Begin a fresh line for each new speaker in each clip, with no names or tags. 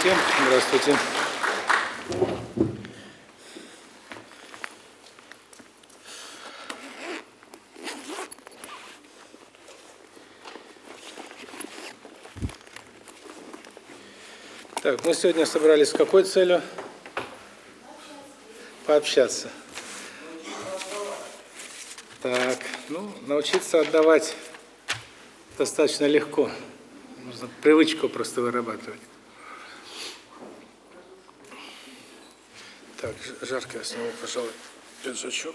Здравствуйте. Здравствуйте. Так, мы сегодня собрались с какой целью? Пообщаться. Так, ну, научиться отдавать достаточно легко. Нужно привычку просто вырабатывать. Так, жарко я сниму, пожалуй, пиджачок.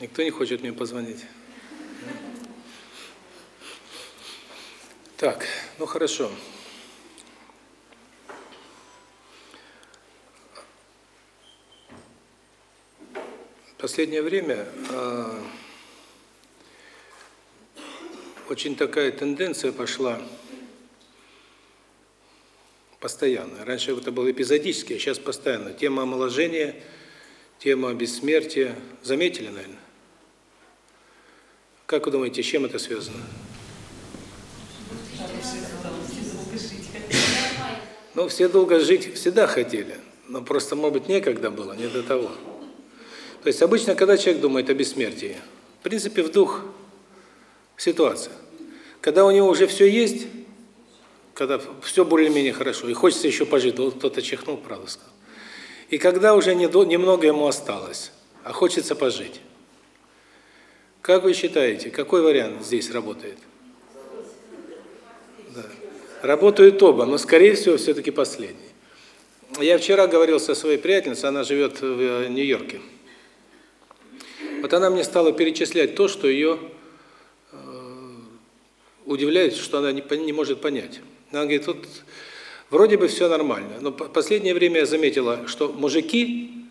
Никто не хочет мне позвонить. Так, ну хорошо. Последнее время э, очень такая тенденция пошла постоянно. Раньше это было эпизодически, а сейчас постоянно. Тема омоложения, тема бессмертия. Заметили, наверное? Как вы думаете, с чем это связано? Ну, все долго жить всегда хотели, но просто, может быть, некогда было, не до того. То есть обычно, когда человек думает о бессмертии, в принципе, в двух ситуациях. Когда у него уже все есть, когда все более-менее хорошо, и хочется еще пожить, вот кто-то чихнул, правда сказал. И когда уже немного ему осталось, а хочется пожить. Как вы считаете, какой вариант здесь работает? Да. Работают оба, но, скорее всего, все-таки последний. Я вчера говорил со своей приятельницей, она живет в э, Нью-Йорке. Вот она мне стала перечислять то, что ее э, удивляет, что она не, не может понять. Она говорит, вот вроде бы все нормально, но последнее время я заметила, что мужики,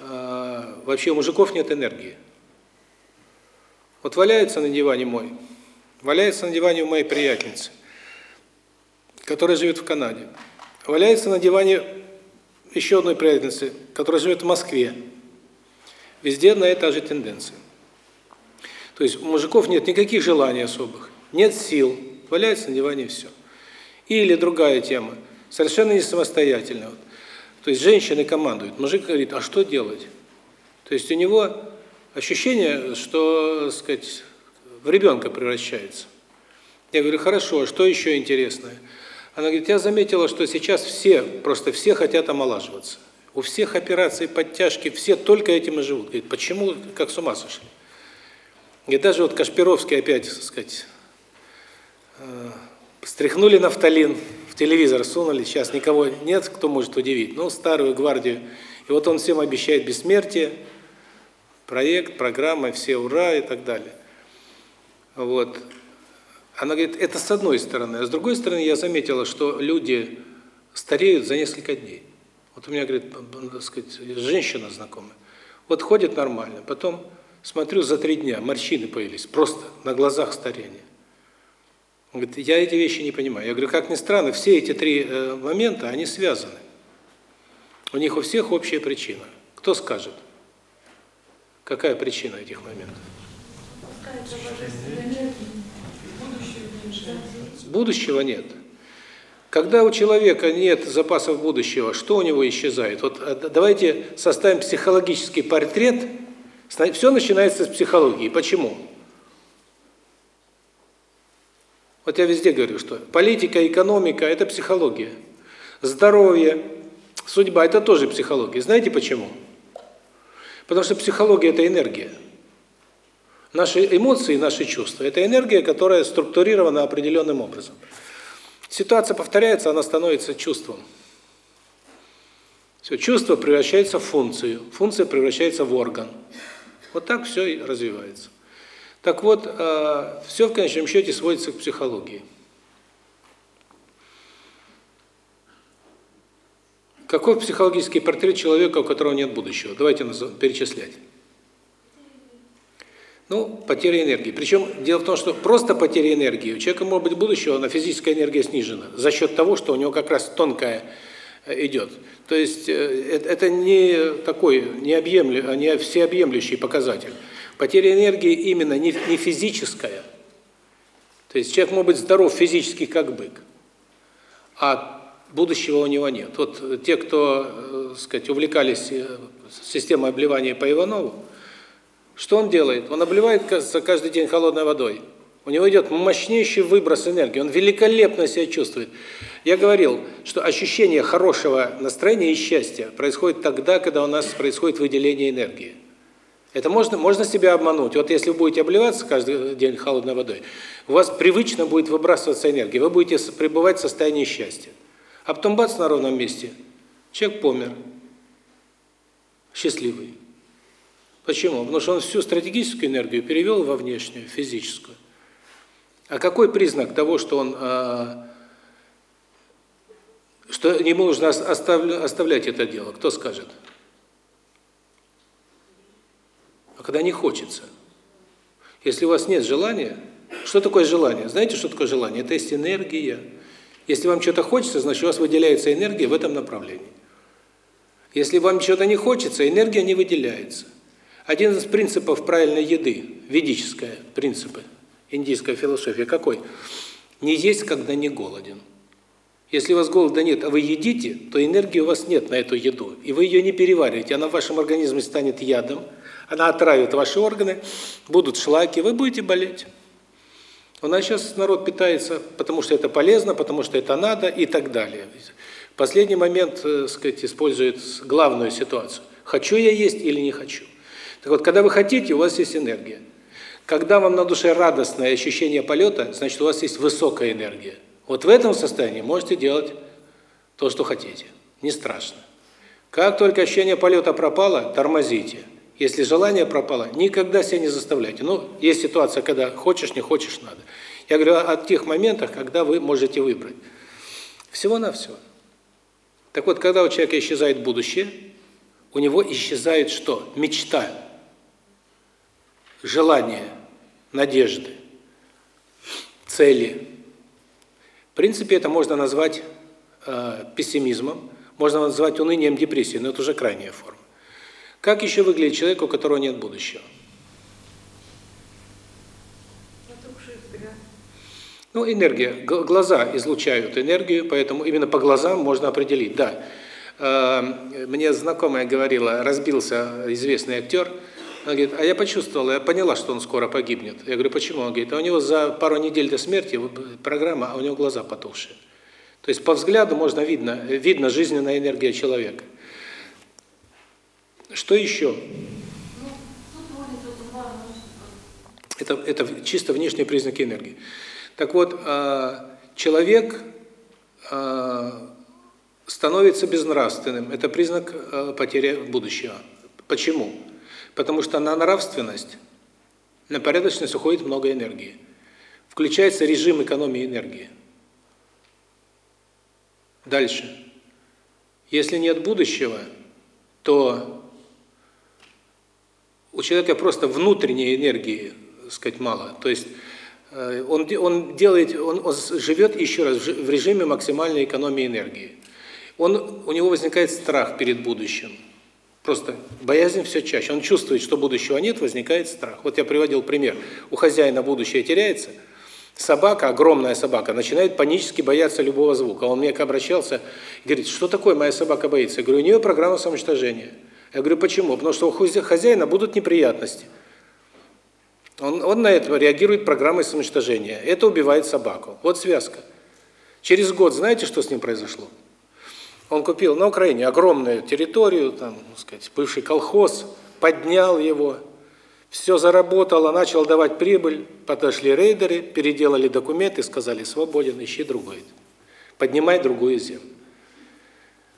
э, вообще у мужиков нет энергии. Вот валяется на диване мой, валяется на диване у моей приятельницы, которая живет в Канаде, валяется на диване еще одной приятельницы, которая живет в Москве, Везде одна и та же тенденция. То есть у мужиков нет никаких желаний особых, нет сил, валяется на диване все. Или другая тема, совершенно не самостоятельная. То есть женщины командуют, мужик говорит, а что делать? То есть у него ощущение, что, сказать, в ребенка превращается. Я говорю, хорошо, а что еще интересное? Она говорит, я заметила, что сейчас все, просто все хотят омолаживаться. У всех операций, подтяжки, все только этим и живут. Говорит, почему, как с ума сошли? И даже вот Кашпировский опять, так сказать, э, стряхнули нафталин, в телевизор сунули, сейчас никого нет, кто может удивить, ну, старую гвардию. И вот он всем обещает бессмертие, проект, программа, все ура и так далее. Вот. Она говорит, это с одной стороны. А с другой стороны, я заметила, что люди стареют за несколько дней. Вот у меня, говорит, так сказать, женщина знакомая. Вот ходит нормально, потом смотрю, за три дня морщины появились, просто на глазах старение. Он говорит, я эти вещи не понимаю. Я говорю, как ни странно, все эти три э, момента, они связаны. У них у всех общая причина. Кто скажет? Какая причина этих моментов? Будущего нет. Когда у человека нет запасов будущего, что у него исчезает? Вот э, давайте составим психологический портрет. Все начинается с психологии. Почему? Вот я везде говорю, что политика, экономика – это психология. Здоровье, судьба – это тоже психология. Знаете почему? Потому что психология – это энергия. Наши эмоции, наши чувства – это энергия, которая структурирована определенным образом. Ситуация повторяется, она становится чувством. Все, чувство превращается в функцию, функция превращается в орган. Вот так все и развивается. Так вот, э, все в конечном счете сводится к психологии. Какой психологический портрет человека, у которого нет будущего? Давайте перечислять. Ну, потеря энергии. Причем дело в том, что просто потеря энергии. У человека может быть будущего, но физическая энергия снижена за счет того, что у него как раз тонкая э, идет. То есть э, это не такой необъемлющий, а не всеобъемлющий показатель. Потеря энергии именно не, физическая. То есть человек может быть здоров физически, как бык, а будущего у него нет. Вот те, кто, э, сказать, увлекались системой обливания по Иванову, что он делает? Он обливает каждый день холодной водой. У него идет мощнейший выброс энергии, он великолепно себя чувствует. Я говорил, что ощущение хорошего настроения и счастья происходит тогда, когда у нас происходит выделение энергии. Это можно можно себя обмануть. Вот если вы будете обливаться каждый день холодной водой, у вас привычно будет выбрасываться энергия, вы будете пребывать в состоянии счастья. А потом бац на ровном месте, человек помер, счастливый. Почему? Потому что он всю стратегическую энергию перевел во внешнюю, физическую. А какой признак того, что он, э, что ему нужно оставлять это дело? Кто скажет? А когда не хочется. Если у вас нет желания, что такое желание? Знаете, что такое желание? Это есть энергия. Если вам что-то хочется, значит, у вас выделяется энергия в этом направлении. Если вам чего-то не хочется, энергия не выделяется. Один из принципов правильной еды, ведическая принципы, индийская философия какой? Не есть, когда не голоден. Если у вас голода нет, а вы едите, то энергии у вас нет на эту еду, и вы ее не перевариваете, она в вашем организме станет ядом, она отравит ваши органы, будут шлаки, вы будете болеть. У нас сейчас народ питается, потому что это полезно, потому что это надо и так далее. Последний момент, так сказать, использует главную ситуацию. Хочу я есть или не хочу. Так вот, когда вы хотите, у вас есть энергия. Когда вам на душе радостное ощущение полета, значит, у вас есть высокая энергия. Вот в этом состоянии можете делать то, что хотите. Не страшно. Как только ощущение полета пропало, тормозите. Если желание пропало, никогда себя не заставляйте. Ну, есть ситуация, когда хочешь, не хочешь, надо. Я говорю о тех моментах, когда вы можете выбрать. Всего-навсего. Так вот, когда у человека исчезает будущее, у него исчезает что? Мечта желания, надежды, цели. В принципе, это можно назвать э, пессимизмом, можно назвать унынием, депрессией, но это уже крайняя форма. Как еще выглядит человек, у которого нет будущего? Ну, энергия. Глаза излучают энергию, поэтому именно по глазам можно определить. Да. Э, мне знакомая говорила, разбился известный актер, она говорит, а я почувствовала, я поняла, что он скоро погибнет. Я говорю, почему? Он говорит, а у него за пару недель до смерти программа, а у него глаза потухшие. То есть по взгляду можно видно, видно жизненная энергия человека. Что еще? Это, это чисто внешние признаки энергии. Так вот, а, человек а, становится безнравственным. Это признак а, потери будущего. Почему? Потому что на нравственность, на порядочность уходит много энергии. Включается режим экономии энергии. Дальше. Если нет будущего, то у человека просто внутренней энергии, сказать, мало. То есть э, он он делает он, он живет еще раз в режиме максимальной экономии энергии. Он у него возникает страх перед будущим. Просто боязнь все чаще. Он чувствует, что будущего нет, возникает страх. Вот я приводил пример. У хозяина будущее теряется, собака, огромная собака, начинает панически бояться любого звука. Он мне обращался и говорит, что такое моя собака боится? Я говорю, у нее программа самоуничтожения. Я говорю, почему? Потому что у хозяина будут неприятности. Он, он на это реагирует программой самоуничтожения. Это убивает собаку. Вот связка. Через год знаете, что с ним произошло? Он купил на Украине огромную территорию, там, так сказать, бывший колхоз, поднял его, все заработало, начал давать прибыль, подошли рейдеры, переделали документы, сказали, свободен, ищи другой. Поднимай другую землю.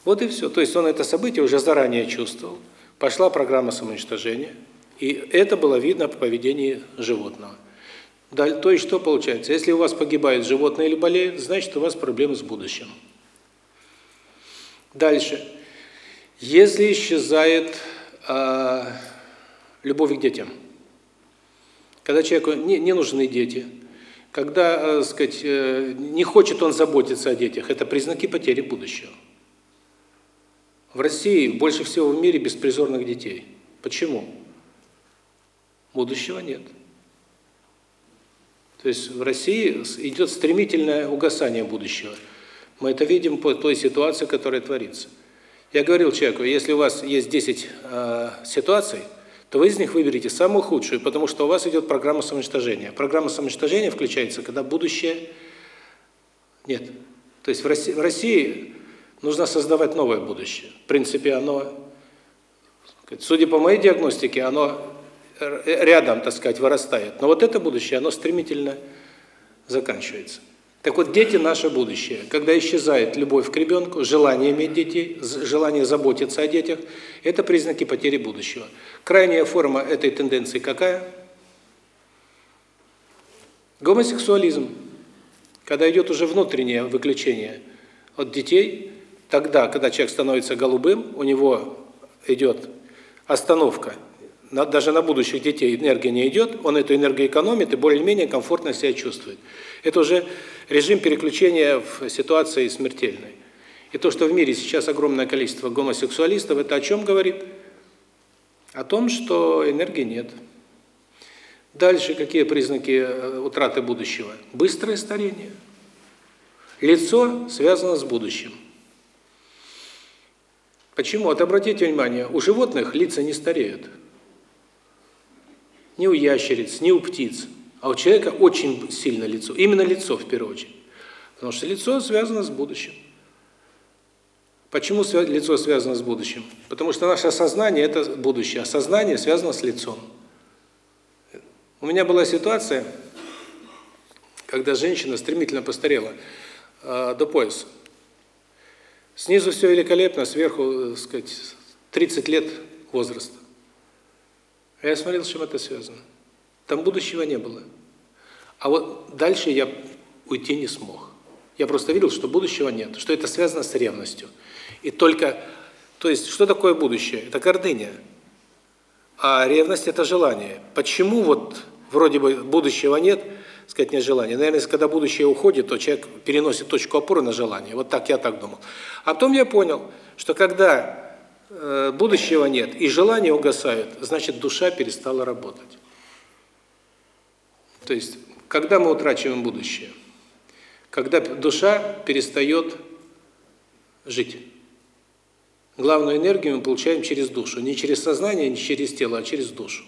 Вот и все. То есть он это событие уже заранее чувствовал. Пошла программа самоуничтожения, и это было видно по поведению животного. То есть что получается? Если у вас погибает животное или болеет, значит у вас проблемы с будущим. Дальше. Если исчезает э, любовь к детям, когда человеку не, не нужны дети, когда, э, сказать, э, не хочет он заботиться о детях, это признаки потери будущего. В России больше всего в мире беспризорных детей. Почему? Будущего нет. То есть в России идет стремительное угасание будущего. Мы это видим по той ситуации, которая творится. Я говорил человеку, если у вас есть 10 э, ситуаций, то вы из них выберите самую худшую, потому что у вас идет программа самоуничтожения. Программа самоуничтожения включается, когда будущее нет. То есть в России, в России нужно создавать новое будущее. В принципе, оно, судя по моей диагностике, оно рядом, так сказать, вырастает. Но вот это будущее, оно стремительно заканчивается. Так вот, дети – наше будущее. Когда исчезает любовь к ребенку, желание иметь детей, желание заботиться о детях – это признаки потери будущего. Крайняя форма этой тенденции какая? Гомосексуализм. Когда идет уже внутреннее выключение от детей, тогда, когда человек становится голубым, у него идет остановка даже на будущих детей энергия не идет, он эту энергию экономит и более-менее комфортно себя чувствует. Это уже режим переключения в ситуации смертельной. И то, что в мире сейчас огромное количество гомосексуалистов, это о чем говорит? О том, что энергии нет. Дальше какие признаки э, утраты будущего? Быстрое старение. Лицо связано с будущим. Почему? Вот обратите внимание, у животных лица не стареют ни у ящериц, ни у птиц. А у человека очень сильно лицо. Именно лицо в первую очередь. Потому что лицо связано с будущим. Почему лицо связано с будущим? Потому что наше сознание – это будущее, а сознание связано с лицом. У меня была ситуация, когда женщина стремительно постарела э, до пояса. Снизу все великолепно, сверху, так сказать, 30 лет возраста. А я смотрел, с чем это связано. Там будущего не было. А вот дальше я уйти не смог. Я просто видел, что будущего нет, что это связано с ревностью. И только, то есть, что такое будущее? Это гордыня. А ревность – это желание. Почему вот вроде бы будущего нет, сказать, нет желания? Наверное, когда будущее уходит, то человек переносит точку опоры на желание. Вот так я так думал. А потом я понял, что когда Э, будущего нет, и желания угасают, значит, душа перестала работать. То есть, когда мы утрачиваем будущее? Когда душа перестает жить. Главную энергию мы получаем через душу. Не через сознание, не через тело, а через душу.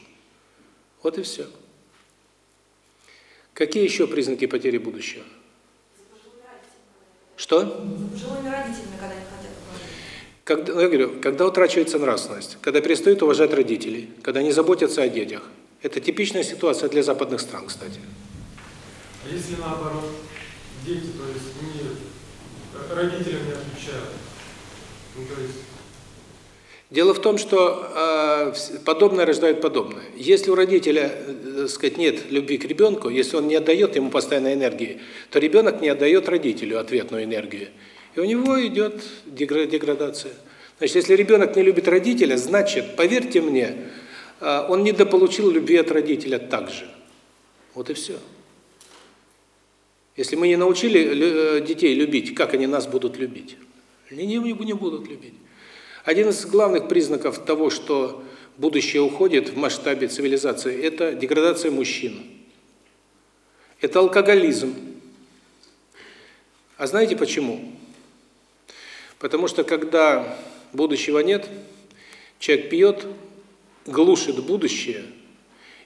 Вот и все. Какие еще признаки потери будущего? Что? Желание родителями, когда не когда, ну, я говорю, когда утрачивается нравственность, когда перестают уважать родителей, когда не заботятся о детях. Это типичная ситуация для западных стран, кстати.
А если наоборот, дети, то есть не, родителям не отвечают? Ну, то есть...
Дело в том, что э, подобное рождает подобное. Если у родителя, э, сказать, нет любви к ребенку, если он не отдает ему постоянной энергии, то ребенок не отдает родителю ответную энергию. И у него идет деградация. Значит, если ребенок не любит родителя, значит, поверьте мне, он недополучил любви от родителя также. Вот и все. Если мы не научили э, детей любить, как они нас будут любить? Они не будут любить. Один из главных признаков того, что будущее уходит в масштабе цивилизации, это деградация мужчин. Это алкоголизм. А знаете почему? Потому что когда будущего нет, человек пьет, глушит будущее,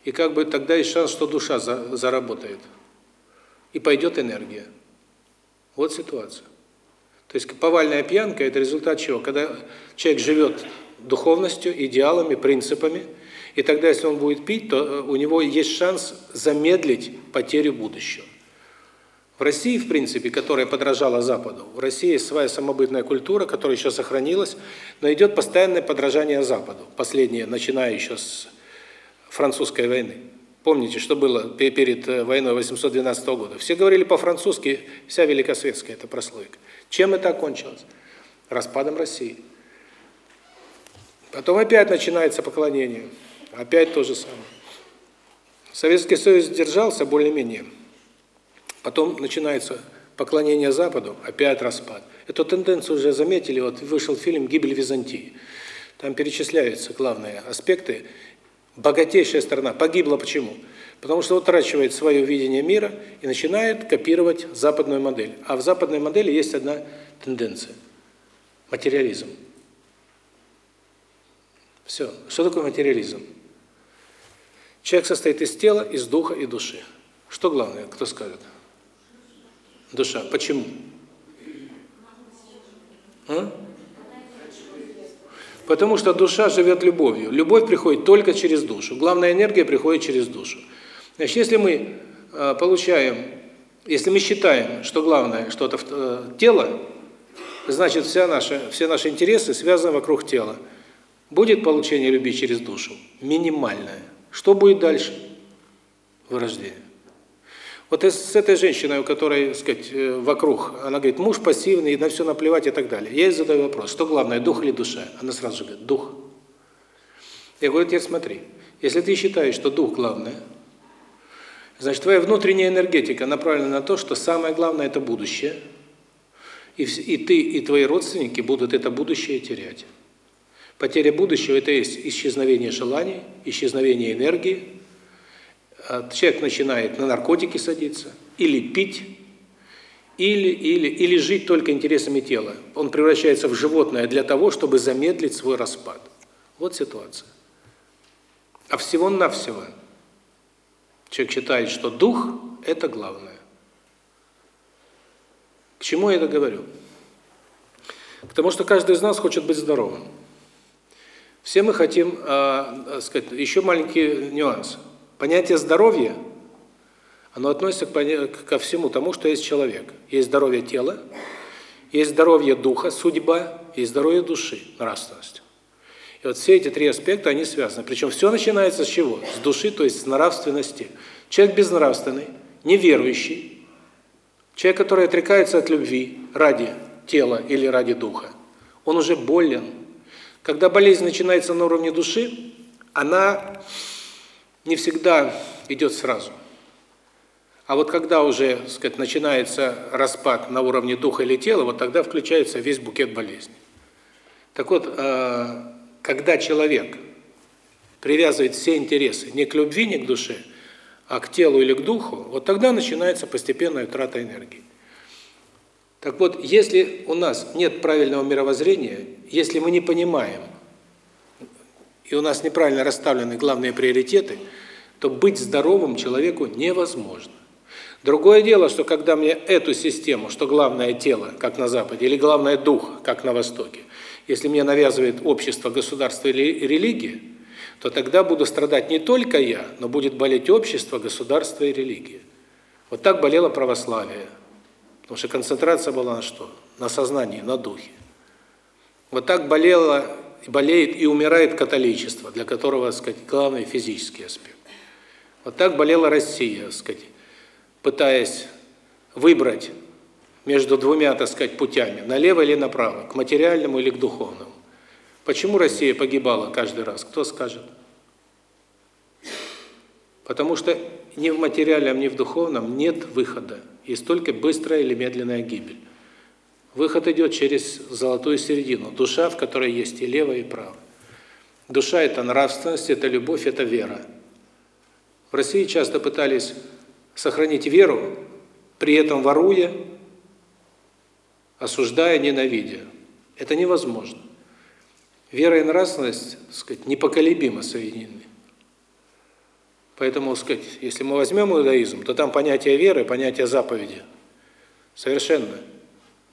и как бы тогда есть шанс, что душа за, заработает. И пойдет энергия. Вот ситуация. То есть повальная пьянка – это результат чего? Когда человек живет духовностью, идеалами, принципами, и тогда, если он будет пить, то э, у него есть шанс замедлить потерю будущего. В России, в принципе, которая подражала Западу, в России есть своя самобытная культура, которая еще сохранилась, но идет постоянное подражание Западу, последнее, начиная еще с французской войны. Помните, что было перед э, войной 812 года? Все говорили по-французски, вся великосветская эта прослойка. Чем это окончилось? Распадом России. Потом опять начинается поклонение, опять то же самое. Советский Союз держался более-менее. Потом начинается поклонение Западу, опять распад. Эту тенденцию уже заметили, вот вышел фильм «Гибель Византии». Там перечисляются главные аспекты. Богатейшая страна погибла почему? Потому что утрачивает свое видение мира и начинает копировать западную модель. А в западной модели есть одна тенденция – материализм. Все. Что такое материализм? Человек состоит из тела, из духа и души. Что главное, кто скажет? Душа. Почему? А? Потому что душа живет любовью. Любовь приходит только через душу. Главная энергия приходит через душу. Значит, если мы э, получаем, если мы считаем, что главное что-то э, тело, значит вся наша, все наши интересы связаны вокруг тела. Будет получение любви через душу? Минимальное. Что будет дальше? Вырождение. Вот с этой женщиной, у которой, так сказать, э, вокруг, она говорит, муж пассивный, на все наплевать и так далее. Я ей задаю вопрос, что главное, дух или душа? Она сразу же говорит, дух. Я говорю, теперь смотри, если ты считаешь, что дух главное, значит, твоя внутренняя энергетика направлена на то, что самое главное – это будущее, и, и ты, и твои родственники будут это будущее терять. Потеря будущего – это есть исчезновение желаний, исчезновение энергии, человек начинает на наркотики садиться, или пить, или, или, или жить только интересами тела. Он превращается в животное для того, чтобы замедлить свой распад. Вот ситуация. А всего-навсего человек считает, что дух – это главное. К чему я это говорю? К тому, что каждый из нас хочет быть здоровым. Все мы хотим, э, сказать, еще маленький нюанс – Понятие здоровья, оно относится ко всему тому, что есть человек. Есть здоровье тела, есть здоровье духа, судьба, есть здоровье души, нравственность. И вот все эти три аспекта, они связаны. Причем все начинается с чего? С души, то есть с нравственности. Человек безнравственный, неверующий, человек, который отрекается от любви ради тела или ради духа, он уже болен. Когда болезнь начинается на уровне души, она не всегда идет сразу. А вот когда уже, так сказать, начинается распад на уровне духа или тела, вот тогда включается весь букет болезней. Так вот, э, когда человек привязывает все интересы не к любви, не к душе, а к телу или к духу, вот тогда начинается постепенная трата энергии. Так вот, если у нас нет правильного мировоззрения, если мы не понимаем, и у нас неправильно расставлены главные приоритеты, то быть здоровым человеку невозможно. Другое дело, что когда мне эту систему, что главное тело, как на Западе, или главное дух, как на Востоке, если мне навязывает общество, государство или религия, то тогда буду страдать не только я, но будет болеть общество, государство и религия. Вот так болело православие. Потому что концентрация была на что? На сознании, на духе. Вот так болело болеет и умирает католичество, для которого, так сказать, главный физический аспект. Вот так болела Россия, так сказать, пытаясь выбрать между двумя, так сказать, путями, налево или направо, к материальному или к духовному. Почему Россия погибала каждый раз? Кто скажет? Потому что ни в материальном, ни в духовном нет выхода. Есть только быстрая или медленная гибель. Выход идет через золотую середину, душа, в которой есть и лево, и право. Душа – это нравственность, это любовь, это вера. В России часто пытались сохранить веру, при этом воруя, осуждая, ненавидя. Это невозможно. Вера и нравственность, так сказать, непоколебимо соединены. Поэтому, так сказать, если мы возьмем иудаизм, то там понятие веры, понятие заповеди совершенно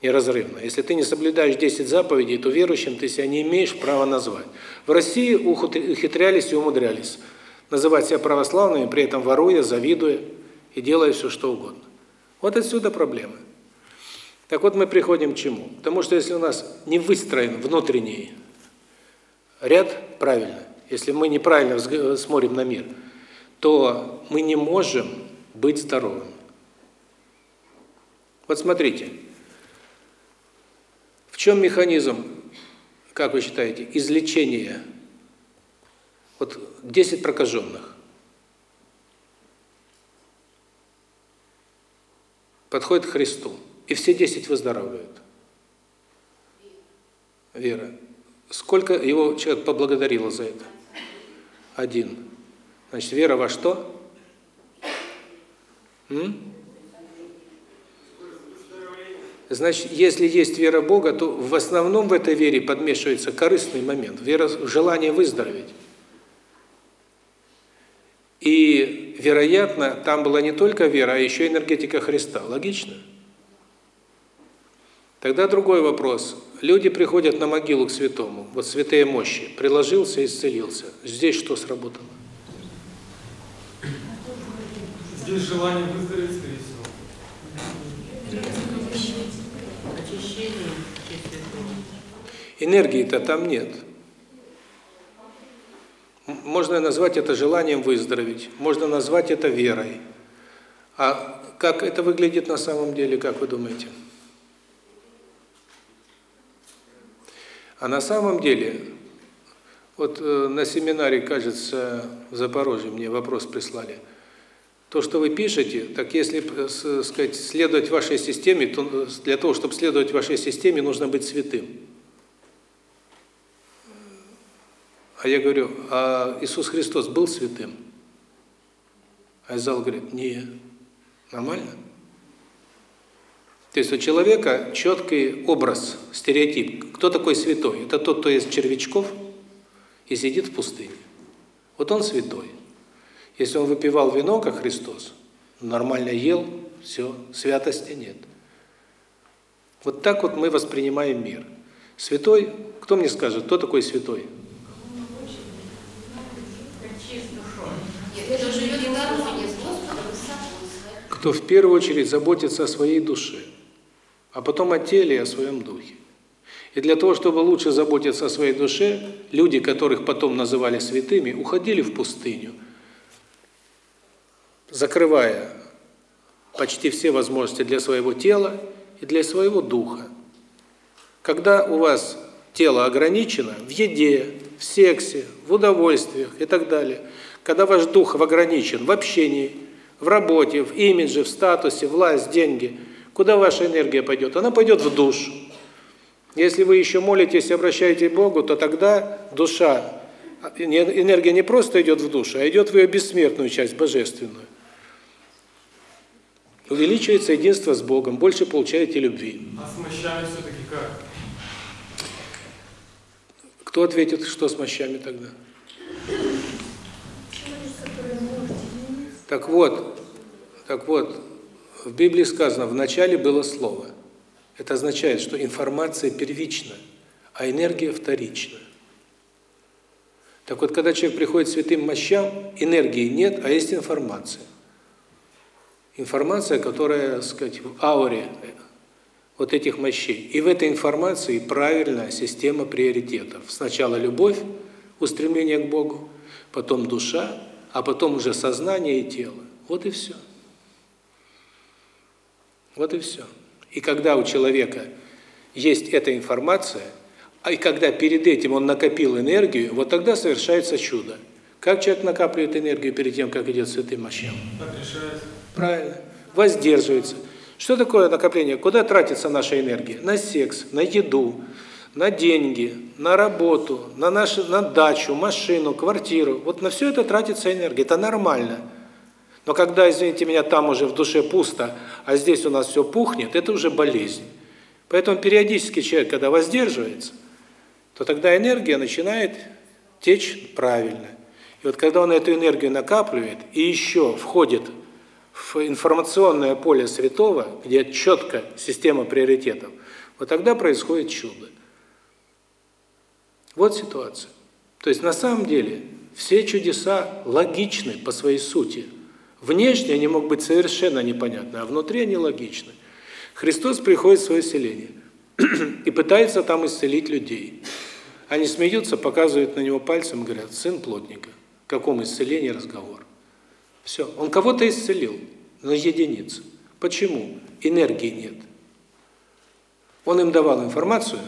неразрывно. Если ты не соблюдаешь 10 заповедей, то верующим ты себя не имеешь права назвать. В России ухитрялись и умудрялись называть себя православными, при этом воруя, завидуя и делая все, что угодно. Вот отсюда проблемы. Так вот мы приходим к чему? Потому что если у нас не выстроен внутренний ряд правильно, если мы неправильно смотрим на мир, то мы не можем быть здоровыми. Вот смотрите, чем механизм, как вы считаете, излечения? Вот 10 прокаженных. Подходит к Христу, и все 10 выздоравливают. Вера. Сколько его человек поблагодарило за это? Один. Значит, вера во что? М? Значит, если есть вера Бога, то в основном в этой вере подмешивается корыстный момент, вера, желание выздороветь. И, вероятно, там была не только вера, а еще энергетика Христа. Логично? Тогда другой вопрос. Люди приходят на могилу к святому, вот святые мощи, приложился исцелился. Здесь что сработало?
Здесь желание выздороветь, скорее всего.
Энергии-то там нет. Можно назвать это желанием выздороветь, можно назвать это верой. А как это выглядит на самом деле, как вы думаете? А на самом деле, вот э, на семинаре, кажется, в Запорожье мне вопрос прислали. То, что вы пишете, так если, э, сказать, следовать вашей системе, то э, для того, чтобы следовать вашей системе, нужно быть святым. А я говорю, а Иисус Христос был святым? А зал говорит, не, нормально. То есть у человека четкий образ, стереотип. Кто такой святой? Это тот, кто есть червячков и сидит в пустыне. Вот он святой. Если он выпивал вино, как Христос, нормально ел, все, святости нет. Вот так вот мы воспринимаем мир. Святой, кто мне скажет, кто такой святой? Кто в первую очередь заботится о своей душе а потом о теле и о своем духе. И для того, чтобы лучше заботиться о своей душе, люди, которых потом называли святыми, уходили в пустыню, закрывая почти все возможности для своего тела и для своего духа. Когда у вас тело ограничено в еде, в сексе, в удовольствиях и так далее, когда ваш дух ограничен в общении, в работе, в имидже, в статусе, власть, деньги – Куда ваша энергия пойдет? Она пойдет в душу. Если вы еще молитесь и обращаете к Богу, то тогда душа, энергия не просто идет в душу, а идет в ее бессмертную часть, божественную. Увеличивается единство с Богом, больше получаете любви.
А с мощами все-таки как?
Кто ответит, что с мощами тогда? Так вот, так вот, в Библии сказано, в начале было Слово. Это означает, что информация первична, а энергия вторична. Так вот, когда человек приходит к святым мощам, энергии нет, а есть информация. Информация, которая, так сказать, в ауре вот этих мощей. И в этой информации правильная система приоритетов. Сначала любовь, устремление к Богу, потом душа, а потом уже сознание и тело. Вот и все. Вот и все. И когда у человека есть эта информация, а и когда перед этим он накопил энергию, вот тогда совершается чудо. Как человек накапливает энергию перед тем, как идет святым мощам?
Отрешается.
Правильно. Воздерживается. Что такое накопление? Куда тратится наша энергия? На секс, на еду, на деньги, на работу, на нашу на дачу, машину, квартиру. Вот на все это тратится энергия. Это нормально. Но когда, извините меня, там уже в душе пусто, а здесь у нас все пухнет, это уже болезнь. Поэтому периодически человек, когда воздерживается, то тогда энергия начинает течь правильно. И вот когда он эту энергию накапливает и еще входит информационное поле святого, где четко система приоритетов, вот тогда происходит чудо. Вот ситуация. То есть на самом деле все чудеса логичны по своей сути – Внешне они могут быть совершенно непонятны, а внутри они логичны. Христос приходит в свое селение и пытается там исцелить людей. Они смеются, показывают на него пальцем говорят, сын плотника. О каком исцелении разговор? Все, он кого-то исцелил, но единицы. Почему? Энергии нет. Он им давал информацию,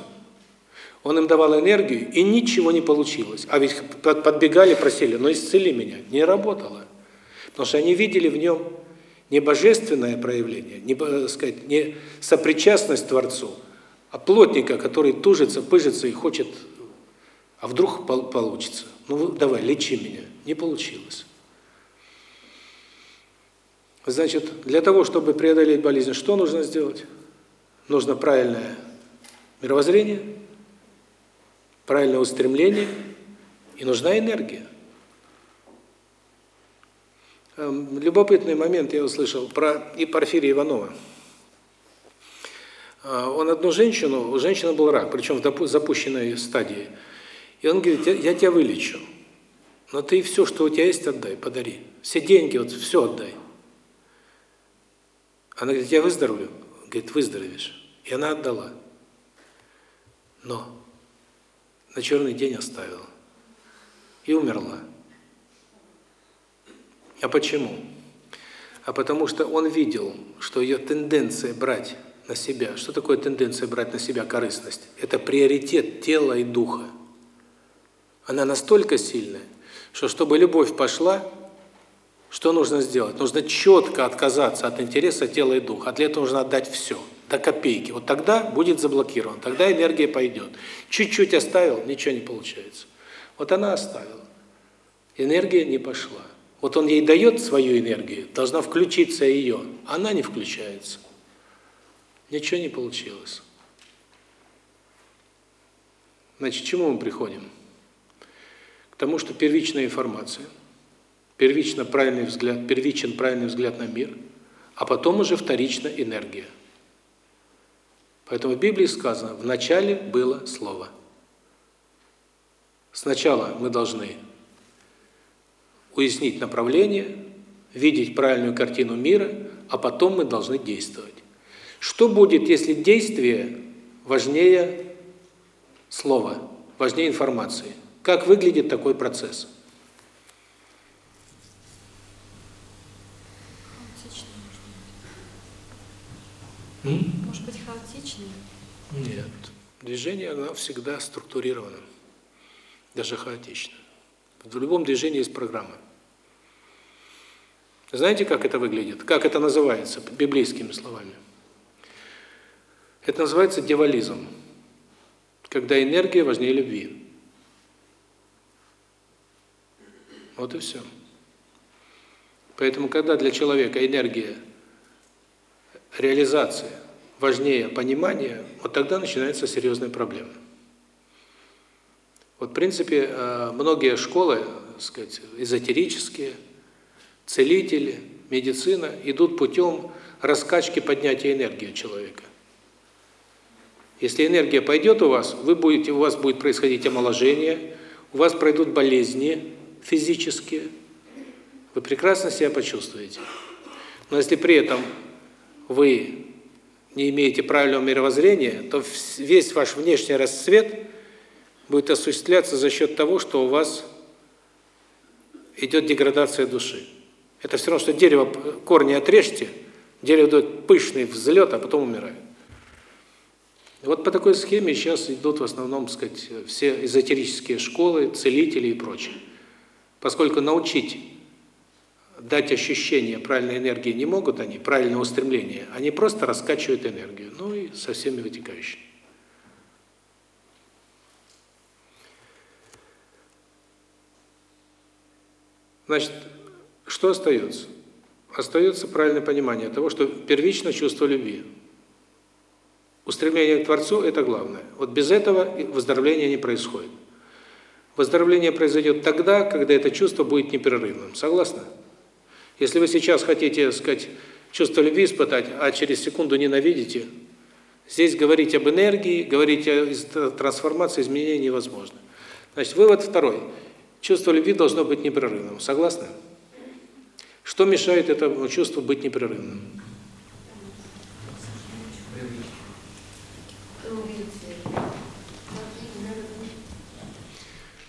он им давал энергию, и ничего не получилось. А ведь подбегали, просили, но исцели меня. Не работало. Потому что они видели в нем не божественное проявление, не, так сказать, не сопричастность Творцу, а плотника, который тужится, пыжится и хочет, а вдруг получится. Ну давай, лечи меня. Не получилось. Значит, для того, чтобы преодолеть болезнь, что нужно сделать? Нужно правильное мировоззрение, правильное устремление и нужна энергия. Эм, любопытный момент я услышал про и Порфирия Иванова. Э, он одну женщину, у женщины был рак, причем в запущенной стадии. И он говорит, я, я тебя вылечу, но ты все, что у тебя есть, отдай, подари. Все деньги, вот все отдай. Она говорит, я выздоровлю. Говорит, выздоровеешь. И она отдала. Но на черный день оставила. И умерла. А почему? А потому что он видел, что ее тенденция брать на себя, что такое тенденция брать на себя корыстность? Это приоритет тела и духа. Она настолько сильная, что чтобы любовь пошла, что нужно сделать? Нужно четко отказаться от интереса тела и духа. А для этого нужно отдать все, до копейки. Вот тогда будет заблокирован, тогда энергия пойдет. Чуть-чуть оставил, ничего не получается. Вот она оставила. Энергия не пошла. Вот он ей дает свою энергию, должна включиться ее. Она не включается. Ничего не получилось. Значит, к чему мы приходим? К тому, что первичная информация – Первично правильный взгляд, первичен правильный взгляд на мир, а потом уже вторична энергия. Поэтому в Библии сказано, в начале было Слово. Сначала мы должны уяснить направление, видеть правильную картину мира, а потом мы должны действовать. Что будет, если действие важнее слова, важнее информации? Как выглядит такой процесс?
Может быть, хаотичнее?
Нет. Движение, оно всегда структурировано. Даже хаотично. В любом движении есть программа. Знаете, как это выглядит? Как это называется библейскими словами? Это называется девализм. Когда энергия важнее любви. Вот и все. Поэтому, когда для человека энергия реализация важнее понимания, вот тогда начинаются серьезные проблемы. Вот, в принципе, э, многие школы, сказать, эзотерические, целители, медицина идут путем раскачки поднятия энергии человека. Если энергия пойдет у вас, вы будете, у вас будет происходить омоложение, у вас пройдут болезни физические, вы прекрасно себя почувствуете. Но если при этом вы не имеете правильного мировоззрения, то весь ваш внешний расцвет будет осуществляться за счет того, что у вас идет деградация души. Это все равно, что дерево, корни отрежьте, дерево дает пышный взлет, а потом умирает. Вот по такой схеме сейчас идут в основном, сказать, все эзотерические школы, целители и прочее. Поскольку научить дать ощущение правильной энергии не могут они, правильного устремления, они просто раскачивают энергию, ну и со всеми вытекающими. Значит, что остается? Остается правильное понимание того, что первично чувство любви. Устремление к Творцу – это главное. Вот без этого выздоровление не происходит. Выздоровление произойдет тогда, когда это чувство будет непрерывным. Согласны? Согласны? Если вы сейчас хотите, сказать, чувство любви испытать, а через секунду ненавидите, здесь говорить об энергии, говорить о трансформации, изменении невозможно. Значит, вывод второй. Чувство любви должно быть непрерывным. Согласны? Что мешает этому чувству быть непрерывным?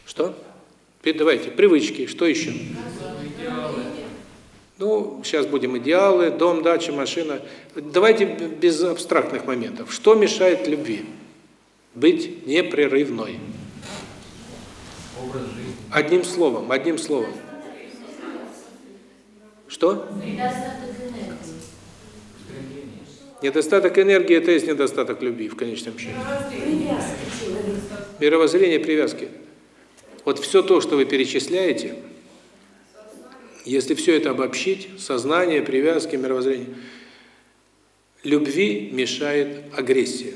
Что? Давайте, привычки, что еще? Ну, сейчас будем идеалы, дом, дача, машина. Давайте без абстрактных моментов. Что мешает любви? Быть непрерывной. Одним словом, одним словом. Что?
Недостаток энергии.
Недостаток энергии – это есть недостаток любви в конечном счете. Мировоззрение привязки. Вот все то, что вы перечисляете, если все это обобщить, сознание, привязки, мировоззрение, любви мешает агрессия.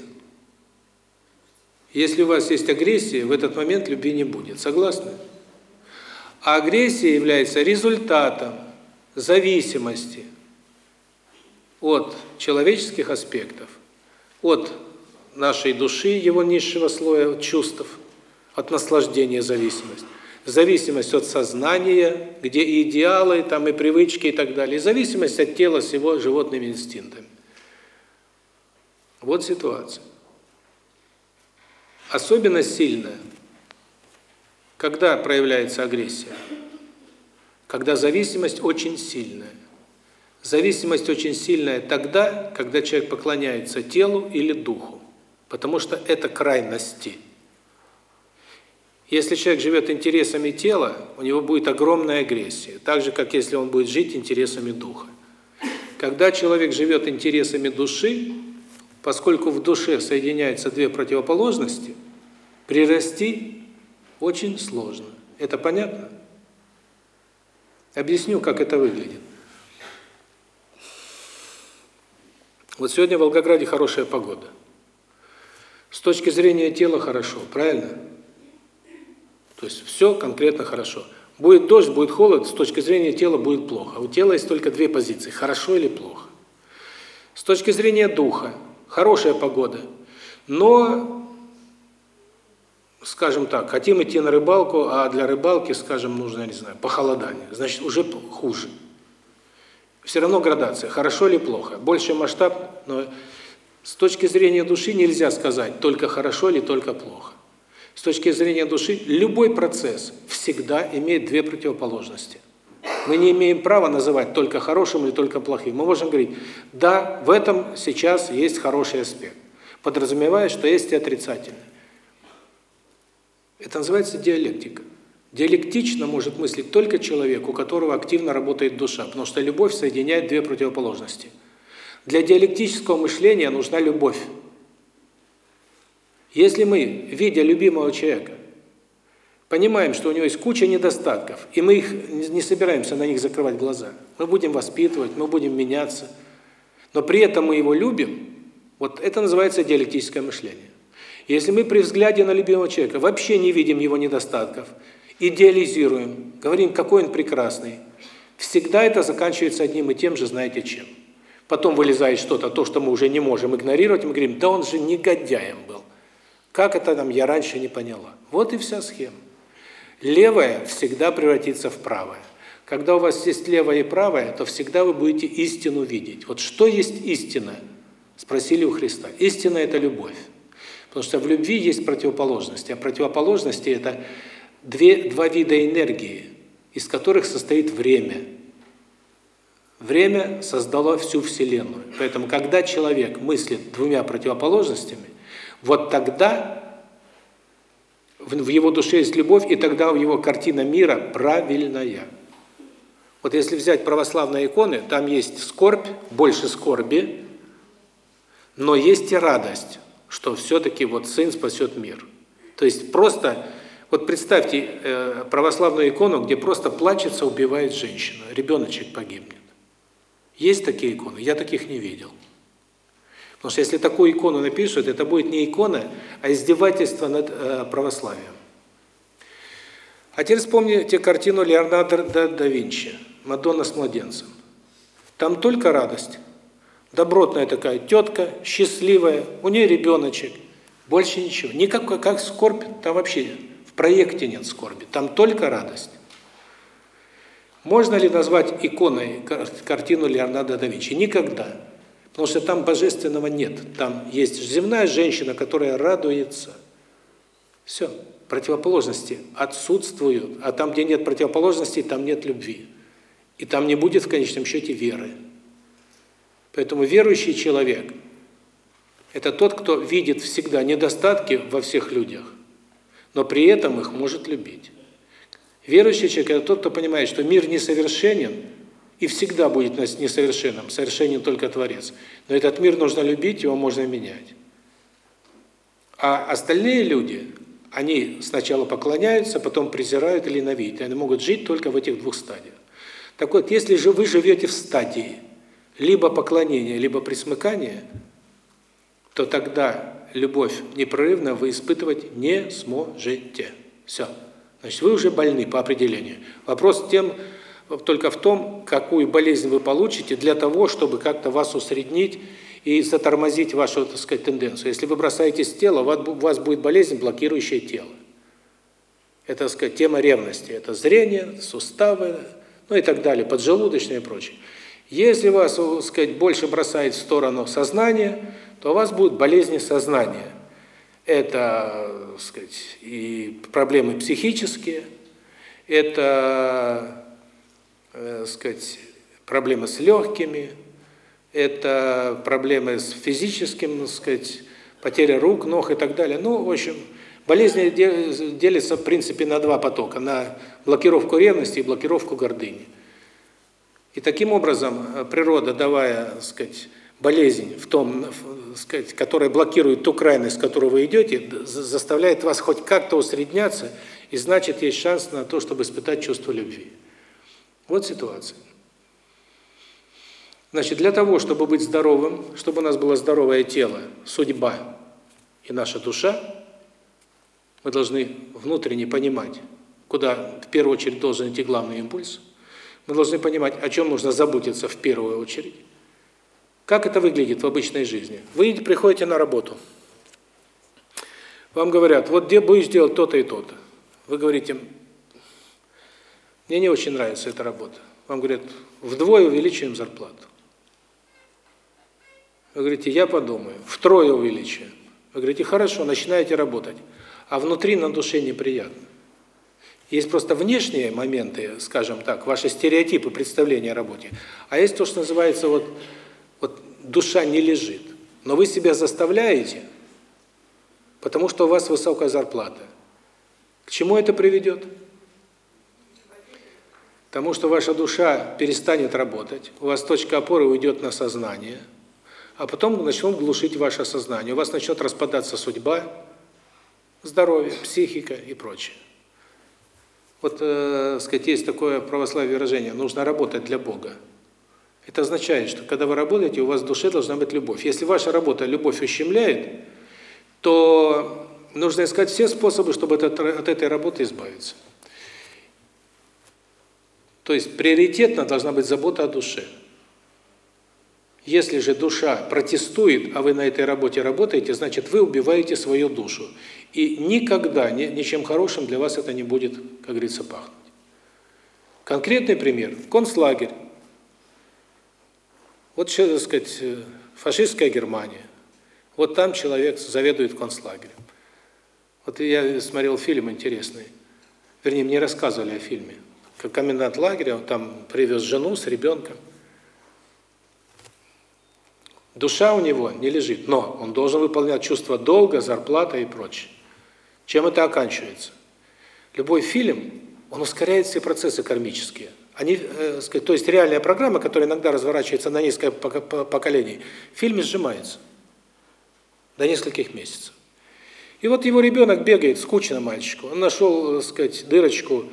Если у вас есть агрессия, в этот момент любви не будет. Согласны? А агрессия является результатом зависимости от человеческих аспектов, от нашей души, его низшего слоя от чувств, от наслаждения зависимость, зависимость от сознания, где и идеалы, там и привычки и так далее, и зависимость от тела с его животными инстинктами. Вот ситуация. Особенно сильная, когда проявляется агрессия, когда зависимость очень сильная. Зависимость очень сильная тогда, когда человек поклоняется телу или духу, потому что это крайности. Если человек живет интересами тела, у него будет огромная агрессия, так же, как если он будет жить интересами духа. Когда человек живет интересами души, поскольку в душе соединяются две противоположности, прирасти очень сложно. Это понятно? Объясню, как это выглядит. Вот сегодня в Волгограде хорошая погода. С точки зрения тела хорошо, правильно? То есть все конкретно хорошо. Будет дождь, будет холод, с точки зрения тела будет плохо. У тела есть только две позиции – хорошо или плохо. С точки зрения духа – хорошая погода, но, скажем так, хотим идти на рыбалку, а для рыбалки, скажем, нужно, не знаю, похолодание, значит, уже хуже. Все равно градация, хорошо или плохо. Больший масштаб, но с точки зрения души нельзя сказать только хорошо или только плохо. С точки зрения души любой процесс всегда имеет две противоположности. Мы не имеем права называть только хорошим или только плохим. Мы можем говорить, да, в этом сейчас есть хороший аспект, подразумевая, что есть и отрицательный. Это называется диалектика. Диалектично может мыслить только человек, у которого активно работает душа, потому что любовь соединяет две противоположности. Для диалектического мышления нужна любовь. Если мы, видя любимого человека, понимаем, что у него есть куча недостатков, и мы их не собираемся на них закрывать глаза, мы будем воспитывать, мы будем меняться, но при этом мы его любим, вот это называется диалектическое мышление. Если мы при взгляде на любимого человека вообще не видим его недостатков, идеализируем, говорим, какой он прекрасный. Всегда это заканчивается одним и тем же, знаете чем. Потом вылезает что-то, то, что мы уже не можем игнорировать, мы говорим, да он же негодяем был. Как это там я раньше не поняла? Вот и вся схема. Левое всегда превратится в правое. Когда у вас есть левое и правое, то всегда вы будете истину видеть. Вот что есть истина? Спросили у Христа. Истина – это любовь. Потому что в любви есть противоположности, а противоположности – это две, два вида энергии, из которых состоит время. Время создало всю Вселенную. Поэтому, когда человек мыслит двумя противоположностями, вот тогда в его душе есть любовь, и тогда у его картина мира правильная. Вот если взять православные иконы, там есть скорбь, больше скорби, но есть и радость, что все-таки вот Сын спасет мир. То есть просто вот представьте э, православную икону, где просто плачется, убивает женщина, ребеночек погибнет. Есть такие иконы? Я таких не видел. Потому что если такую икону напишут, это будет не икона, а издевательство над э, православием. А теперь вспомните картину Леонардо да, Винчи «Мадонна с младенцем». Там только радость. Добротная такая тетка, счастливая, у нее ребеночек. Больше ничего. Никакой, как скорбь, там вообще проекте нет скорби, там только радость. Можно ли назвать иконой картину Леонардо да Винчи? Никогда. Потому что там божественного нет. Там есть земная женщина, которая радуется. Все. Противоположности отсутствуют. А там, где нет противоположностей, там нет любви. И там не будет в конечном счете веры. Поэтому верующий человек – это тот, кто видит всегда недостатки во всех людях, но при этом их может любить. Верующий человек – это тот, кто понимает, что мир несовершенен, и всегда будет несовершенным, совершенен только Творец. Но этот мир нужно любить, его можно менять. А остальные люди, они сначала поклоняются, потом презирают или ненавидят. Они могут жить только в этих двух стадиях. Так вот, если же вы живете в стадии либо поклонения, либо присмыкания, то тогда любовь непрерывно вы испытывать не сможете. Все. Значит, вы уже больны по определению. Вопрос тем только в том, какую болезнь вы получите для того, чтобы как-то вас усреднить и затормозить вашу, так сказать, тенденцию. Если вы бросаете с тела, у вас будет болезнь, блокирующая тело. Это, так сказать, тема ревности. Это зрение, суставы, ну и так далее, поджелудочные и прочее. Если вас, так сказать, больше бросает в сторону сознания, то у вас будут болезни сознания. Это, сказать, и проблемы психические, это, так сказать, проблемы с легкими, это проблемы с физическим, так сказать, потеря рук, ног и так далее. Ну, в общем, болезни делятся в принципе на два потока: на блокировку ревности и блокировку гордыни. И таким образом э, природа, давая, так сказать, болезнь в том, так сказать, которая блокирует ту крайность, в которую вы идете, заставляет вас хоть как-то усредняться, и значит, есть шанс на то, чтобы испытать чувство любви. Вот ситуация. Значит, для того, чтобы быть здоровым, чтобы у нас было здоровое тело, судьба и наша душа, мы должны внутренне понимать, куда в первую очередь должен идти главный импульс. Мы должны понимать, о чем нужно заботиться в первую очередь. Как это выглядит в обычной жизни? Вы приходите на работу. Вам говорят, вот где будешь делать то-то и то-то. Вы говорите, мне не очень нравится эта работа. Вам говорят, вдвое увеличиваем зарплату. Вы говорите, я подумаю, втрое увеличиваем. Вы говорите, хорошо, начинаете работать. А внутри на душе неприятно. Есть просто внешние моменты, скажем так, ваши стереотипы, представления о работе. А есть то, что называется вот, вот душа не лежит. Но вы себя заставляете, потому что у вас высокая зарплата. К чему это приведет? К тому, что ваша душа перестанет работать, у вас точка опоры уйдет на сознание – а потом начнут глушить ваше сознание. У вас начнет распадаться судьба, здоровье, психика и прочее. Вот, э, сказать, есть такое православие выражение: нужно работать для Бога. Это означает, что когда вы работаете, у вас в душе должна быть любовь. Если ваша работа любовь ущемляет, то нужно искать все способы, чтобы от этой работы избавиться. То есть приоритетно должна быть забота о душе. Если же душа протестует, а вы на этой работе работаете, значит, вы убиваете свою душу. И никогда ни, ничем хорошим для вас это не будет, как говорится, пахнуть. Конкретный пример. Концлагерь. Вот, так сказать, фашистская Германия. Вот там человек заведует концлагерем. Вот я смотрел фильм интересный. Вернее, мне рассказывали о фильме. Как комендант лагеря, он там привез жену с ребенком. Душа у него не лежит, но он должен выполнять чувство долга, зарплата и прочее. Чем это оканчивается? Любой фильм, он ускоряет все процессы кармические. Они, э, то есть реальная программа, которая иногда разворачивается на несколько поколений, в фильме сжимается до нескольких месяцев. И вот его ребенок бегает, скучно мальчику. Он нашел, так сказать, дырочку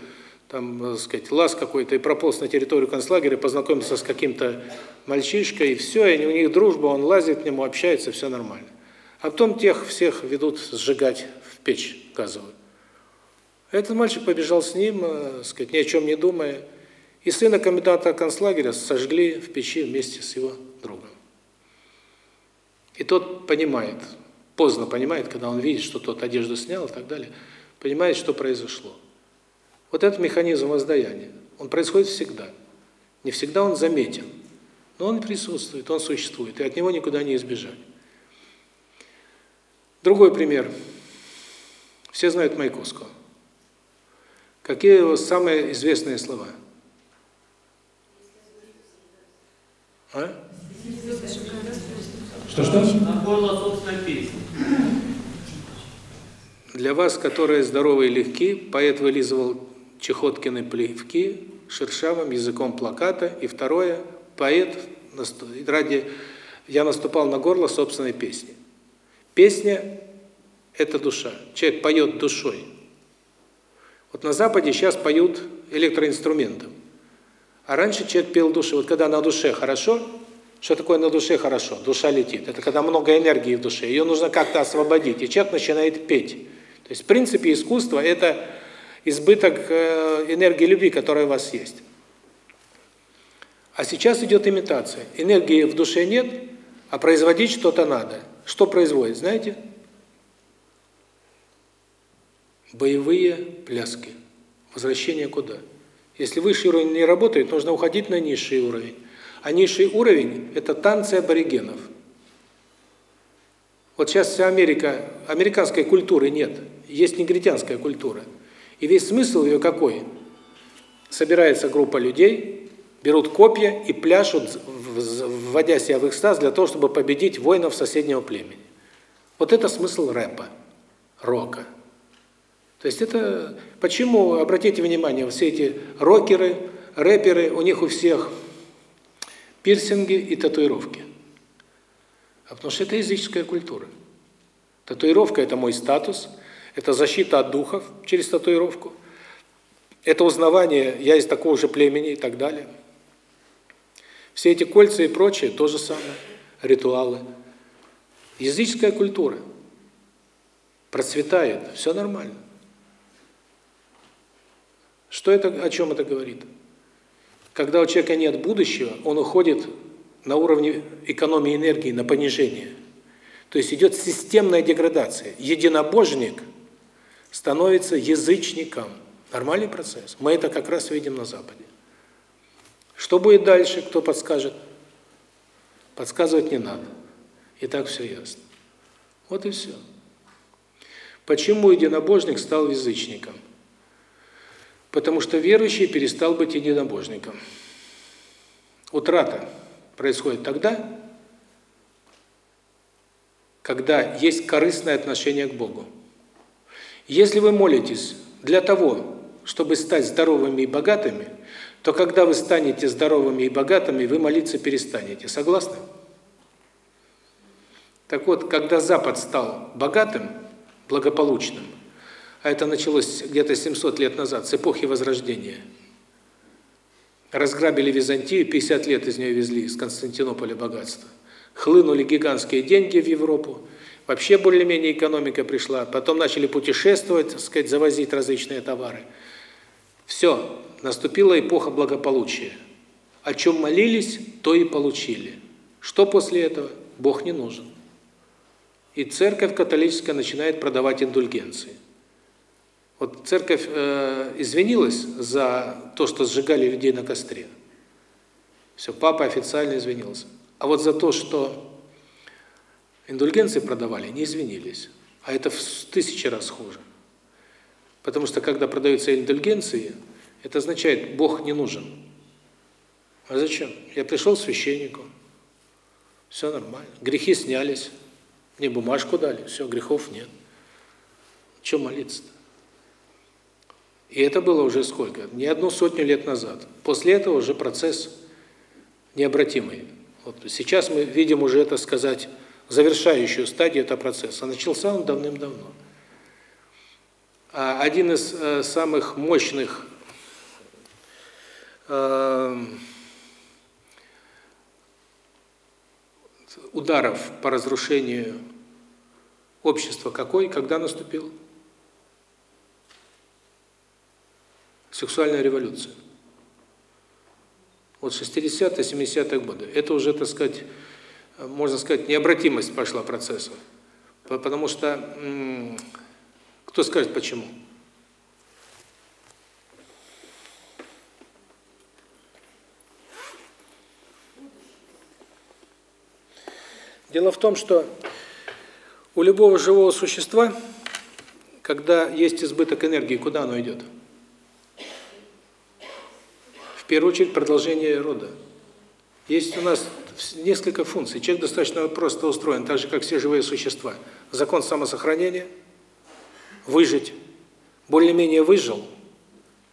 там, так сказать, лаз какой-то и прополз на территорию концлагеря, познакомился с каким-то мальчишкой, и все, и у них дружба, он лазит к нему, общается, все нормально. А потом тех всех ведут сжигать в печь газовую. Этот мальчик побежал с ним, так сказать, ни о чем не думая, и сына коменданта концлагеря сожгли в печи вместе с его другом. И тот понимает, поздно понимает, когда он видит, что тот одежду снял и так далее, понимает, что произошло. Вот этот механизм воздаяния, он происходит всегда. Не всегда он заметен, но он присутствует, он существует, и от него никуда не избежать. Другой пример. Все знают Маяковского. Какие его самые известные слова? А? Что-что?
Напомнила собственная песня.
Для вас, которые здоровые и легки, поэт вылизывал Чехоткины плевки, шершавым языком плаката, и второе поэт ради я наступал на горло собственной песни. Песня это душа. Человек поет душой. Вот на западе сейчас поют электроинструментом. А раньше человек пел душой. Вот когда на душе хорошо, что такое на душе хорошо? Душа летит. Это когда много энергии в душе. Ее нужно как-то освободить. И человек начинает петь. То есть, в принципе, искусство – это избыток э, энергии любви, которая у вас есть. А сейчас идет имитация. Энергии в душе нет, а производить что-то надо. Что производит, знаете? Боевые пляски. Возвращение куда? Если высший уровень не работает, нужно уходить на низший уровень. А низший уровень – это танцы аборигенов. Вот сейчас вся Америка, американской культуры нет, есть негритянская культура. И весь смысл ее какой? Собирается группа людей, берут копья и пляшут, вводя себя в экстаз для того, чтобы победить воинов соседнего племени. Вот это смысл рэпа, рока. То есть это почему, обратите внимание, все эти рокеры, рэперы, у них у всех пирсинги и татуировки. А потому что это языческая культура. Татуировка – это мой статус, это защита от духов через татуировку, это узнавание, я из такого же племени и так далее. Все эти кольца и прочее – то же самое, ритуалы. Языческая культура процветает, все нормально. Что это, о чем это говорит? Когда у человека нет будущего, он уходит на уровне экономии энергии, на понижение. То есть идет системная деградация. Единобожник становится язычником. Нормальный процесс. Мы это как раз видим на Западе. Что будет дальше, кто подскажет? Подсказывать не надо. И так все ясно. Вот и все. Почему единобожник стал язычником? Потому что верующий перестал быть единобожником. Утрата происходит тогда, когда есть корыстное отношение к Богу. Если вы молитесь для того, чтобы стать здоровыми и богатыми, то когда вы станете здоровыми и богатыми, вы молиться перестанете. Согласны? Так вот, когда Запад стал богатым, благополучным, а это началось где-то 700 лет назад, с эпохи Возрождения. Разграбили Византию, 50 лет из нее везли, из Константинополя богатство. Хлынули гигантские деньги в Европу, вообще более-менее экономика пришла. Потом начали путешествовать, так сказать, завозить различные товары. Все, наступила эпоха благополучия. О чем молились, то и получили. Что после этого? Бог не нужен. И церковь католическая начинает продавать индульгенции. Вот церковь э, извинилась за то, что сжигали людей на костре. Все, папа официально извинился. А вот за то, что индульгенции продавали, не извинились. А это в тысячи раз хуже. Потому что когда продаются индульгенции, это означает, Бог не нужен. А зачем? Я пришел к священнику, все нормально, грехи снялись, мне бумажку дали, все, грехов нет. Чем молиться-то? И это было уже сколько? Не одну сотню лет назад. После этого уже процесс необратимый. Вот сейчас мы видим уже, это сказать, завершающую стадию этого процесса. Начался он давным-давно. А один из э, самых мощных э, ударов по разрушению общества какой, когда наступил? сексуальная революция. Вот 60-е, 70-е годы. Это уже, так сказать, можно сказать, необратимость пошла процесса. Потому что, кто скажет почему? Дело в том, что у любого живого существа, когда есть избыток энергии, куда оно идет? В первую очередь продолжение рода. Есть у нас несколько функций. Человек достаточно просто устроен, так же, как все живые существа. Закон самосохранения, выжить, более-менее выжил,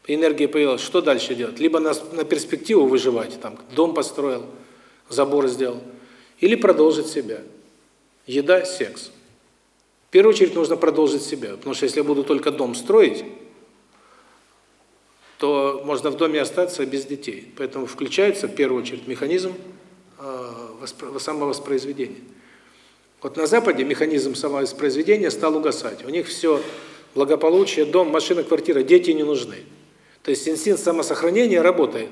энергия появилась, что дальше делать? Либо на, на перспективу выживать, там, дом построил, забор сделал, или продолжить себя. Еда, секс. В первую очередь нужно продолжить себя, потому что если я буду только дом строить, то можно в доме остаться без детей. Поэтому включается в первую очередь механизм э, самовоспроизведения. Вот на Западе механизм самовоспроизведения стал угасать. У них все благополучие, дом, машина, квартира, дети не нужны. То есть инстинкт самосохранения работает,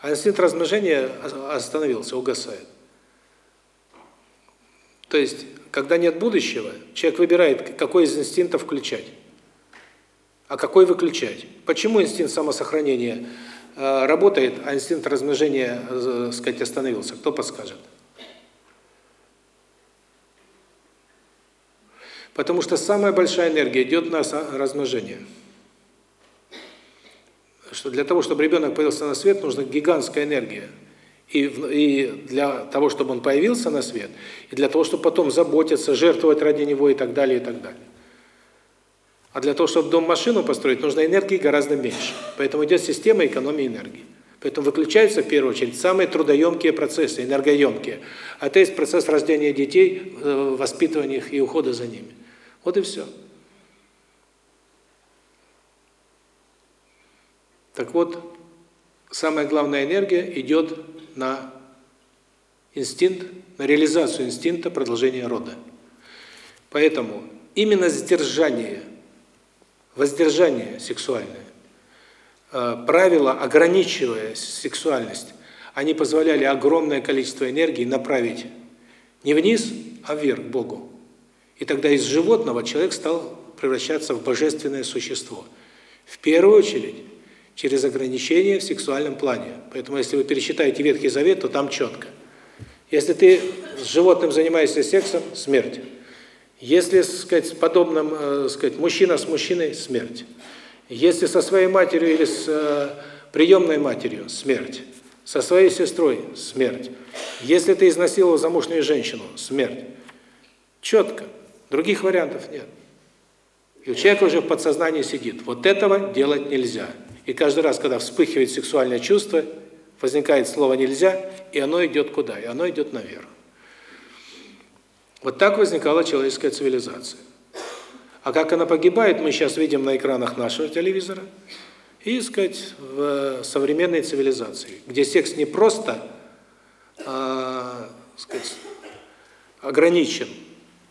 а инстинкт размножения остановился, угасает. То есть, когда нет будущего, человек выбирает, какой из инстинктов включать, а какой выключать. Почему инстинкт самосохранения работает, а инстинкт размножения, э, сказать, остановился? Кто подскажет? Потому что самая большая энергия идет на размножение. Что для того, чтобы ребенок появился на свет, нужна гигантская энергия. И, и для того, чтобы он появился на свет, и для того, чтобы потом заботиться, жертвовать ради него и так далее, и так далее. А для того, чтобы дом-машину построить, нужно энергии гораздо меньше. Поэтому идет система экономии энергии. Поэтому выключаются, в первую очередь, самые трудоемкие процессы, энергоемкие. А это есть процесс рождения детей, э, воспитывания их и ухода за ними. Вот и все. Так вот, самая главная энергия идет на инстинкт, на реализацию инстинкта продолжения рода. Поэтому именно сдержание, воздержание сексуальное, э, правила, ограничивая сексуальность, они позволяли огромное количество энергии направить не вниз, а вверх, к Богу. И тогда из животного человек стал превращаться в божественное существо. В первую очередь, через ограничения в сексуальном плане. Поэтому если вы пересчитаете Ветхий Завет, то там четко. Если ты с животным занимаешься сексом – смерть. Если, сказать, с подобным, э, сказать, мужчина с мужчиной – смерть. Если со своей матерью или с э, приемной матерью – смерть. Со своей сестрой – смерть. Если ты изнасиловал замужнюю женщину – смерть. Четко. Других вариантов нет. И у человека уже в подсознании сидит. Вот этого делать нельзя. И каждый раз, когда вспыхивает сексуальное чувство, возникает слово «нельзя», и оно идет куда? И оно идет наверх. Вот так возникала человеческая цивилизация. А как она погибает, мы сейчас видим на экранах нашего телевизора и, сказать, в современной цивилизации, где секс не просто, а, сказать, ограничен,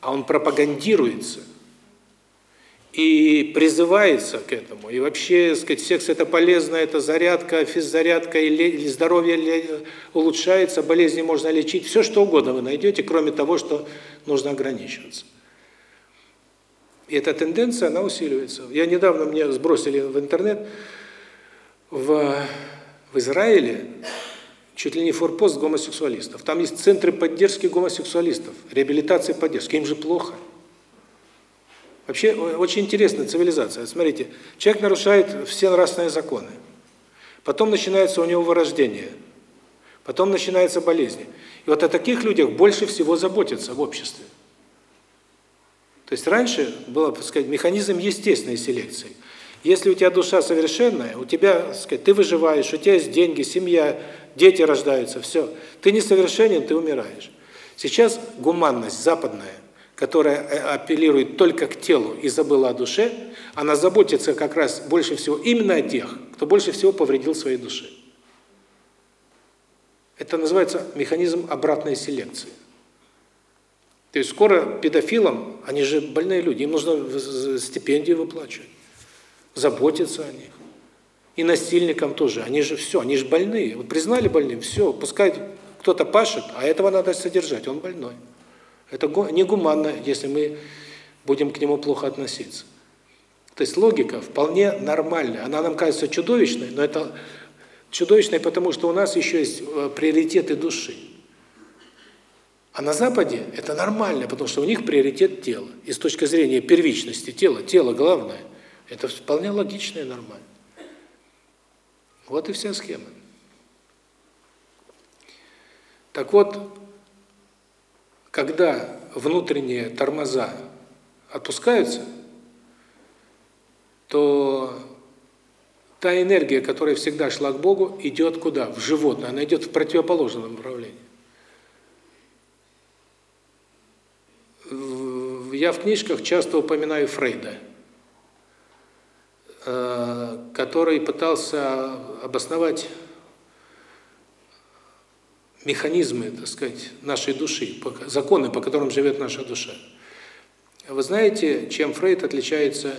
а он пропагандируется и призывается к этому. И вообще, сказать, секс это полезно, это зарядка, физзарядка, или здоровье улучшается, болезни можно лечить, все что угодно вы найдете, кроме того, что нужно ограничиваться. И эта тенденция, она усиливается. Я недавно мне сбросили в интернет в в Израиле чуть ли не форпост гомосексуалистов. Там есть центры поддержки гомосексуалистов, реабилитации поддержки. Им же плохо. Вообще очень интересная цивилизация. Смотрите, человек нарушает все нравственные законы. Потом начинается у него вырождение. Потом начинаются болезни. И вот о таких людях больше всего заботятся в обществе. То есть раньше был, так сказать, механизм естественной селекции. Если у тебя душа совершенная, у тебя, так сказать, ты выживаешь, у тебя есть деньги, семья, дети рождаются, все. Ты несовершенен, ты умираешь. Сейчас гуманность западная, которая э, апеллирует только к телу и забыла о душе, она заботится как раз больше всего именно о тех, кто больше всего повредил своей душе. Это называется механизм обратной селекции. То есть скоро педофилам, они же больные люди, им нужно стипендию выплачивать, заботиться о них. И насильникам тоже. Они же все, они же больные. Вот признали больным, все, пускай кто-то пашет, а этого надо содержать, он больной. Это негуманно, если мы будем к нему плохо относиться. То есть логика вполне нормальная. Она нам кажется чудовищной, но это чудовищной, потому что у нас еще есть э, приоритеты души. А на Западе это нормально, потому что у них приоритет тела. И с точки зрения первичности тела, тело главное, это вполне логично и нормально. Вот и вся схема. Так вот, когда внутренние тормоза отпускаются, то Та энергия, которая всегда шла к Богу, идет куда? В животное. Она идет в противоположном направлении. Я в книжках часто упоминаю Фрейда, э, который пытался обосновать механизмы, так сказать, нашей души, законы, по которым живет наша душа. Вы знаете, чем Фрейд отличается?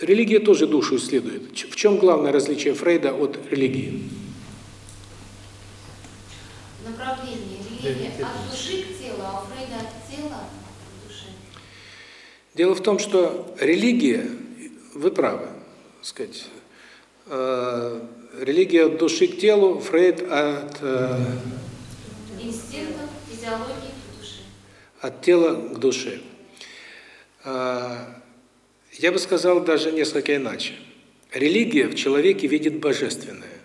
Религия тоже душу исследует. В чем главное различие Фрейда от религии?
Направление религии от души к телу, а у Фрейда от тела к душе.
Дело в том, что религия, вы правы, сказать, э, религия от души к телу, Фрейд от э,
инстинктов, физиологии к душе.
От тела к душе. А, я бы сказал даже несколько иначе. Религия в человеке видит божественное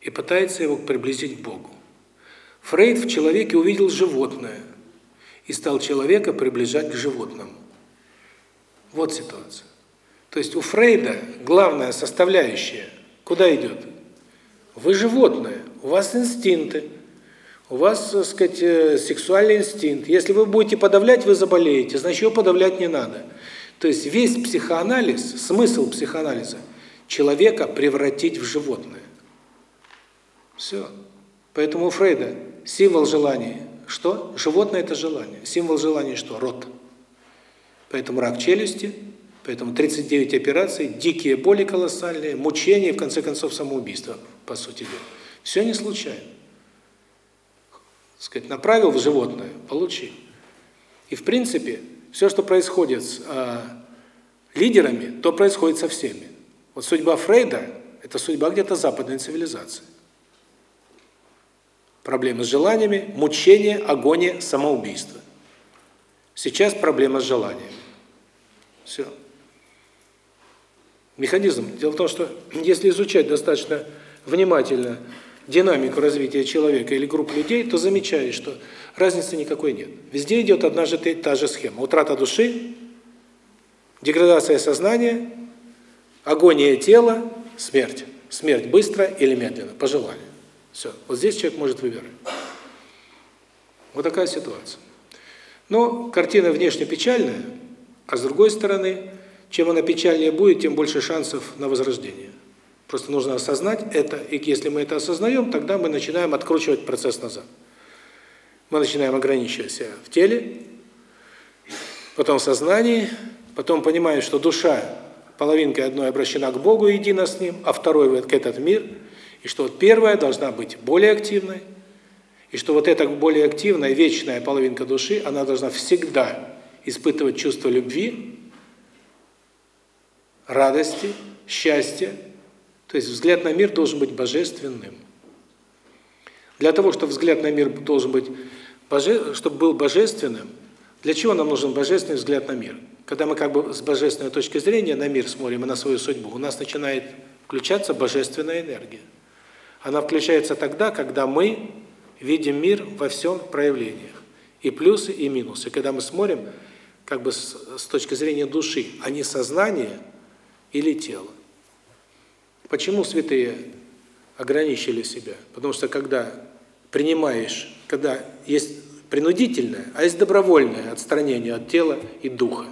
и пытается его приблизить к Богу. Фрейд в человеке увидел животное и стал человека приближать к животному. Вот ситуация. То есть у Фрейда главная составляющая куда идет? Вы животное, у вас инстинкты, у вас, так сказать, э, сексуальный инстинкт. Если вы будете подавлять, вы заболеете, значит, его подавлять не надо. То есть весь психоанализ, смысл психоанализа человека превратить в животное. Все. Поэтому у Фрейда символ желания что? Животное это желание. Символ желания что? Рот. Поэтому рак челюсти, поэтому 39 операций, дикие боли колоссальные, мучения и в конце концов самоубийство, по сути дела. Все не случайно сказать, направил в животное, получи. И в принципе, все, что происходит с э, лидерами, то происходит со всеми. Вот судьба Фрейда – это судьба где-то западной цивилизации. Проблемы с желаниями, мучение, агония, самоубийство. Сейчас проблема с желаниями. Все. Механизм. Дело в том, что если изучать достаточно внимательно динамику развития человека или группы людей, то замечаешь, что разницы никакой нет. Везде идет одна же та же схема. Утрата души, деградация сознания, агония тела, смерть. Смерть быстро или медленно, по желанию. Все. Вот здесь человек может выбирать. Вот такая ситуация. Но картина внешне печальная, а с другой стороны, чем она печальнее будет, тем больше шансов на возрождение. Просто нужно осознать это, и если мы это осознаем, тогда мы начинаем откручивать процесс назад. Мы начинаем ограничивать себя в теле, потом в сознании, потом понимаем, что душа половинкой одной обращена к Богу, едина с Ним, а второй к этот мир, и что вот первая должна быть более активной, и что вот эта более активная, вечная половинка души, она должна всегда испытывать чувство любви, радости, счастья, то есть взгляд на мир должен быть божественным. Для того, чтобы взгляд на мир должен быть боже... чтобы был божественным, для чего нам нужен божественный взгляд на мир? Когда мы как бы с божественной точки зрения на мир смотрим и на свою судьбу, у нас начинает включаться божественная энергия. Она включается тогда, когда мы видим мир во всем проявлениях. И плюсы, и минусы. Когда мы смотрим как бы с, с точки зрения души, а не сознания или тела. Почему святые ограничили себя? Потому что когда принимаешь, когда есть принудительное, а есть добровольное отстранение от тела и духа.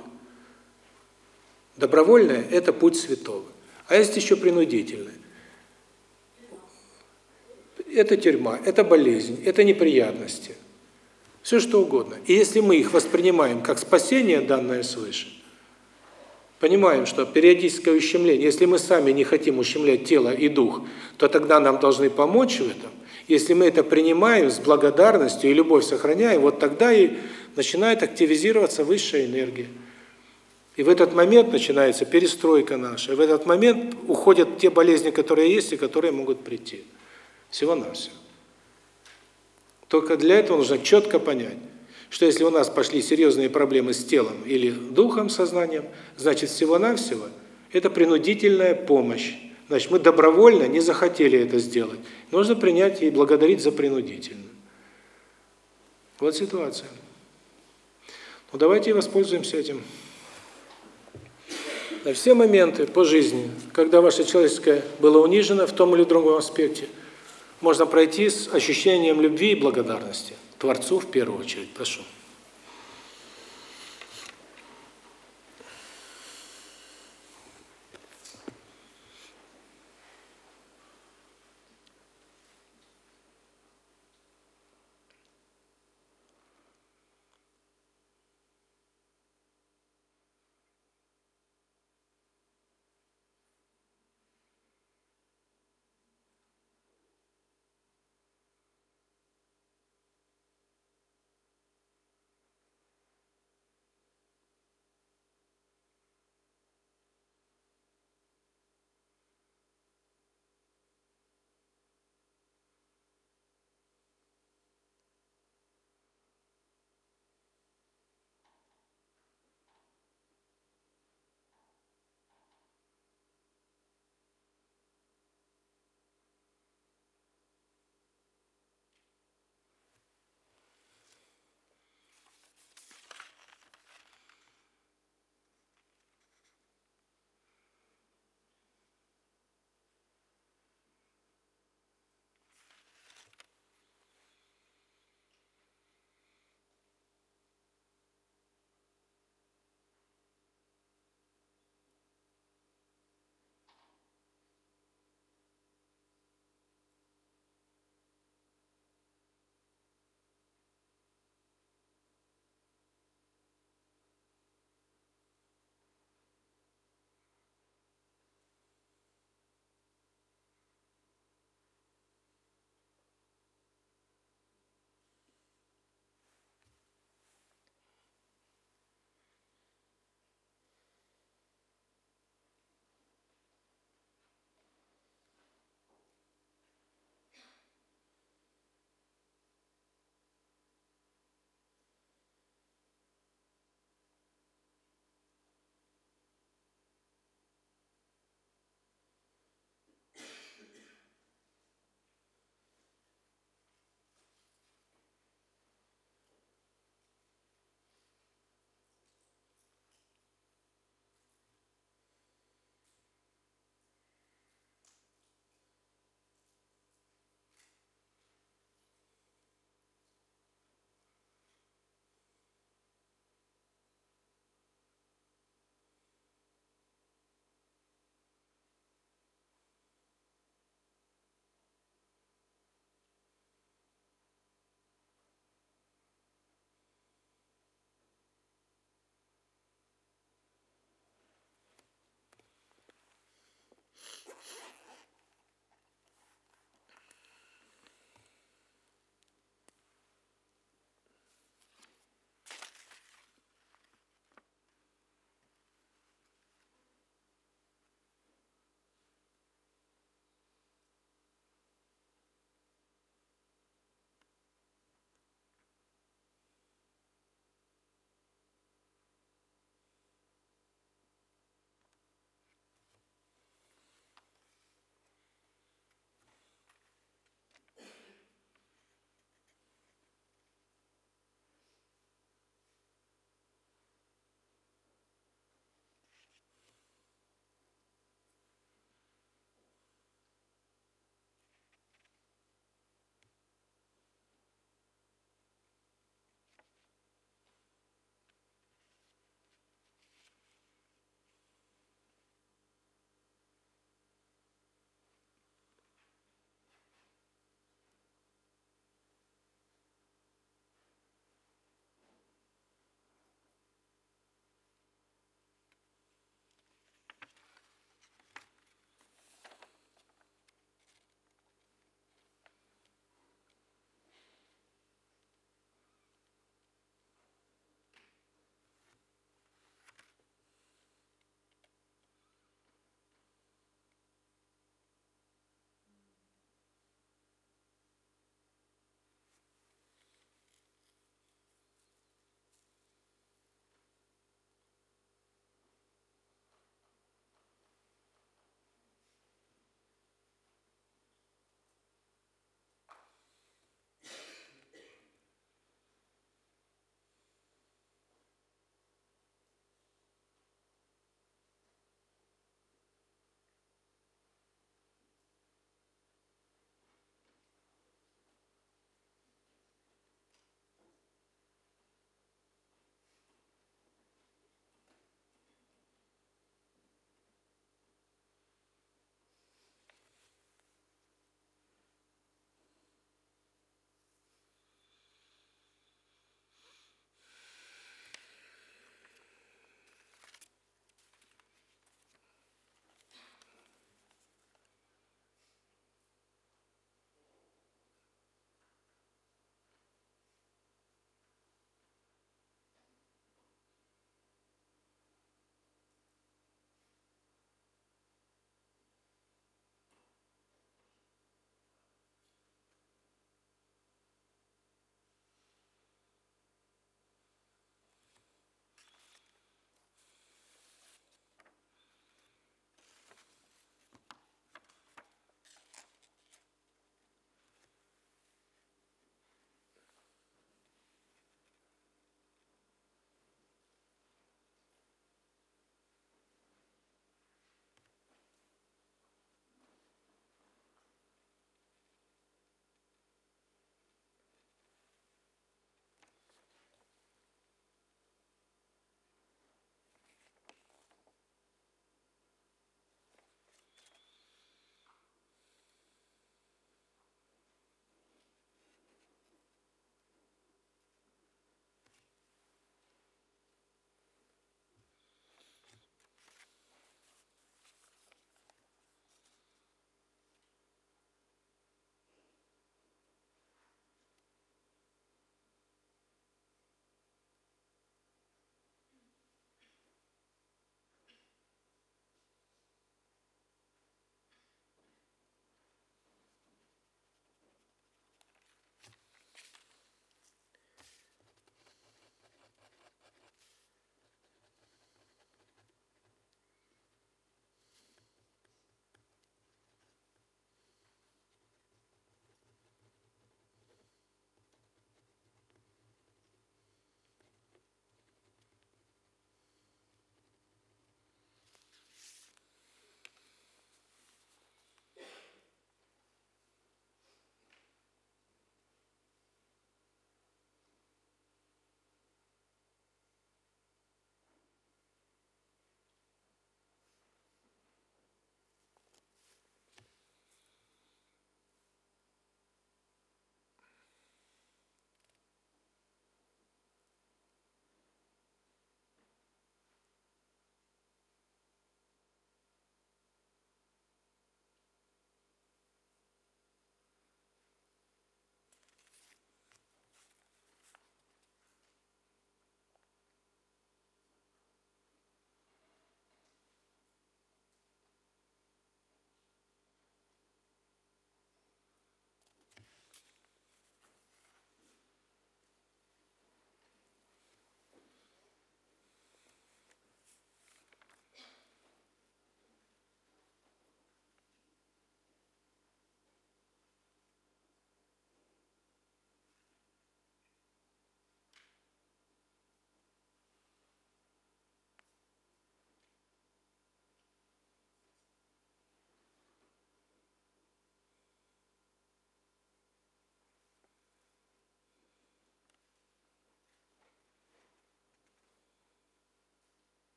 Добровольное – это путь святого. А есть еще принудительное. Это тюрьма, это болезнь, это неприятности. Все что угодно. И если мы их воспринимаем как спасение, данное свыше, понимаем, что периодическое ущемление, если мы сами не хотим ущемлять тело и дух, то тогда нам должны помочь в этом. Если мы это принимаем с благодарностью и любовь сохраняем, вот тогда и начинает активизироваться высшая энергия. И в этот момент начинается перестройка наша. И в этот момент уходят те болезни, которые есть и которые могут прийти. Всего-навсего. Только для этого нужно четко понять, что если у нас пошли серьезные проблемы с телом или духом, сознанием, значит всего-навсего это принудительная помощь. Значит, мы добровольно не захотели это сделать. Нужно принять и благодарить за принудительную. Вот ситуация. Ну давайте воспользуемся этим. на все моменты по жизни, когда ваше человеческое было унижено в том или другом аспекте, можно пройти с ощущением любви и благодарности. Творцу в первую очередь. Прошу.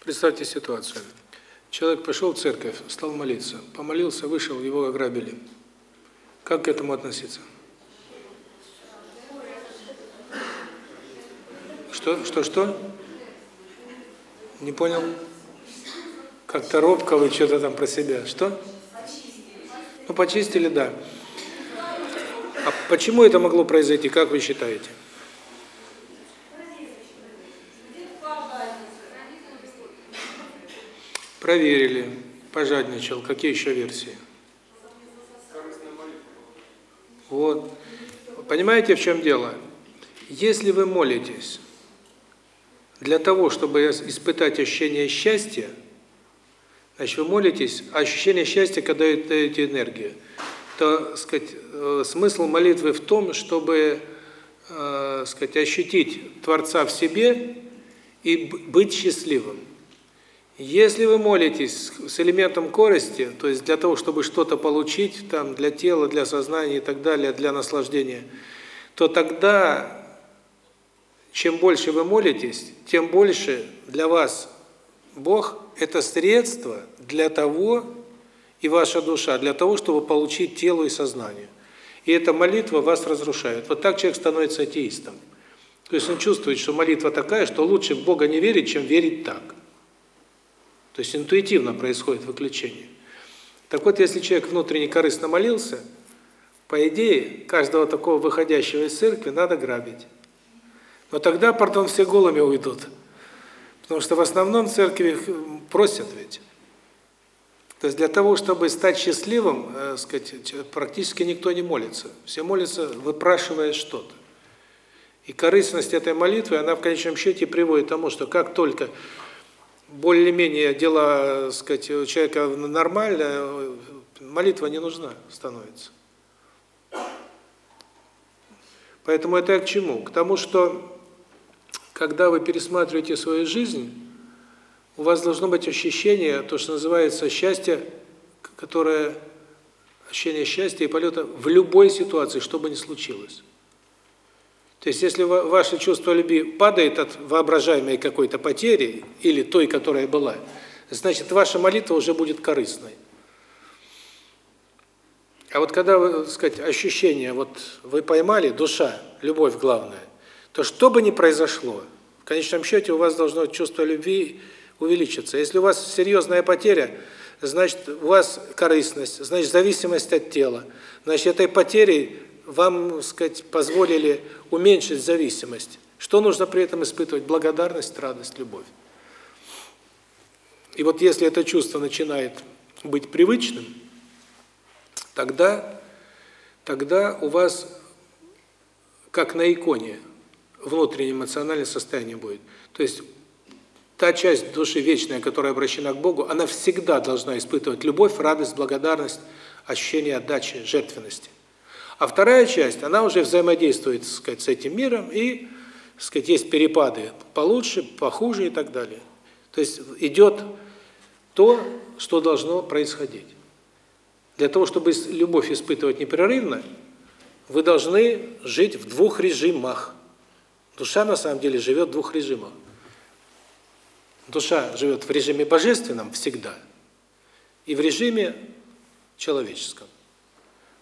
Представьте ситуацию. Человек пошел в церковь, стал молиться, помолился, вышел, его ограбили. Как к этому относиться? Что, что, что? Не понял? Как-то робко вы что-то там про себя. Что? Ну, почистили, да. А почему это могло произойти, как вы считаете? Проверили, пожадничал. Какие еще версии? Вот. Понимаете, в чем дело? Если вы молитесь для того, чтобы испытать ощущение счастья, значит, вы молитесь, а ощущение счастья, когда даете энергию, то, сказать, э, смысл молитвы в том, чтобы, э, сказать, ощутить Творца в себе и быть счастливым. Если вы молитесь с элементом корости, то есть для того, чтобы что-то получить, там, для тела, для сознания и так далее, для наслаждения, то тогда, чем больше вы молитесь, тем больше для вас Бог – это средство для того, и ваша душа, для того, чтобы получить тело и сознание. И эта молитва вас разрушает. Вот так человек становится атеистом. То есть он чувствует, что молитва такая, что лучше в Бога не верить, чем верить так. То есть интуитивно происходит выключение. Так вот, если человек внутренне корыстно молился, по идее, каждого такого выходящего из церкви надо грабить. Но тогда, пардон, все голыми уйдут. Потому что в основном церкви просят ведь. То есть для того, чтобы стать счастливым, э, сказать, практически никто не молится. Все молятся, выпрашивая что-то. И корыстность этой молитвы, она в конечном счете приводит к тому, что как только более-менее дела, сказать, у человека нормально, молитва не нужна становится. Поэтому это к чему? К тому, что когда вы пересматриваете свою жизнь, у вас должно быть ощущение, то, что называется счастье, которое ощущение счастья и полета в любой ситуации, что бы ни случилось. То есть, если ваше чувство любви падает от воображаемой какой-то потери, или той, которая была, значит, ваша молитва уже будет корыстной. А вот когда, вы, так сказать, ощущение, вот вы поймали, душа, любовь главная, то что бы ни произошло, в конечном счете у вас должно чувство любви увеличиться. Если у вас серьезная потеря, значит, у вас корыстность, значит, зависимость от тела. Значит, этой потерей вам, так сказать, позволили уменьшить зависимость. Что нужно при этом испытывать? Благодарность, радость, любовь. И вот если это чувство начинает быть привычным, тогда тогда у вас как на иконе внутреннее эмоциональное состояние будет. То есть та часть души вечная, которая обращена к Богу, она всегда должна испытывать любовь, радость, благодарность, ощущение отдачи, жертвенности. А вторая часть, она уже взаимодействует, так сказать, с этим миром, и, так сказать, есть перепады получше, похуже и так далее. То есть идет то, что должно происходить. Для того, чтобы любовь испытывать непрерывно, вы должны жить в двух режимах. Душа, на самом деле, живет в двух режимах. Душа живет в режиме божественном всегда и в режиме человеческом.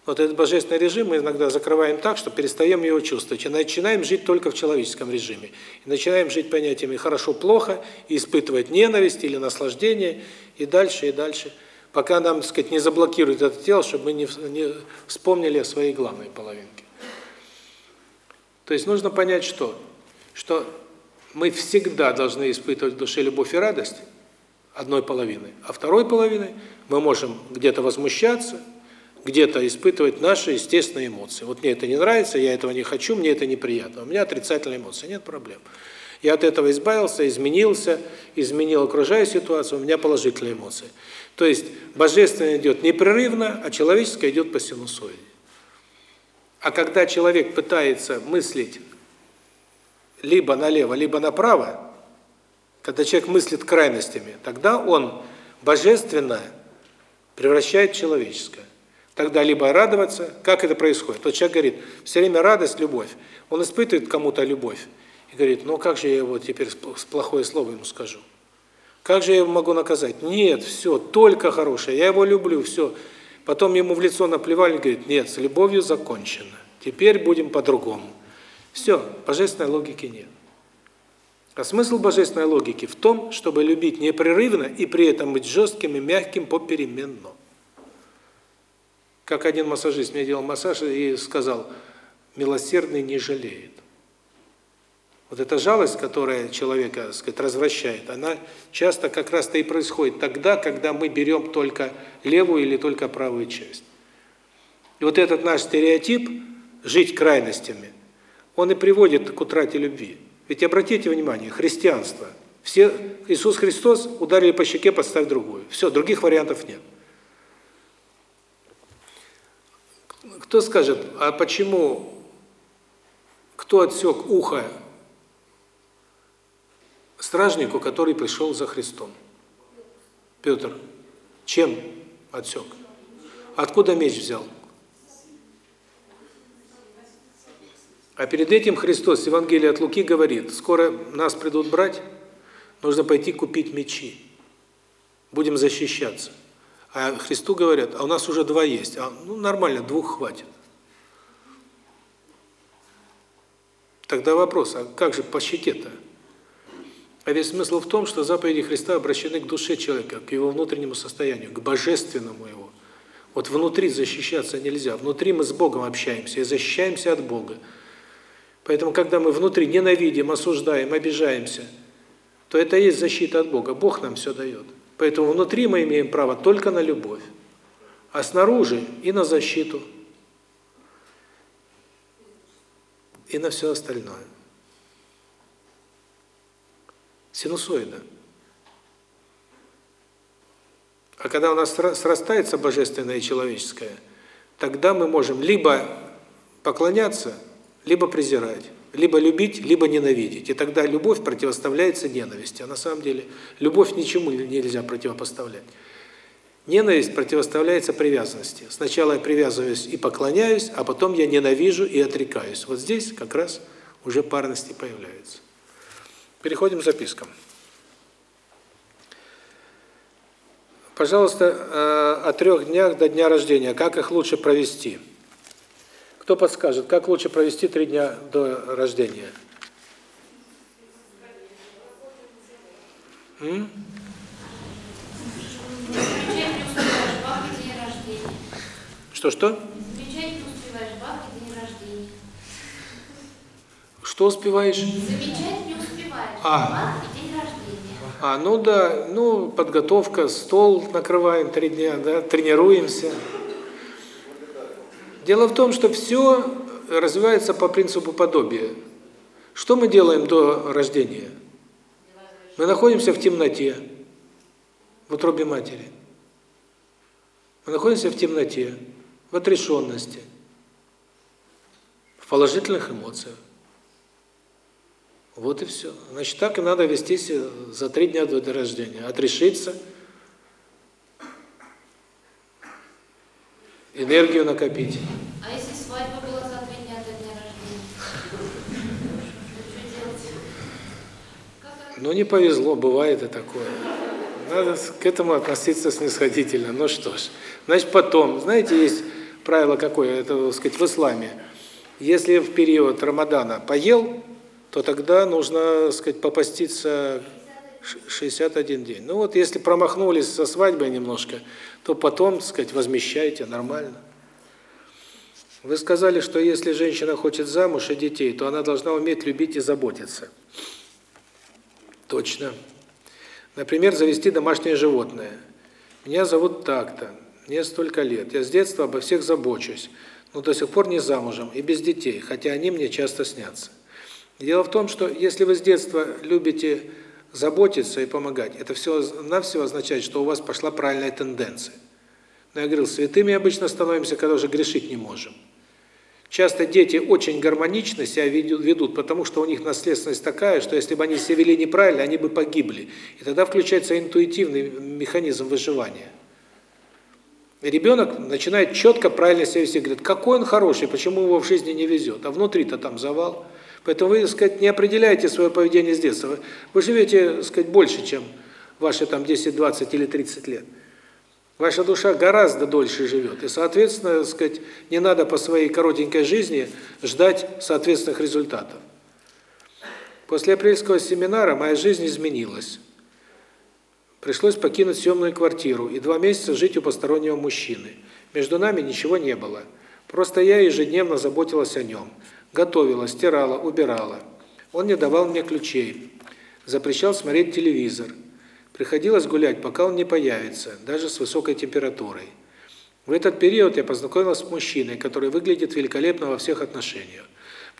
Вот этот божественный режим мы иногда закрываем так, что перестаем его чувствовать, и начинаем жить только в человеческом режиме. И начинаем жить понятиями «хорошо-плохо», испытывать ненависть или наслаждение, и дальше, и дальше, пока нам, так сказать, не заблокирует это тело, чтобы мы не, не вспомнили о своей главной половинке. То есть нужно понять что? Что мы всегда должны испытывать в душе любовь и радость одной половины, а второй половиной мы можем где-то возмущаться, где-то испытывать наши естественные эмоции. Вот мне это не нравится, я этого не хочу, мне это неприятно. У меня отрицательные эмоции, нет проблем. Я от этого избавился, изменился, изменил окружающую ситуацию, у меня положительные эмоции. То есть божественное идет непрерывно, а человеческое идет по синусоиде. А когда человек пытается мыслить либо налево, либо направо, когда человек мыслит крайностями, тогда он божественное превращает в человеческое. Тогда либо радоваться, как это происходит? Тот человек говорит, все время радость, любовь. Он испытывает кому-то любовь и говорит, ну как же я его теперь с плохое слово ему скажу? Как же я его могу наказать? Нет, все, только хорошее, я его люблю, все. Потом ему в лицо наплевали, говорит, нет, с любовью закончено. Теперь будем по-другому. Все, божественной логики нет. А смысл божественной логики в том, чтобы любить непрерывно и при этом быть жестким и мягким попеременно. Как один массажист мне делал массаж и сказал, милосердный не жалеет. Вот эта жалость, которая человека, так сказать, развращает, она часто как раз-то и происходит тогда, когда мы берем только левую или только правую часть. И вот этот наш стереотип жить крайностями, он и приводит к утрате любви. Ведь обратите внимание, христианство, все Иисус Христос ударили по щеке, подставь другую. Все, других вариантов нет. Кто скажет, а почему кто отсек ухо стражнику, который пришел за Христом? Петр. Чем отсек? Откуда меч взял? А перед этим Христос, Евангелие от Луки говорит, скоро нас придут брать, нужно пойти купить мечи. Будем защищаться. А Христу говорят, а у нас уже два есть. А, ну, нормально, двух хватит. Тогда вопрос, а как же по щеке-то? А весь смысл в том, что заповеди Христа обращены к душе человека, к его внутреннему состоянию, к божественному его. Вот внутри защищаться нельзя. Внутри мы с Богом общаемся и защищаемся от Бога. Поэтому, когда мы внутри ненавидим, осуждаем, обижаемся, то это есть защита от Бога. Бог нам все дает. Поэтому внутри мы имеем право только на любовь, а снаружи и на защиту, и на все остальное. Синусоида. А когда у нас срастается божественное и человеческое, тогда мы можем либо поклоняться, либо презирать, либо любить, либо ненавидеть. И тогда любовь противоставляется ненависти. А на самом деле любовь ничему нельзя противопоставлять. Ненависть противоставляется привязанности. Сначала я привязываюсь и поклоняюсь, а потом я ненавижу и отрекаюсь. Вот здесь как раз уже парности появляются. Переходим к запискам. Пожалуйста, э, о трех днях до дня рождения. Как их лучше провести? Кто подскажет, как лучше провести три дня до рождения? М? Что-что? Что успеваешь?
Замечать не успеваешь.
А.
день рождения.
А, ну да, ну, подготовка, стол накрываем три дня, да, тренируемся. Дело в том, что все развивается по принципу подобия. Что мы делаем до рождения? Мы находимся в темноте, в утробе матери. Мы находимся в темноте, в отрешенности, в положительных эмоциях. Вот и все. Значит, так и надо вести себя за три дня до рождения. Отрешиться, энергию накопить.
А если свадьба была за три дня до дня рождения?
Ну, не повезло, бывает и такое. Надо к этому относиться снисходительно. Ну что ж. Значит, потом, знаете, есть правило какое, это, так сказать, в исламе. Если в период Рамадана поел, то тогда нужно, так сказать, попаститься 61 день. Ну вот, если промахнулись со свадьбой немножко, то потом, так сказать, возмещайте, нормально. Вы сказали, что если женщина хочет замуж и детей, то она должна уметь любить и заботиться. Точно. Например, завести домашнее животное. Меня зовут так-то, мне столько лет, я с детства обо всех забочусь, но до сих пор не замужем и без детей, хотя они мне часто снятся. Дело в том, что если вы с детства любите заботиться и помогать, это все навсего означает, что у вас пошла правильная тенденция. Но я говорил, святыми обычно становимся, когда уже грешить не можем. Часто дети очень гармонично себя ведут, потому что у них наследственность такая, что если бы они себя вели неправильно, они бы погибли. И тогда включается интуитивный механизм выживания. Ребенок начинает четко, правильно себя вести, говорит, какой он хороший, почему его в жизни не везет, а внутри-то там завал. Поэтому вы, так сказать, не определяете свое поведение с детства. Вы живете, так сказать, больше, чем ваши там 10, 20 или 30 лет. Ваша душа гораздо дольше живет. И, соответственно, сказать, не надо по своей коротенькой жизни ждать соответственных результатов. После апрельского семинара моя жизнь изменилась. Пришлось покинуть съемную квартиру и два месяца жить у постороннего мужчины. Между нами ничего не было. Просто я ежедневно заботилась о нем. Готовила, стирала, убирала. Он не давал мне ключей. Запрещал смотреть телевизор. Приходилось гулять, пока он не появится, даже с высокой температурой. В этот период я познакомилась с мужчиной, который выглядит великолепно во всех отношениях.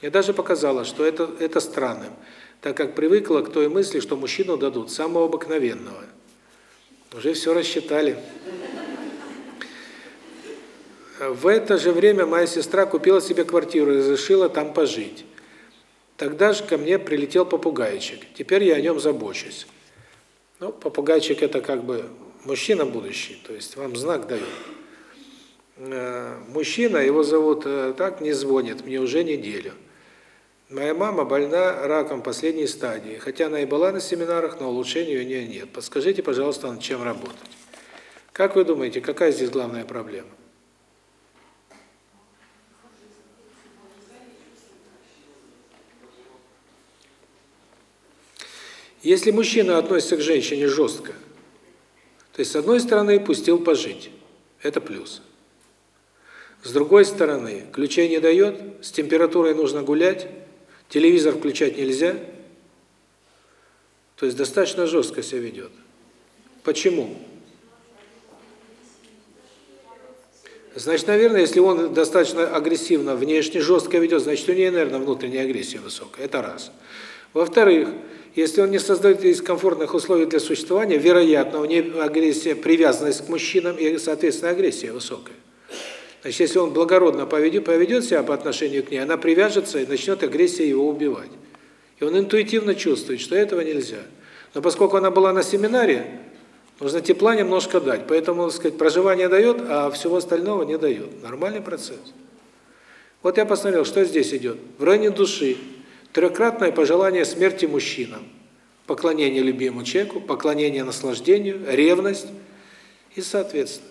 Мне даже показалось, что это это странным, так как привыкла к той мысли, что мужчину дадут самого обыкновенного. Уже все рассчитали. В это же время моя сестра купила себе квартиру и разрешила там пожить. Тогда же ко мне прилетел попугайчик. Теперь я о нем забочусь. Ну, попугайчик это как бы мужчина будущий, то есть вам знак дает. Э, мужчина, его зовут э, так, не звонит мне уже неделю. Моя мама больна раком последней стадии, хотя она и была на семинарах, но улучшения у нее нет. Подскажите, пожалуйста, над чем работать. Как вы думаете, какая здесь главная проблема? Если мужчина относится к женщине жестко, то есть с одной стороны пустил пожить, это плюс. С другой стороны, ключей не дает, с температурой нужно гулять, телевизор включать нельзя, то есть достаточно жестко себя ведет. Почему? Значит, наверное, если он достаточно агрессивно внешне, жестко ведет, значит, у нее, наверное, внутренняя агрессия высокая. Это раз. Во-вторых, если он не создает из комфортных условий для существования, вероятно, у него агрессия, привязанность к мужчинам и, соответственно, агрессия высокая. Значит, если он благородно поведет, поведет себя по отношению к ней, она привяжется и начнет агрессия его убивать. И он интуитивно чувствует, что этого нельзя. Но поскольку она была на семинаре, нужно тепла немножко дать. Поэтому, так сказать, проживание дает, а всего остального не дает. Нормальный процесс. Вот я посмотрел, что здесь идет. В районе души Трехкратное пожелание смерти мужчинам. Поклонение любимому человеку, поклонение наслаждению, ревность и соответственно.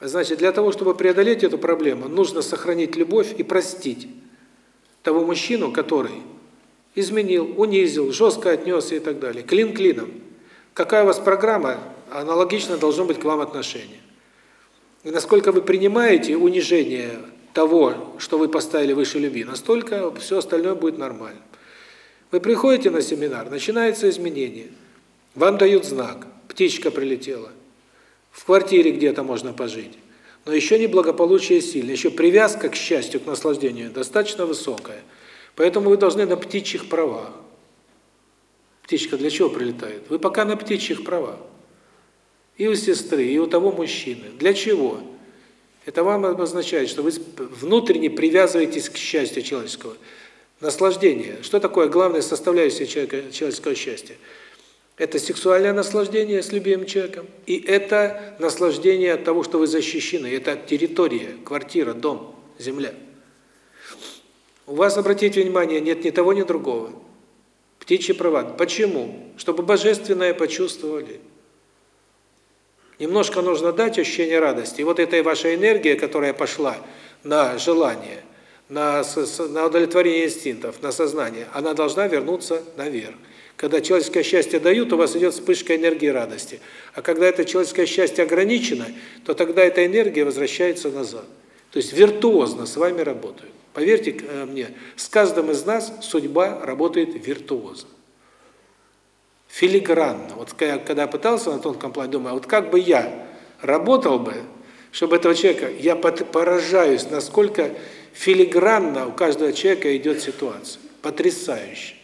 Значит, для того, чтобы преодолеть эту проблему, нужно сохранить любовь и простить того мужчину, который изменил, унизил, жестко отнесся и так далее. Клин клином. Какая у вас программа, аналогично должно быть к вам отношение. И насколько вы принимаете унижение того, что вы поставили выше любви, настолько все остальное будет нормально. Вы приходите на семинар, начинается изменение. Вам дают знак, птичка прилетела. В квартире где-то можно пожить. Но еще не благополучие сильное, еще привязка к счастью, к наслаждению достаточно высокая. Поэтому вы должны на птичьих правах. Птичка для чего прилетает? Вы пока на птичьих правах. И у сестры, и у того мужчины. Для чего? Это вам обозначает, что вы внутренне привязываетесь к счастью человеческого. Наслаждение. Что такое главная составляющая человека, человеческого счастья? Это сексуальное наслаждение с любимым человеком, и это наслаждение от того, что вы защищены. Это территория, квартира, дом, земля. У вас, обратите внимание, нет ни того, ни другого. Птичьи права. Почему? Чтобы божественное почувствовали. Немножко нужно дать ощущение радости. И вот эта ваша энергия, которая пошла на желание, на, на удовлетворение инстинктов, на сознание, она должна вернуться наверх. Когда человеческое счастье дают, у вас идет вспышка энергии радости. А когда это человеческое счастье ограничено, то тогда эта энергия возвращается назад. То есть виртуозно с вами работают. Поверьте э, мне, с каждым из нас судьба работает виртуозно филигранно. Вот когда, когда пытался на тонком плане, думаю, а вот как бы я работал бы, чтобы этого человека, я поражаюсь, насколько филигранно у каждого человека идет ситуация. Потрясающе.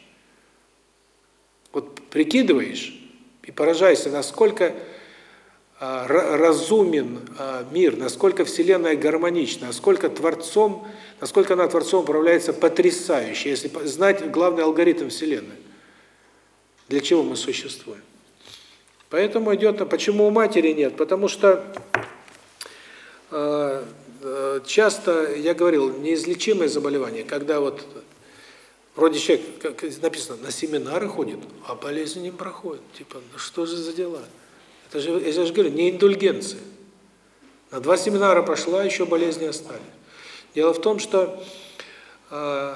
Вот прикидываешь и поражаешься, насколько а, разумен а, мир, насколько Вселенная гармонична, насколько Творцом, насколько она Творцом управляется потрясающе, если знать главный алгоритм Вселенной. Для чего мы существуем? Поэтому идет, почему у матери нет? Потому что э, часто, я говорил, неизлечимые заболевания, когда вот Вроде человек, как написано, на семинары ходит, а болезнь не проходит. Типа, ну что же за дела? Это же, я же говорю, не индульгенция. На два семинара прошла, еще болезни остались. Дело в том, что э,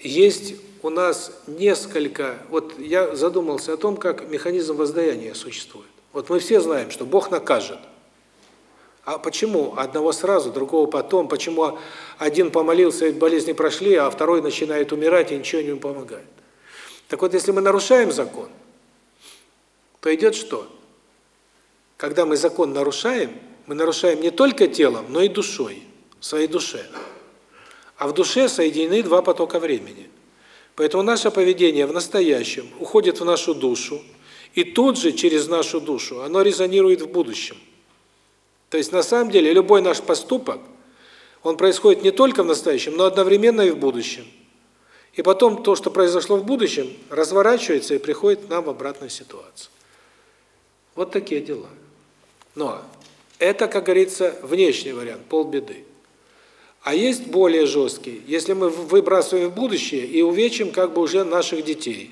есть у нас несколько... Вот я задумался о том, как механизм воздаяния существует. Вот мы все знаем, что Бог накажет. А почему одного сразу, другого потом? Почему один помолился, и болезни прошли, а второй начинает умирать, и ничего не помогает? Так вот, если мы нарушаем закон, то идет что? Когда мы закон нарушаем, мы нарушаем не только телом, но и душой, своей душе. А в душе соединены два потока времени. Поэтому наше поведение в настоящем уходит в нашу душу, и тут же через нашу душу оно резонирует в будущем. То есть на самом деле любой наш поступок, он происходит не только в настоящем, но одновременно и в будущем. И потом то, что произошло в будущем, разворачивается и приходит нам в обратную ситуацию. Вот такие дела. Но это, как говорится, внешний вариант, полбеды. А есть более жесткий, если мы выбрасываем в будущее и увечим как бы уже наших детей.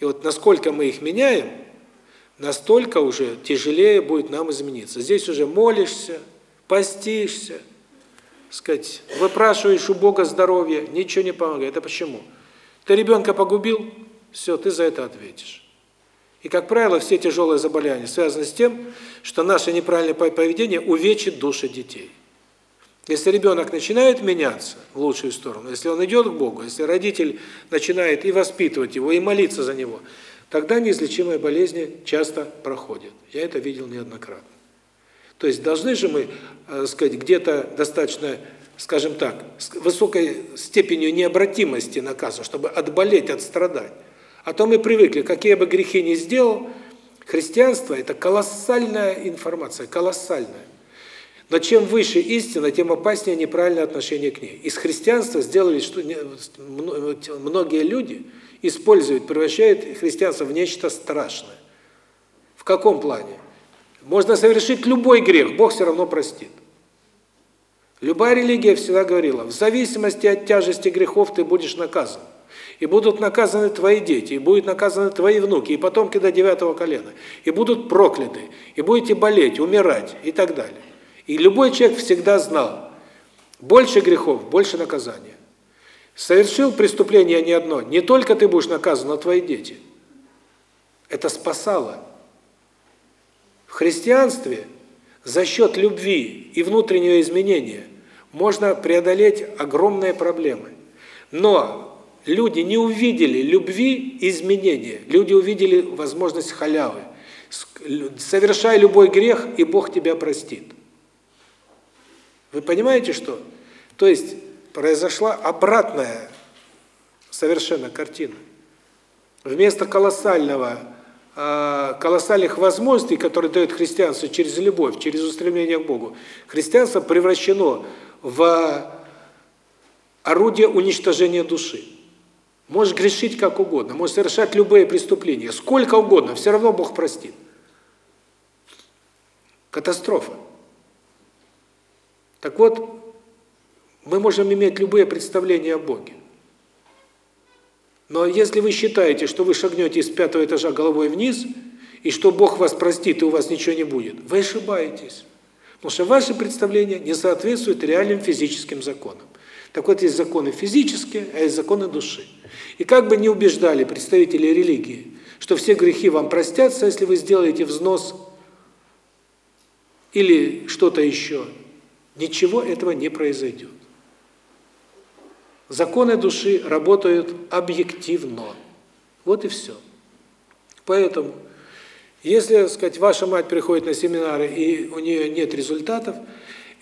И вот насколько мы их меняем, настолько уже тяжелее будет нам измениться. Здесь уже молишься, постишься, сказать, выпрашиваешь у Бога здоровья, ничего не помогает. Это почему? Ты ребенка погубил, все, ты за это ответишь. И, как правило, все тяжелые заболевания связаны с тем, что наше неправильное поведение увечит души детей. Если ребенок начинает меняться в лучшую сторону, если он идет к Богу, если родитель начинает и воспитывать его, и молиться за него – тогда неизлечимые болезни часто проходят. Я это видел неоднократно. То есть должны же мы, э, сказать, где-то достаточно, скажем так, с высокой степенью необратимости наказа, чтобы отболеть, отстрадать. А то мы привыкли, какие бы грехи ни сделал, христианство – это колоссальная информация, колоссальная. Но чем выше истина, тем опаснее неправильное отношение к ней. Из христианства сделали что многие люди – использует, превращает христианство в нечто страшное. В каком плане? Можно совершить любой грех, Бог все равно простит. Любая религия всегда говорила, в зависимости от тяжести грехов ты будешь наказан. И будут наказаны твои дети, и будут наказаны твои внуки, и потомки до девятого колена. И будут прокляты, и будете болеть, умирать, и так далее. И любой человек всегда знал, больше грехов, больше наказания. Совершил преступление не одно, не только ты будешь наказан, но твои дети. Это спасало. В христианстве за счет любви и внутреннего изменения можно преодолеть огромные проблемы. Но люди не увидели любви изменения, люди увидели возможность халявы. Совершай любой грех, и Бог тебя простит. Вы понимаете, что? То есть произошла обратная совершенно картина. Вместо колоссального а, колоссальных возможностей, которые дает христианство через любовь, через устремление к Богу, христианство превращено в орудие уничтожения души. Можешь грешить как угодно, можешь совершать любые преступления, сколько угодно, все равно Бог простит. Катастрофа. Так вот, мы можем иметь любые представления о Боге. Но если вы считаете, что вы шагнете с пятого этажа головой вниз, и что Бог вас простит, и у вас ничего не будет, вы ошибаетесь. Потому что ваши представления не соответствуют реальным физическим законам. Так вот, есть законы физические, а есть законы души. И как бы ни убеждали представители религии, что все грехи вам простятся, если вы сделаете взнос или что-то еще, ничего этого не произойдет. Законы души работают объективно. Вот и все. Поэтому, если, так сказать, ваша мать приходит на семинары и у нее нет результатов,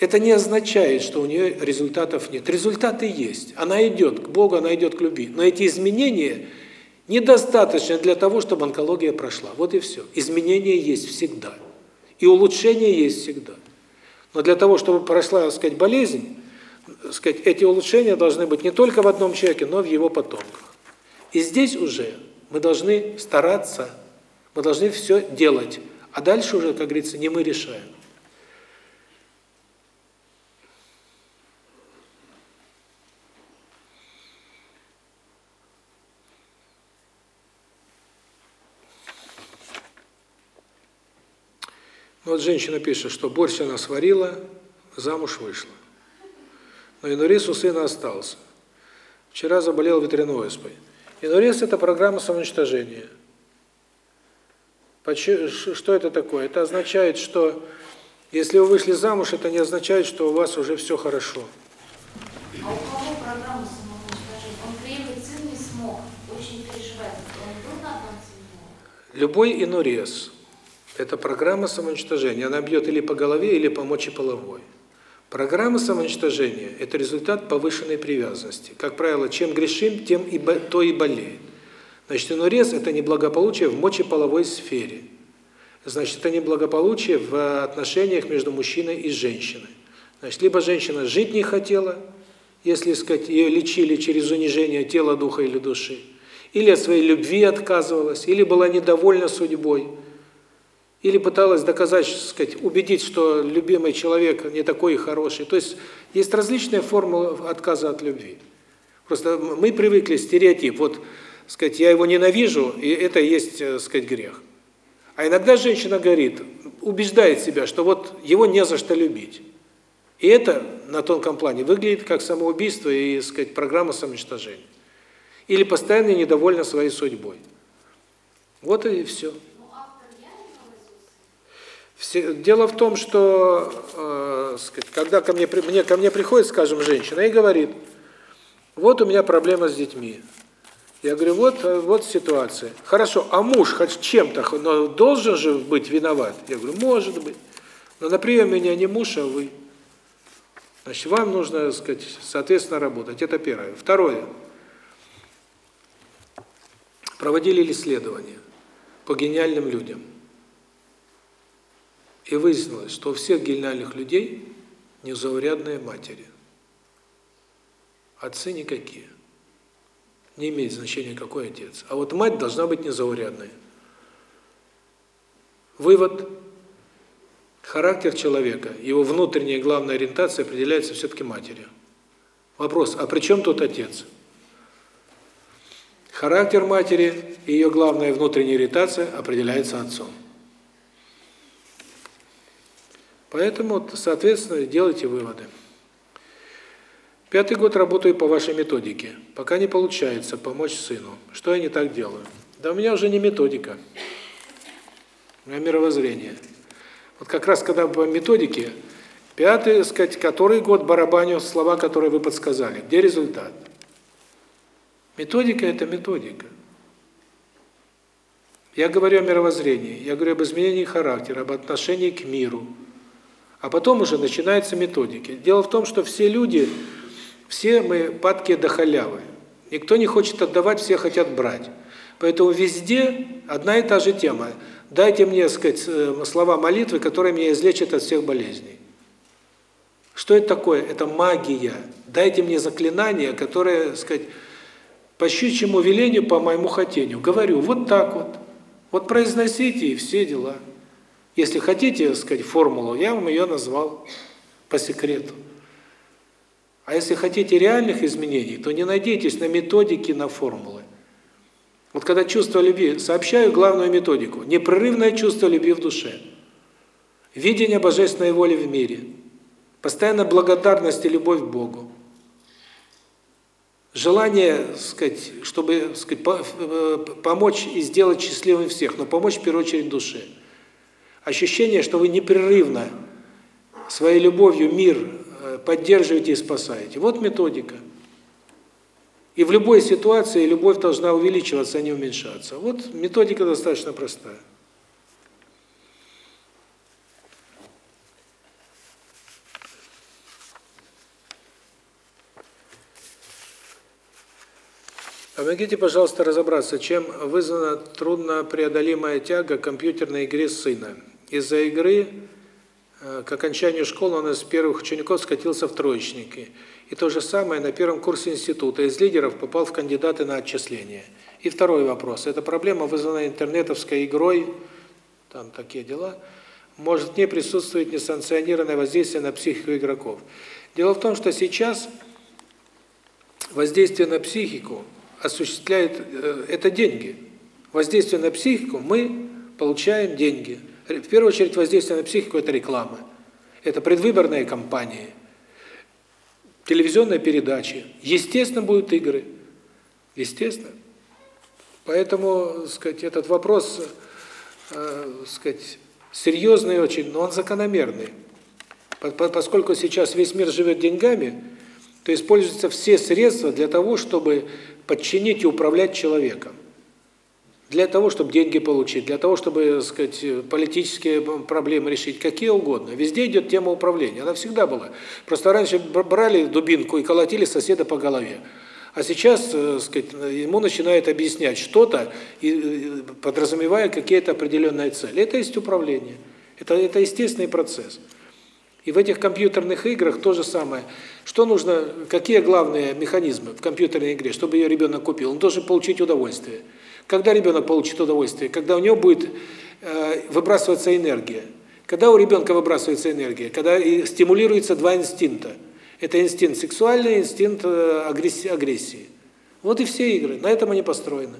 это не означает, что у нее результатов нет. Результаты есть. Она идет к Богу, она идет к любви. Но эти изменения недостаточно для того, чтобы онкология прошла. Вот и все. Изменения есть всегда. И улучшение есть всегда. Но для того, чтобы прошла, так сказать, болезнь, сказать, эти улучшения должны быть не только в одном человеке, но и в его потомках. И здесь уже мы должны стараться, мы должны все делать. А дальше уже, как говорится, не мы решаем. Вот женщина пишет, что борщ она сварила, замуж вышла. Но инурез у сына остался. Вчера заболел ветряной оспой. Инурез – это программа самоуничтожения. Что это такое? Это означает, что если вы вышли замуж, это не означает, что у вас уже все хорошо.
А у кого программа самоуничтожения? Он приехать сын не смог, очень переживает. Он был на одном семье?
Любой инурез – это программа самоуничтожения. Она бьет или по голове, или по мочеполовой. Программа самоуничтожения – это результат повышенной привязанности. Как правило, чем грешим, тем и то и болеет. Значит, инурез – это неблагополучие в мочеполовой сфере. Значит, это неблагополучие в отношениях между мужчиной и женщиной. Значит, либо женщина жить не хотела, если, сказать, ее лечили через унижение тела, духа или души, или от своей любви отказывалась, или была недовольна судьбой, или пыталась доказать, сказать, убедить, что любимый человек не такой и хороший. То есть есть различные формы отказа от любви. Просто мы привыкли стереотип, вот, сказать, я его ненавижу, и это есть, э, сказать, грех. А иногда женщина говорит, убеждает себя, что вот его не за что любить. И это на тонком плане выглядит как самоубийство и, сказать, программа самоуничтожения. Или постоянно недовольна своей судьбой. Вот и все. Все, дело в том, что, э, сказать, когда ко мне, мне ко мне приходит, скажем, женщина и говорит, вот у меня проблема с детьми. Я говорю, вот, э, вот ситуация. Хорошо, а муж хоть чем-то, должен же быть виноват? Я говорю, может быть. Но на приеме меня не муж, а вы. Значит, вам нужно, сказать, соответственно, работать. Это первое. Второе. Проводили исследования по гениальным людям. И выяснилось, что у всех гениальных людей незаурядные матери. Отцы никакие. Не имеет значения, какой отец. А вот мать должна быть незаурядной. Вывод. Характер человека, его внутренняя главная ориентация определяется все-таки матерью. Вопрос, а при чем тут отец? Характер матери и ее главная внутренняя ориентация определяется отцом. Поэтому, соответственно, делайте выводы. Пятый год работаю по вашей методике. Пока не получается помочь сыну. Что я не так делаю? Да у меня уже не методика. У меня мировоззрение. Вот как раз когда по методике, пятый, сказать, который год барабаню слова, которые вы подсказали. Где результат? Методика – это методика. Я говорю о мировоззрении, я говорю об изменении характера, об отношении к миру – а потом уже начинаются методики. Дело в том, что все люди, все мы падки до халявы. Никто не хочет отдавать, все хотят брать. Поэтому везде одна и та же тема. Дайте мне, сказать, э, слова молитвы, которые меня излечат от всех болезней. Что это такое? Это магия. Дайте мне заклинание, которое, сказать, по щучьему велению, по моему хотению. Говорю, вот так вот. Вот произносите и все дела. Если хотите, сказать, формулу, я вам ее назвал по секрету. А если хотите реальных изменений, то не надейтесь на методики, на формулы. Вот когда чувство любви, сообщаю главную методику. Непрерывное чувство любви в душе. Видение божественной воли в мире. Постоянная благодарность и любовь к Богу. Желание, сказать, чтобы, сказать, э, помочь и сделать счастливым всех, но помочь в первую очередь душе ощущение, что вы непрерывно своей любовью мир э, поддерживаете и спасаете. Вот методика. И в любой ситуации любовь должна увеличиваться, а не уменьшаться. Вот методика достаточно простая. Помогите, пожалуйста, разобраться, чем вызвана труднопреодолимая тяга к компьютерной игре сына из-за игры э, к окончанию школы он из первых учеников скатился в троечники. И то же самое на первом курсе института из лидеров попал в кандидаты на отчисление. И второй вопрос. Эта проблема вызвана интернетовской игрой, там такие дела, может не присутствует несанкционированное воздействие на психику игроков. Дело в том, что сейчас воздействие на психику осуществляет, э, это деньги. Воздействие на психику мы получаем деньги – В первую очередь воздействие на психику – это реклама. Это предвыборные кампании, телевизионные передачи. Естественно, будут игры. Естественно. Поэтому, сказать, этот вопрос, э, сказать, серьезный очень, но он закономерный. Поскольку сейчас весь мир живет деньгами, то используются все средства для того, чтобы подчинить и управлять человеком. Для того, чтобы деньги получить, для того, чтобы, так сказать, политические проблемы решить, какие угодно. Везде идет тема управления, она всегда была. Просто раньше брали дубинку и колотили соседа по голове. А сейчас, так сказать, ему начинают объяснять что-то, подразумевая какие-то определенные цели. Это есть управление. Это, это естественный процесс. И в этих компьютерных играх то же самое. Что нужно, какие главные механизмы в компьютерной игре, чтобы ее ребенок купил? Он должен получить удовольствие. Когда ребенок получит удовольствие? Когда у него будет э, выбрасываться энергия. Когда у ребенка выбрасывается энергия? Когда стимулируются два инстинкта. Это инстинкт сексуальный, инстинкт э, агрессии. агрессии. Вот и все игры. На этом они построены.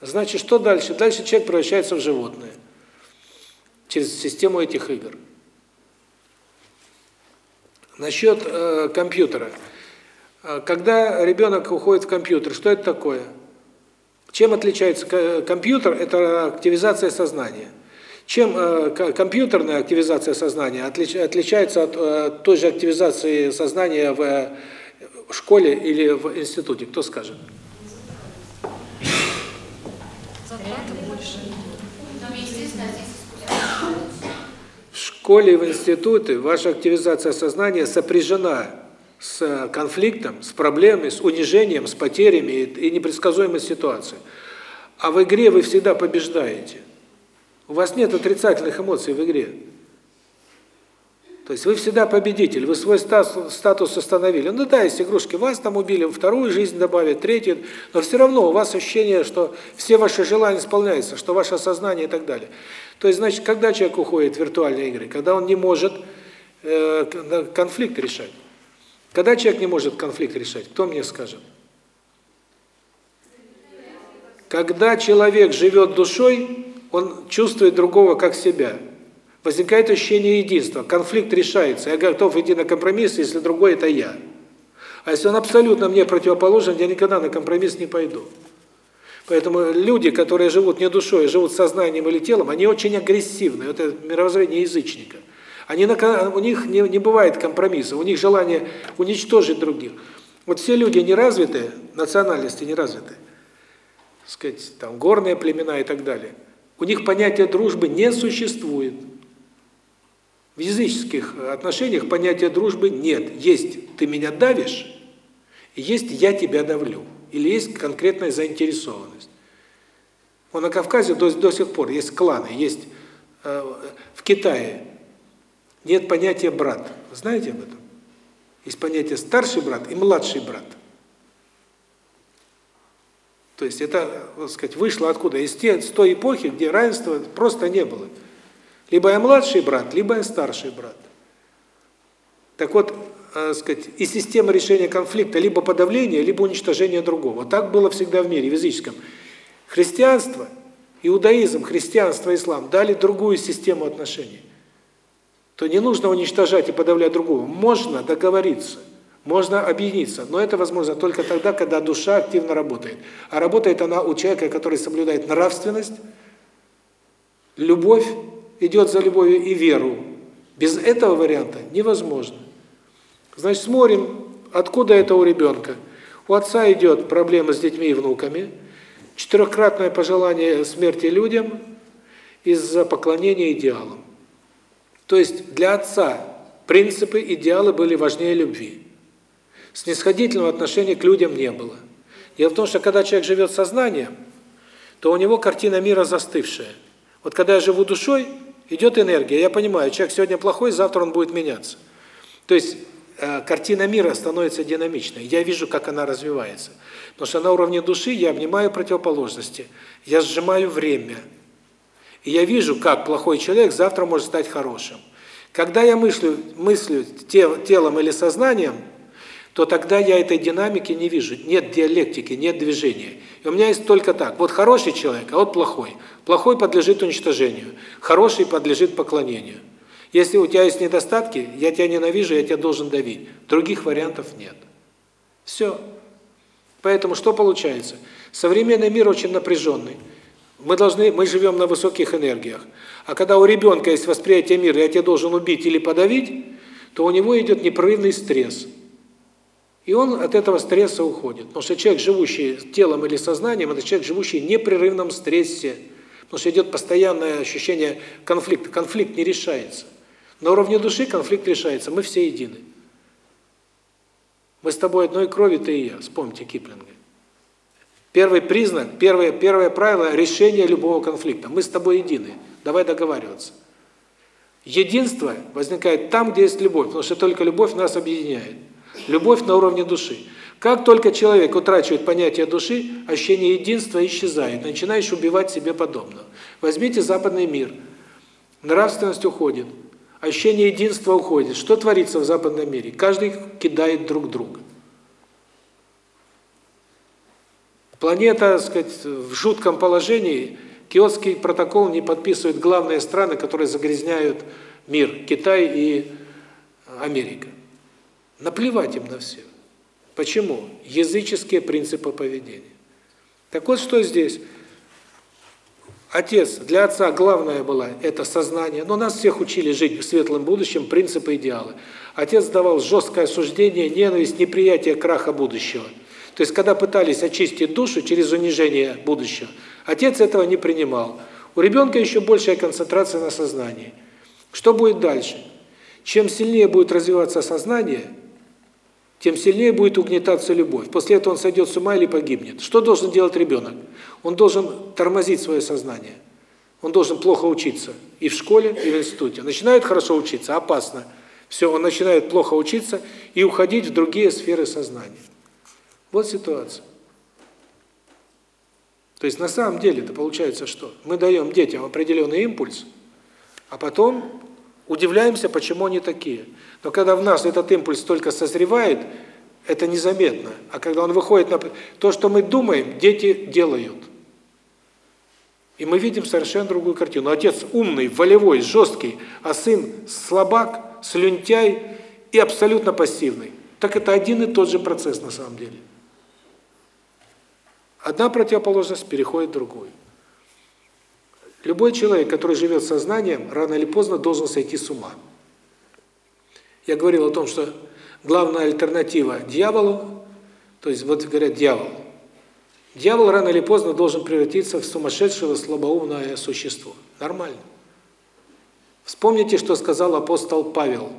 Значит, что дальше? Дальше человек превращается в животное. Через систему этих игр. Насчет э, компьютера. Э, когда ребенок уходит в компьютер, что это такое? Чем отличается компьютер? Это активизация сознания. Чем э, компьютерная активизация сознания отлич, отличается от э, той же активизации сознания в, э, в школе или в институте? Кто скажет? В школе и в институте ваша активизация сознания сопряжена с конфликтом, с проблемой, с унижением, с потерями и непредсказуемой ситуацией. А в игре вы всегда побеждаете. У вас нет отрицательных эмоций в игре. То есть вы всегда победитель, вы свой статус, статус установили. Ну да, есть игрушки, вас там убили, вторую жизнь добавят, третью, но все равно у вас ощущение, что все ваши желания исполняются, что ваше сознание и так далее. То есть, значит, когда человек уходит в виртуальные игры? Когда он не может э, конфликт решать. Когда человек не может конфликт решать, кто мне скажет? Когда человек живет душой, он чувствует другого как себя возникает ощущение единства, конфликт решается, я готов идти на компромисс, если другой – это я. А если он абсолютно мне противоположен, я никогда на компромисс не пойду. Поэтому люди, которые живут не душой, а живут сознанием или телом, они очень агрессивны. Это мировоззрение язычника. Они на, у них не, не бывает компромисса, у них желание уничтожить других. Вот все люди неразвитые, национальности неразвитые, сказать, там горные племена и так далее, у них понятия дружбы не существует. В языческих отношениях понятия дружбы нет. Есть «ты меня давишь», и есть «я тебя давлю». Или есть конкретная заинтересованность. Вот на Кавказе до, до сих пор есть кланы, есть э, в Китае нет понятия «брат». знаете об этом? Есть понятие «старший брат» и «младший брат». То есть это, так сказать, вышло откуда? Из, те, с той эпохи, где равенства просто не было. Либо я младший брат, либо я старший брат. Так вот, э, сказать, и система решения конфликта либо подавление, либо уничтожение другого. Так было всегда в мире, в языческом. Христианство, иудаизм, христианство, ислам дали другую систему отношений. То не нужно уничтожать и подавлять другого. Можно договориться, можно объединиться, но это возможно только тогда, когда душа активно работает. А работает она у человека, который соблюдает нравственность, любовь, идет за любовью и веру. Без этого варианта невозможно. Значит, смотрим, откуда это у ребенка. У отца идет проблема с детьми и внуками, четырехкратное пожелание смерти людям из-за поклонения идеалам. То есть для отца принципы, идеалы были важнее любви. Снисходительного отношения к людям не было. Дело в том, что когда человек живет сознанием, то у него картина мира застывшая. Вот когда я живу душой, идет энергия. Я понимаю, человек сегодня плохой, завтра он будет меняться. То есть э, картина мира становится динамичной. Я вижу, как она развивается. Потому что на уровне души я обнимаю противоположности. Я сжимаю время. И я вижу, как плохой человек завтра может стать хорошим. Когда я мыслю, мыслю телом или сознанием, то тогда я этой динамики не вижу. Нет диалектики, нет движения. И у меня есть только так. Вот хороший человек, а вот плохой. Плохой подлежит уничтожению. Хороший подлежит поклонению. Если у тебя есть недостатки, я тебя ненавижу, я тебя должен давить. Других вариантов нет. Все. Поэтому что получается? Современный мир очень напряженный. Мы должны, мы живем на высоких энергиях. А когда у ребенка есть восприятие мира, я тебя должен убить или подавить, то у него идет непрерывный стресс. И он от этого стресса уходит. Потому что человек, живущий телом или сознанием, это человек, живущий в непрерывном стрессе. Потому что идет постоянное ощущение конфликта. Конфликт не решается. На уровне души конфликт решается. Мы все едины. Мы с тобой одной крови, ты и я. Вспомните Киплинга. Первый признак, первое, первое правило решения любого конфликта. Мы с тобой едины. Давай договариваться. Единство возникает там, где есть любовь, потому что только любовь нас объединяет. Любовь на уровне души. Как только человек утрачивает понятие души, ощущение единства исчезает, начинаешь убивать себе подобного. Возьмите западный мир. Нравственность уходит, ощущение единства уходит. Что творится в западном мире? Каждый кидает друг друга. Планета, так сказать, в жутком положении. Киотский протокол не подписывают главные страны, которые загрязняют мир – Китай и Америка. Наплевать им на все. Почему? Языческие принципы поведения. Так вот, что здесь? Отец, для отца главное было это сознание, но нас всех учили жить в светлом будущем, принципы, идеалы. Отец давал жесткое осуждение, ненависть, неприятие краха будущего. То есть, когда пытались очистить душу через унижение будущего, отец этого не принимал. У ребенка еще большая концентрация на сознании. Что будет дальше? Чем сильнее будет развиваться сознание, тем сильнее будет угнетаться любовь. После этого он сойдет с ума или погибнет. Что должен делать ребенок? Он должен тормозить свое сознание. Он должен плохо учиться и в школе, и в институте. Начинает хорошо учиться, опасно. Все, он начинает плохо учиться и уходить в другие сферы сознания. Вот ситуация. То есть на самом деле это получается что? Мы даем детям определенный импульс, а потом удивляемся, почему они такие. Но когда в нас этот импульс только созревает, это незаметно. А когда он выходит на... То, что мы думаем, дети делают. И мы видим совершенно другую картину. Отец умный, волевой, жесткий, а сын слабак, слюнтяй и абсолютно пассивный. Так это один и тот же процесс на самом деле. Одна противоположность переходит в другую. Любой человек, который живет сознанием, рано или поздно должен сойти с ума. Я говорил о том, что главная альтернатива дьяволу, то есть вот говорят дьявол. Дьявол рано или поздно должен превратиться в сумасшедшего слабоумное существо. Нормально. Вспомните, что сказал апостол Павел.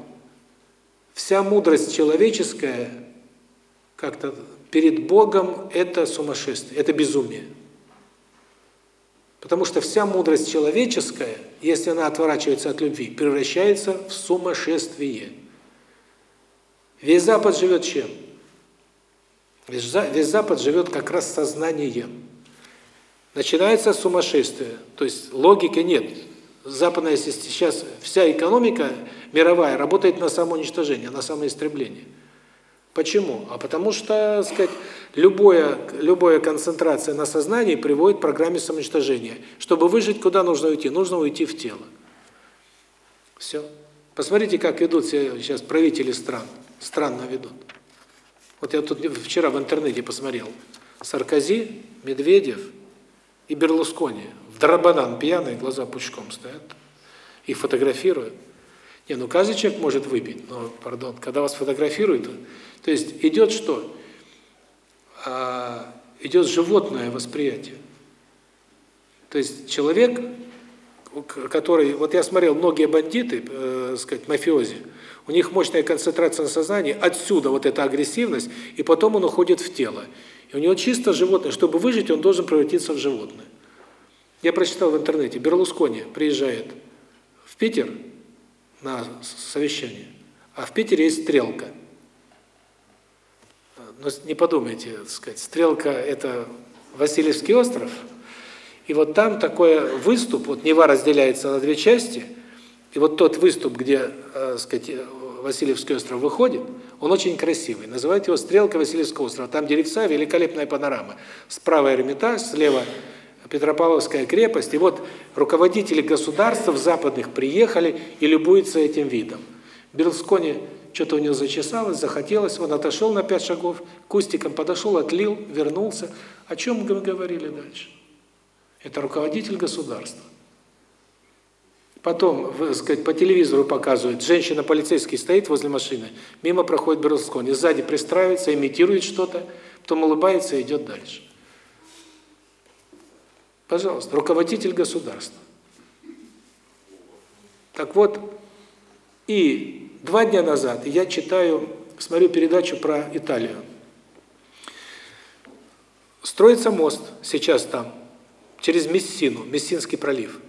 Вся мудрость человеческая как-то перед Богом это сумасшествие, это безумие. Потому что вся мудрость человеческая, если она отворачивается от любви, превращается в сумасшествие. Весь Запад живет чем? Весь Запад живет как раз сознанием. Начинается сумасшествие, то есть логики нет. Западная сейчас вся экономика мировая работает на самоуничтожение, на самоистребление. Почему? А потому что, сказать, любая любая концентрация на сознании приводит к программе самоуничтожения. Чтобы выжить, куда нужно уйти? Нужно уйти в тело. Все. Посмотрите, как ведут сейчас правители стран. Странно ведут. Вот я тут вчера в интернете посмотрел. Саркози, Медведев и Берлускони. В драбанан пьяные, глаза пучком стоят. Их фотографируют. Не, ну каждый человек может выпить, но, пардон, когда вас фотографируют, то есть идет что? А, идет животное восприятие. То есть человек, который, вот я смотрел, многие бандиты, э, сказать, мафиози, у них мощная концентрация на сознании, отсюда вот эта агрессивность, и потом он уходит в тело. И у него чисто животное, чтобы выжить, он должен превратиться в животное. Я прочитал в интернете, Берлускони приезжает в Питер на совещание, а в Питере есть стрелка – но не подумайте, так сказать, Стрелка – это Васильевский остров, и вот там такой выступ, вот Нева разделяется на две части, и вот тот выступ, где, так сказать, Васильевский остров выходит, он очень красивый. Называют его «Стрелка Васильевского острова». Там деревца, великолепная панорама. Справа Эрмитаж, слева Петропавловская крепость. И вот руководители государств западных приехали и любуются этим видом. Берлускони что-то у него зачесалось, захотелось, он отошел на пять шагов, кустиком подошел, отлил, вернулся. О чем мы говорили дальше? Это руководитель государства. Потом, сказать, по телевизору показывают, женщина-полицейский стоит возле машины, мимо проходит Берлускони, сзади пристраивается, имитирует что-то, потом улыбается и идет дальше. Пожалуйста, руководитель государства. Так вот, и два дня назад я читаю, смотрю передачу про Италию. Строится мост сейчас там, через Мессину, Мессинский пролив.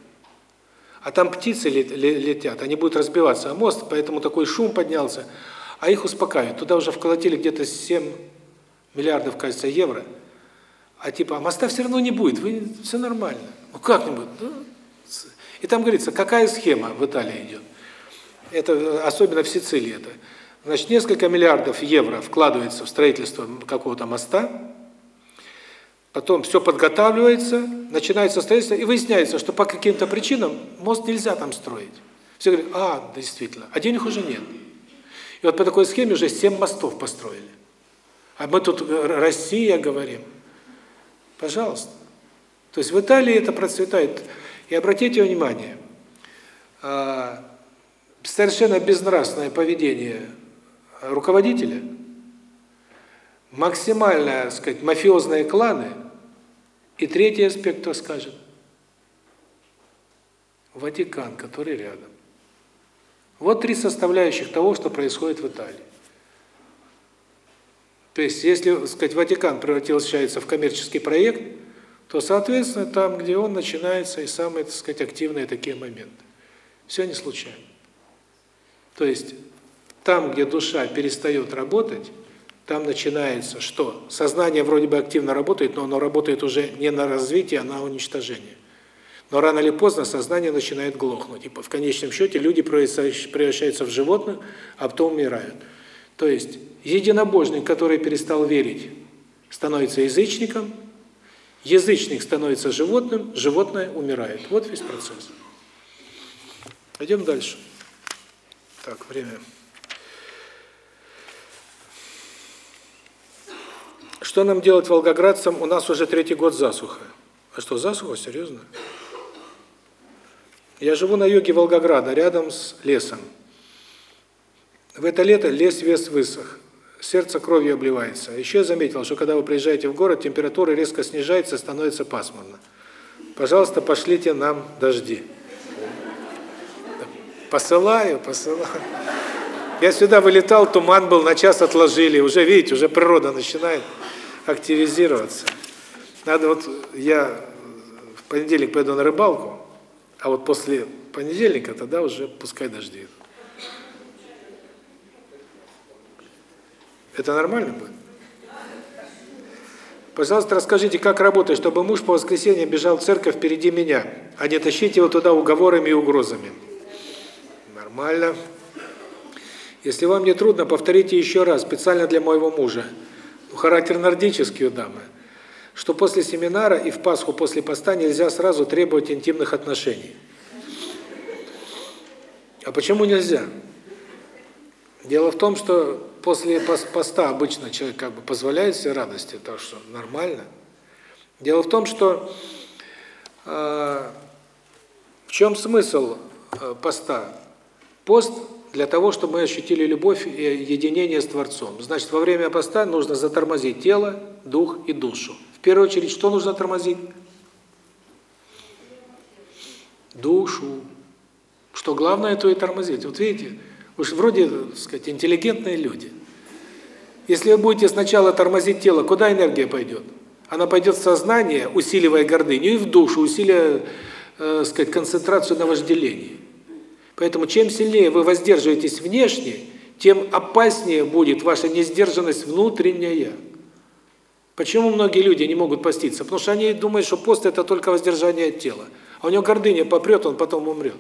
А там птицы летят, они будут разбиваться. А мост, поэтому такой шум поднялся. А их успокаивают. Туда уже вколотили где-то 7 миллиардов, кажется, евро. А типа, а моста все равно не будет, вы, все нормально. Ну как не будет? Ну, и там говорится, какая схема в Италии идет. Это особенно в Сицилии это. Значит, несколько миллиардов евро вкладывается в строительство какого-то моста, потом все подготавливается, начинается строительство, и выясняется, что по каким-то причинам мост нельзя там строить. Все говорят, а, действительно, а денег уже нет. И вот по такой схеме уже семь мостов построили. А мы тут э, Россия говорим. Пожалуйста. То есть в Италии это процветает. И обратите внимание, а, совершенно безнравственное поведение руководителя, максимально, так сказать, мафиозные кланы, и третий аспект, кто скажет? Ватикан, который рядом. Вот три составляющих того, что происходит в Италии. То есть, если, так сказать, Ватикан превратился в коммерческий проект, то, соответственно, там, где он начинается, и самые, так сказать, активные такие моменты. Все не случайно. То есть, там, где душа перестает работать, там начинается что? Сознание вроде бы активно работает, но оно работает уже не на развитие, а на уничтожение. Но рано или поздно сознание начинает глохнуть. И в конечном счете люди превращаются в животных, а потом умирают. То есть единобожник, который перестал верить, становится язычником, язычник становится животным, животное умирает. Вот весь процесс. Пойдем дальше. Так, время. Что нам делать волгоградцам? У нас уже третий год засуха. А что, засуха? Серьезно? Я живу на юге Волгограда, рядом с лесом. В это лето лес вес высох, сердце кровью обливается. Еще я заметил, что когда вы приезжаете в город, температура резко снижается, становится пасмурно. Пожалуйста, пошлите нам дожди. Посылаю, посылаю. Я сюда вылетал, туман был, на час отложили. Уже, видите, уже природа начинает активизироваться. Надо вот, я в понедельник пойду на рыбалку, а вот после понедельника тогда уже пускай дожди. Это нормально будет? Пожалуйста, расскажите, как работает, чтобы муж по воскресеньям бежал в церковь впереди меня, а не тащите его туда уговорами и угрозами. Нормально. Если вам не трудно, повторите еще раз, специально для моего мужа. Ну, характер нордический у дамы. Что после семинара и в Пасху после поста нельзя сразу требовать интимных отношений. А почему нельзя? Дело в том, что после поста обычно человек как бы позволяет себе радости, то что нормально. Дело в том, что э, в чем смысл э, поста? Пост для того, чтобы мы ощутили любовь и единение с Творцом. Значит, во время поста нужно затормозить тело, дух и душу. В первую очередь, что нужно тормозить? Душу. Что главное, то и тормозить. Вот видите, Уж вроде, так сказать, интеллигентные люди. Если вы будете сначала тормозить тело, куда энергия пойдет? Она пойдет в сознание, усиливая гордыню, и в душу, усиливая, э, сказать, концентрацию на вожделении. Поэтому чем сильнее вы воздерживаетесь внешне, тем опаснее будет ваша несдержанность внутренняя. Почему многие люди не могут поститься? Потому что они думают, что пост – это только воздержание тела. А у него гордыня попрет, он потом умрет.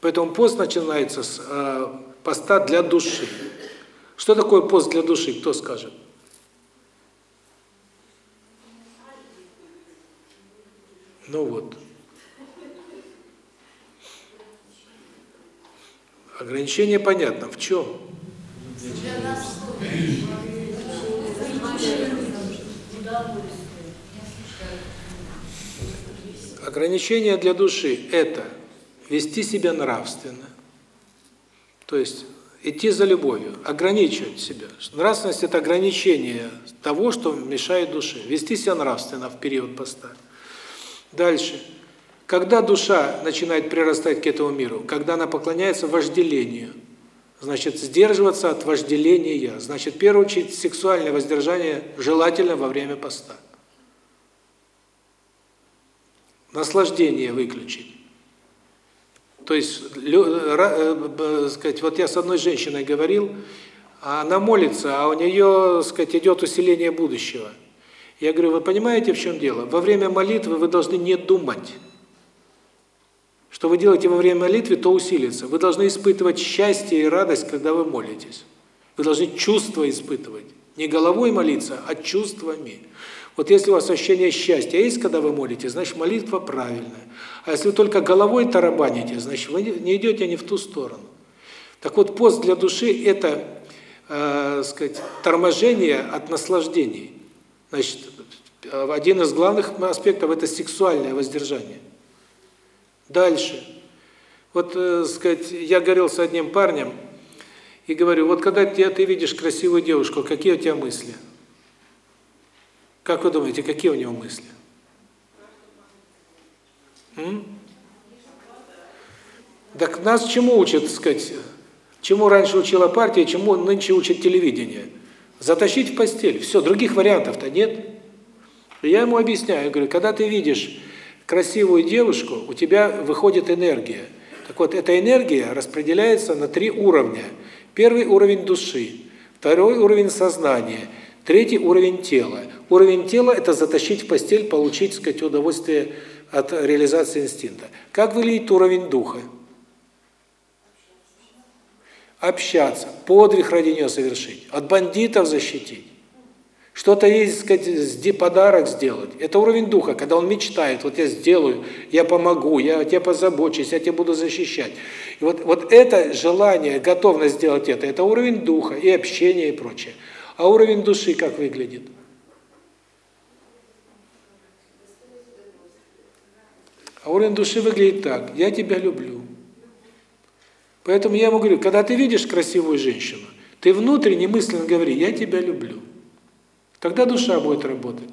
Поэтому пост начинается с э, поста для души. Что такое пост для души, кто скажет? Ну вот. Ограничение понятно. В чем? Ограничение для души – это вести себя нравственно, то есть идти за любовью, ограничивать себя. Нравственность – это ограничение того, что мешает душе. Вести себя нравственно в период поста. Дальше. Когда душа начинает прирастать к этому миру? Когда она поклоняется вожделению. Значит, сдерживаться от вожделения. Значит, в первую очередь, сексуальное воздержание желательно во время поста. Наслаждение выключить. То есть, э, сказать, вот я с одной женщиной говорил, она молится, а у нее, сказать, идет усиление будущего. Я говорю, вы понимаете, в чем дело? Во время молитвы вы должны не думать. Что вы делаете во время молитвы, то усилится. Вы должны испытывать счастье и радость, когда вы молитесь. Вы должны чувства испытывать. Не головой молиться, а чувствами. Вот если у вас ощущение счастья есть, когда вы молитесь, значит молитва правильная. А если вы только головой тарабаните, значит вы не идете не в ту сторону. Так вот, пост для души – это, э, сказать, торможение от наслаждений. Значит, один из главных аспектов – это сексуальное воздержание. Дальше. Вот, э, сказать, я говорил с одним парнем и говорю, вот когда ты, ты видишь красивую девушку, какие у тебя мысли? Как вы думаете, какие у него мысли? М? Так нас чему учат, сказать, чему раньше учила партия, чему нынче учат телевидение? Затащить в постель. Все, других вариантов-то нет. я ему объясняю, я говорю, когда ты видишь красивую девушку, у тебя выходит энергия. Так вот, эта энергия распределяется на три уровня. Первый уровень души, второй уровень сознания – Третий уровень тела. Уровень тела – это затащить в постель, получить, так сказать, удовольствие от реализации инстинкта. Как выглядит уровень духа? Общаться, подвиг ради нее совершить, от бандитов защитить. Что-то есть, сказать, подарок сделать. Это уровень духа, когда он мечтает, вот я сделаю, я помогу, я о тебе позабочусь, я тебя буду защищать. И вот, вот это желание, готовность сделать это, это уровень духа и общения и прочее. А уровень души как выглядит? А уровень души выглядит так. Я тебя люблю. Поэтому я ему говорю, когда ты видишь красивую женщину, ты внутренне мысленно говори, я тебя люблю. Тогда душа будет работать.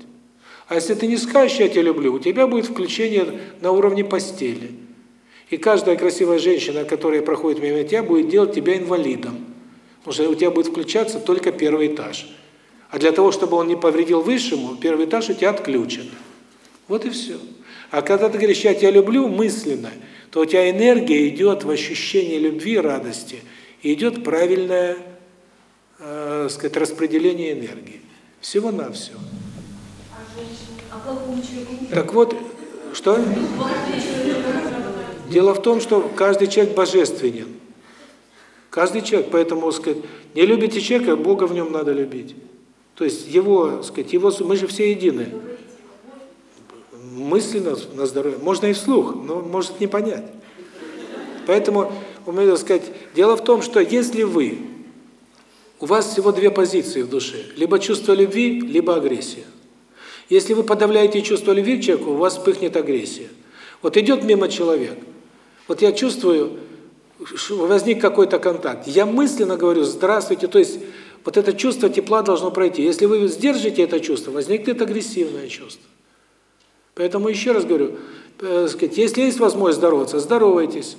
А если ты не скажешь, я тебя люблю, у тебя будет включение на уровне постели. И каждая красивая женщина, которая проходит мимо тебя, будет делать тебя инвалидом. Потому что у тебя будет включаться только первый этаж. А для того, чтобы он не повредил высшему, первый этаж у тебя отключен. Вот и все. А когда ты говоришь «я тебя люблю» мысленно, то у тебя энергия идет в ощущение любви, радости, и идет правильное, э, сказать, распределение энергии. Всего-навсего. Так вот, что? Дело в том, что каждый человек божественен. Каждый человек, поэтому, сказать, не любите человека, Бога в нем надо любить. То есть его, сказать, его мы же все едины. Мысленно на здоровье, можно и вслух, но может не понять. Поэтому, умею сказать, дело в том, что если вы у вас всего две позиции в душе: либо чувство любви, либо агрессия. Если вы подавляете чувство любви к человеку, у вас вспыхнет агрессия. Вот идет мимо человек. Вот я чувствую, возник какой-то контакт. Я мысленно говорю «здравствуйте», то есть вот это чувство тепла должно пройти. Если вы сдержите это чувство, возникнет агрессивное чувство. Поэтому еще раз говорю, э, сказать, если есть возможность здороваться, здоровайтесь.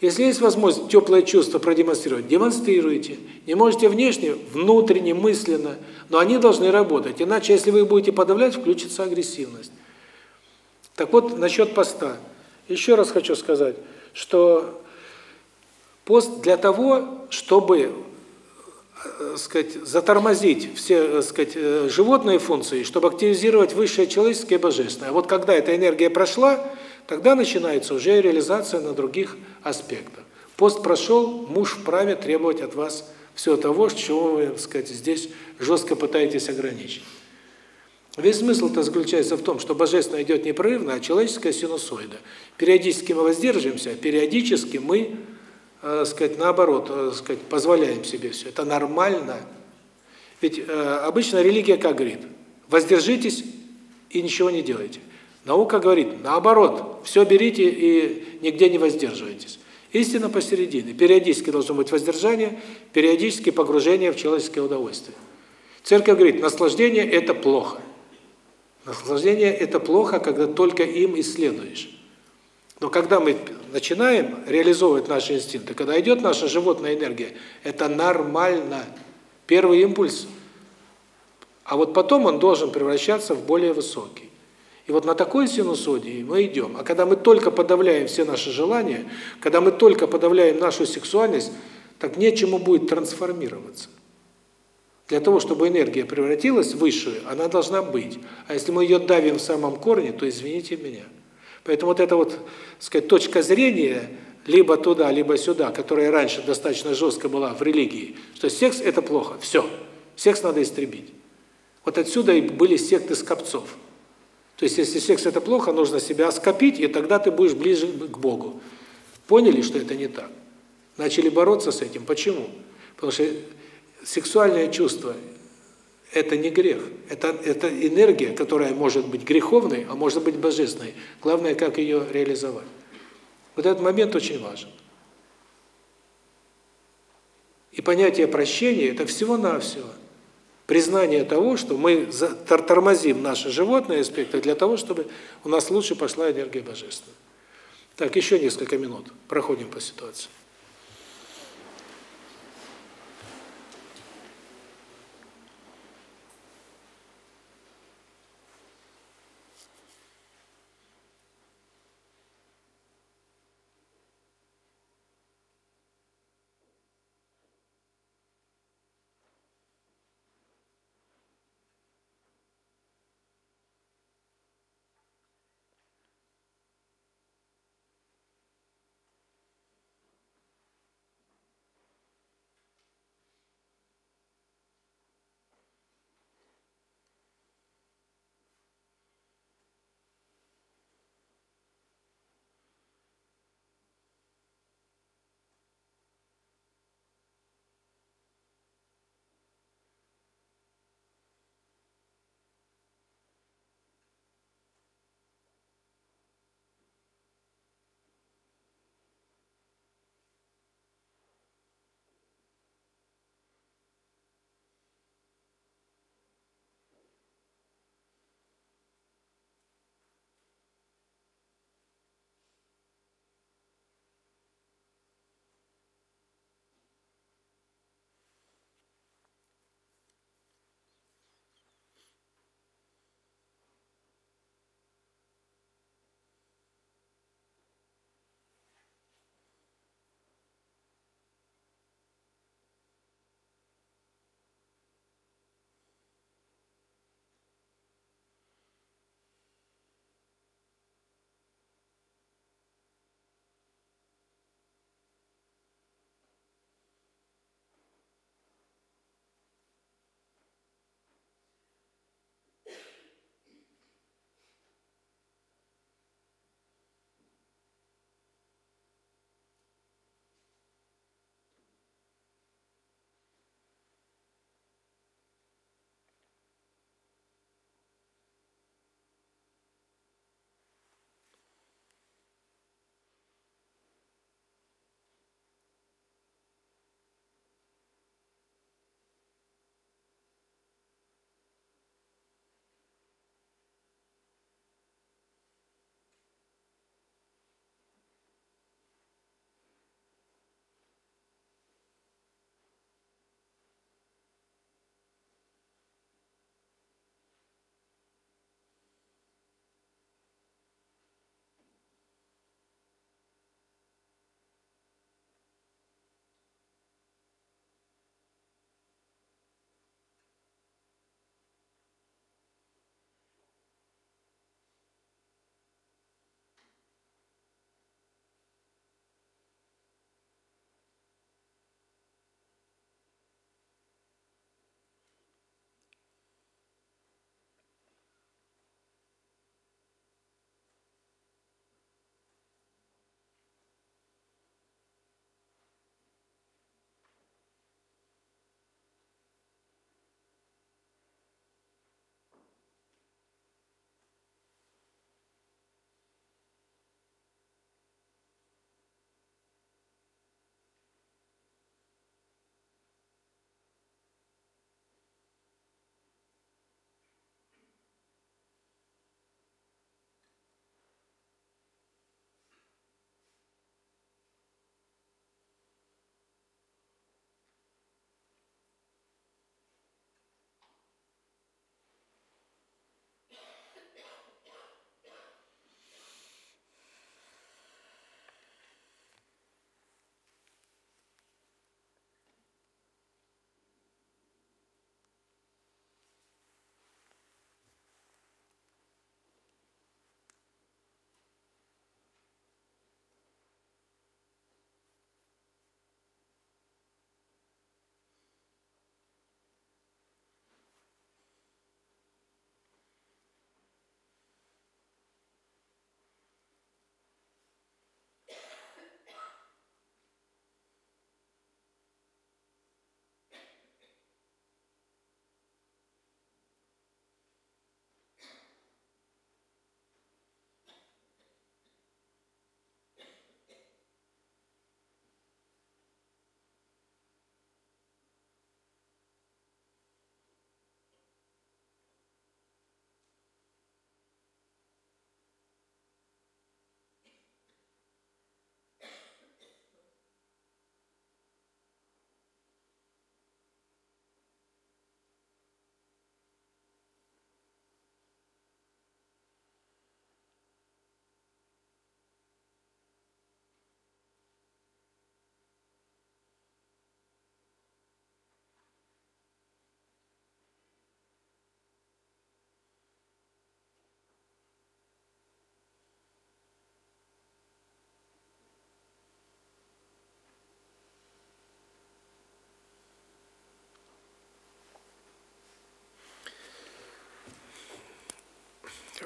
Если есть возможность теплое чувство продемонстрировать, демонстрируйте. Не можете внешне, внутренне, мысленно, но они должны работать. Иначе, если вы их будете подавлять, включится агрессивность. Так вот, насчет поста. Еще раз хочу сказать, что Пост для того, чтобы э, сказать, затормозить все, э, сказать, э, животные функции, чтобы активизировать высшее человеческое и божественное. А вот когда эта энергия прошла, тогда начинается уже реализация на других аспектах. Пост прошел, муж вправе требовать от вас всего того, чего вы, так сказать, здесь жестко пытаетесь ограничить. Весь смысл-то заключается в том, что божественное идет непрерывно, а человеческая синусоида. Периодически мы воздерживаемся, а периодически мы, э, сказать, наоборот, э, сказать, позволяем себе все. Это нормально. Ведь э, обычно религия как говорит? Воздержитесь и ничего не делайте. Наука говорит, наоборот, все берите и нигде не воздерживайтесь. Истина посередине. Периодически должно быть воздержание, периодически погружение в человеческое удовольствие. Церковь говорит, наслаждение – это плохо. Наслаждение – это плохо, когда только им исследуешь. Но когда мы начинаем реализовывать наши инстинкты, когда идет наша животная энергия, это нормально. Первый импульс. А вот потом он должен превращаться в более высокий. И вот на такой синусодии мы идем. А когда мы только подавляем все наши желания, когда мы только подавляем нашу сексуальность, так нечему будет трансформироваться. Для того, чтобы энергия превратилась в высшую, она должна быть. А если мы ее давим в самом корне, то извините меня. Поэтому вот эта вот, сказать, точка зрения либо туда, либо сюда, которая раньше достаточно жестко была в религии, что секс – это плохо, все, секс надо истребить. Вот отсюда и были секты скопцов. То есть, если секс – это плохо, нужно себя скопить, и тогда ты будешь ближе к Богу. Поняли, что это не так? Начали бороться с этим. Почему? Потому что сексуальное чувство – это не грех. Это, это энергия, которая может быть греховной, а может быть божественной. Главное, как ее реализовать. Вот этот момент очень важен. И понятие прощения – это всего-навсего признание того, что мы тормозим наши животные аспекты для того, чтобы у нас лучше пошла энергия божественная. Так, еще несколько минут. Проходим по ситуации.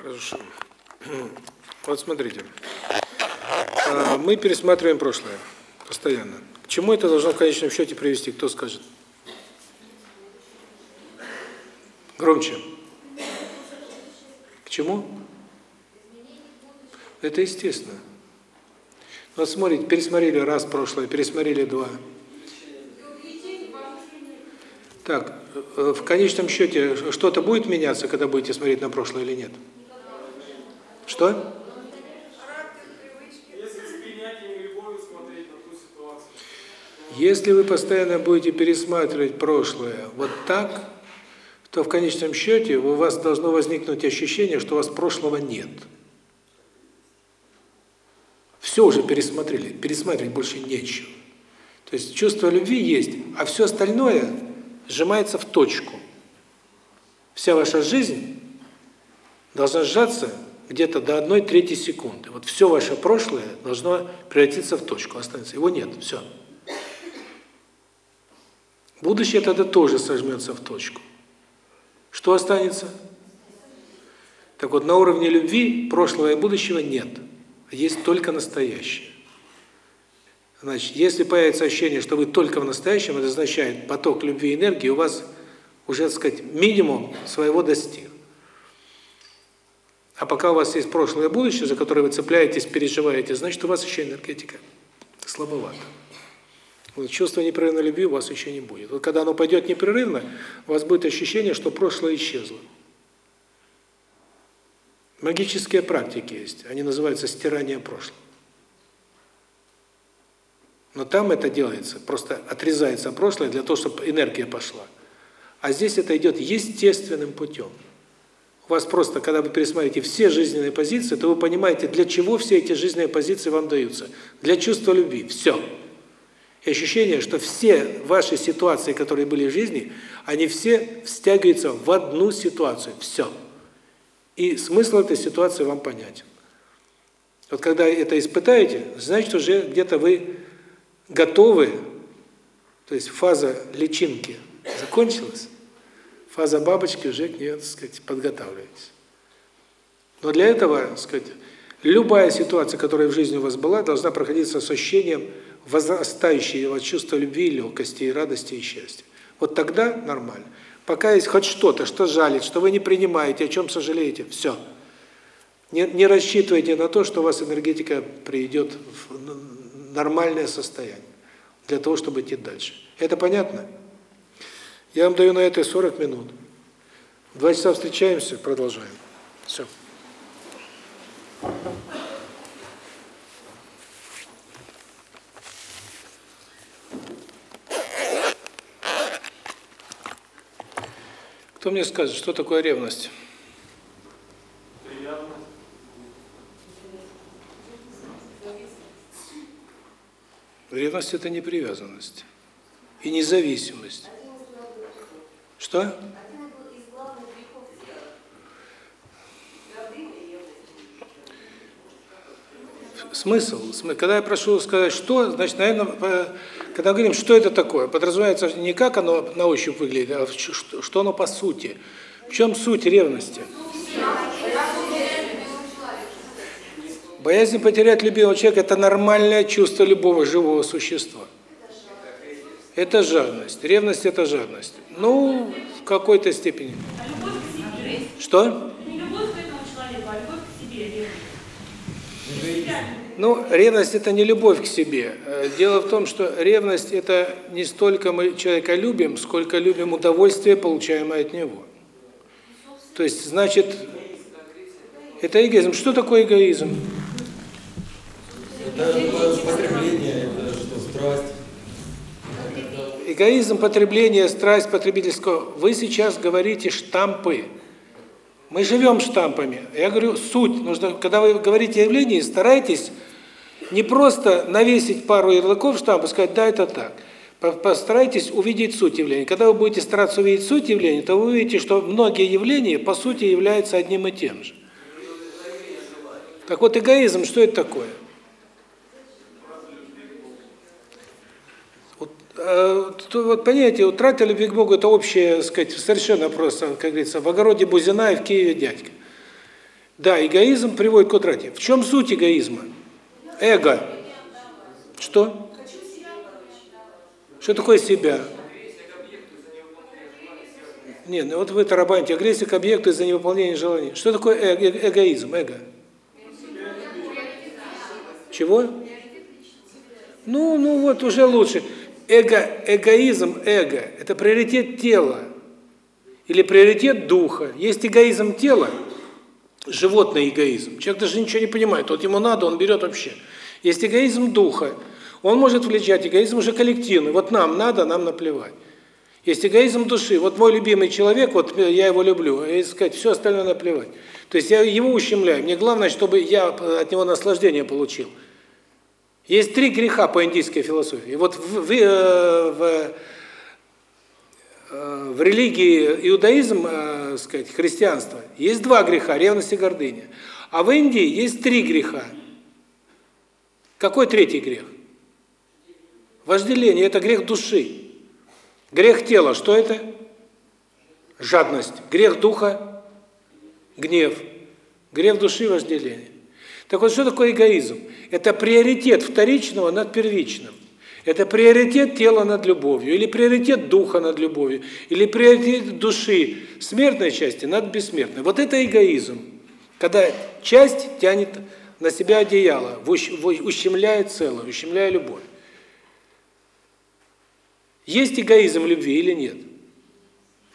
Хорошо. Вот смотрите. А, Мы пересматриваем прошлое постоянно. К чему это должно в конечном счете привести? Кто скажет? Громче. К чему? Это естественно. Вот смотрите, пересмотрели раз прошлое, пересмотрели два. Так, э, в конечном счете что-то будет меняться, когда будете смотреть на прошлое или нет? Что?
Если с принятием и любовью смотреть на ту ситуацию.
Если вы постоянно будете пересматривать прошлое вот так, то в конечном счете у вас должно возникнуть ощущение, что у вас прошлого нет. Все уже пересмотрели, пересматривать больше нечего. То есть чувство любви есть, а все остальное сжимается в точку. Вся ваша жизнь должна сжаться где-то до одной трети секунды. Вот все ваше прошлое должно превратиться в точку, останется. Его нет, все. Будущее тогда тоже сожмется в точку. Что останется? Так вот, на уровне любви прошлого и будущего нет. Есть только настоящее. Значит, если появится ощущение, что вы только в настоящем, это означает, поток любви и энергии у вас уже, так сказать, минимум своего достиг. А пока у вас есть прошлое и будущее, за которое вы цепляетесь, переживаете, значит, у вас еще энергетика слабовата. Вот чувство непрерывной любви у вас еще не будет. Вот когда оно пойдет непрерывно, у вас будет ощущение, что прошлое исчезло. Магические практики есть, они называются стирание прошлого. Но там это делается, просто отрезается прошлое для того, чтобы энергия пошла. А здесь это идет естественным путем. У вас просто, когда вы пересмотрите все жизненные позиции, то вы понимаете, для чего все эти жизненные позиции вам даются. Для чувства любви. Все. И ощущение, что все ваши ситуации, которые были в жизни, они все стягиваются в одну ситуацию. Все. И смысл этой ситуации вам понятен. Вот когда это испытаете, значит, уже где-то вы готовы, то есть фаза личинки закончилась, фаза бабочки уже к нее, так сказать, подготавливаетесь. Но для этого, так сказать, любая ситуация, которая в жизни у вас была, должна проходиться с ощущением возрастающего чувства любви, легкости, и радости и счастья. Вот тогда нормально. Пока есть хоть что-то, что жалит, что вы не принимаете, о чем сожалеете, все. Не, не рассчитывайте на то, что у вас энергетика придет в нормальное состояние, для того, чтобы идти дальше. Это понятно? Я вам даю на это 40 минут. В два часа встречаемся, продолжаем. Все. Кто мне скажет, что такое ревность? Ревность – это не привязанность и независимость. Что? Смысл? Когда я прошу сказать, что, значит, наверное, когда говорим, что это такое, подразумевается не как оно на ощупь выглядит, а что оно по сути. В чем суть ревности? Боязнь потерять любимого человека – это нормальное чувство любого живого существа. Это жадность. Ревность – это жадность. Ну, в какой-то степени.
А любовь к себе.
Что?
Не любовь к этому человеку, а любовь к себе. ревность.
Ну, ревность – это не любовь к себе. Дело в том, что ревность – это не столько мы человека любим, сколько любим удовольствие, получаемое от него. То есть, значит, это эгоизм. Что такое эгоизм?
Это потребление, это что, страсть.
Эгоизм, потребление, страсть потребительского. Вы сейчас говорите штампы. Мы живем штампами. Я говорю, суть. Нужно, когда вы говорите о явлении, старайтесь не просто навесить пару ярлыков штампа, сказать, да, это так. Постарайтесь увидеть суть явления. Когда вы будете стараться увидеть суть явления, то вы увидите, что многие явления, по сути, являются одним и тем же. Так вот, эгоизм, что это такое? Э, вот понятие утрата любви к Богу – это общее, сказать, совершенно просто, как говорится, в огороде Бузина и в Киеве дядька. Да, эгоизм приводит к утрате. В чем суть эгоизма? Эго. Что? Что такое себя? Нет, ну вот вы тарабаните, агрессия к объекту из-за невыполнения желаний. Что такое э э эгоизм, эго? Чего? Ну, ну вот уже лучше. Эго, эгоизм, эго – это приоритет тела или приоритет духа. Есть эгоизм тела, животный эгоизм. Человек даже ничего не понимает. Вот ему надо, он берет вообще. Есть эгоизм духа. Он может влечать, эгоизм уже коллективный. Вот нам надо, нам наплевать. Есть эгоизм души. Вот мой любимый человек, вот я его люблю, и сказать, все остальное наплевать. То есть я его ущемляю. Мне главное, чтобы я от него наслаждение получил. Есть три греха по индийской философии. И вот в, в, э, в, э, в религии иудаизм, э, сказать, христианство, есть два греха, ревность и гордыня. А в Индии есть три греха. Какой третий грех? Вожделение – это грех души. Грех тела, что это? Жадность. Грех духа – гнев. Грех души – вожделение. Так вот, что такое эгоизм? Это приоритет вторичного над первичным. Это приоритет тела над любовью, или приоритет духа над любовью, или приоритет души, смертной части над бессмертной. Вот это эгоизм. Когда часть тянет на себя одеяло, ущемляет целое, ущемляя любовь. Есть эгоизм любви или нет?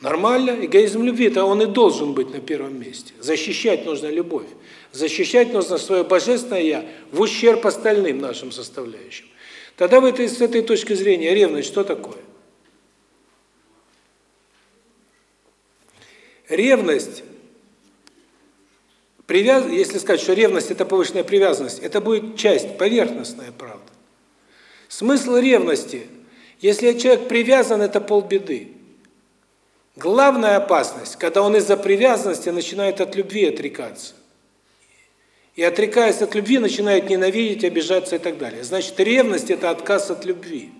Нормально, эгоизм любви, это он и должен быть на первом месте. Защищать нужно любовь. Защищать нужно свое божественное «я» в ущерб остальным нашим составляющим. Тогда в этой, с этой точки зрения ревность что такое? Ревность, привяз... если сказать, что ревность – это повышенная привязанность, это будет часть, поверхностная правда. Смысл ревности – если человек привязан, это полбеды. Главная опасность, когда он из-за привязанности начинает от любви отрекаться. И отрекаясь от любви, начинает ненавидеть, обижаться и так далее. Значит, ревность – это отказ от любви.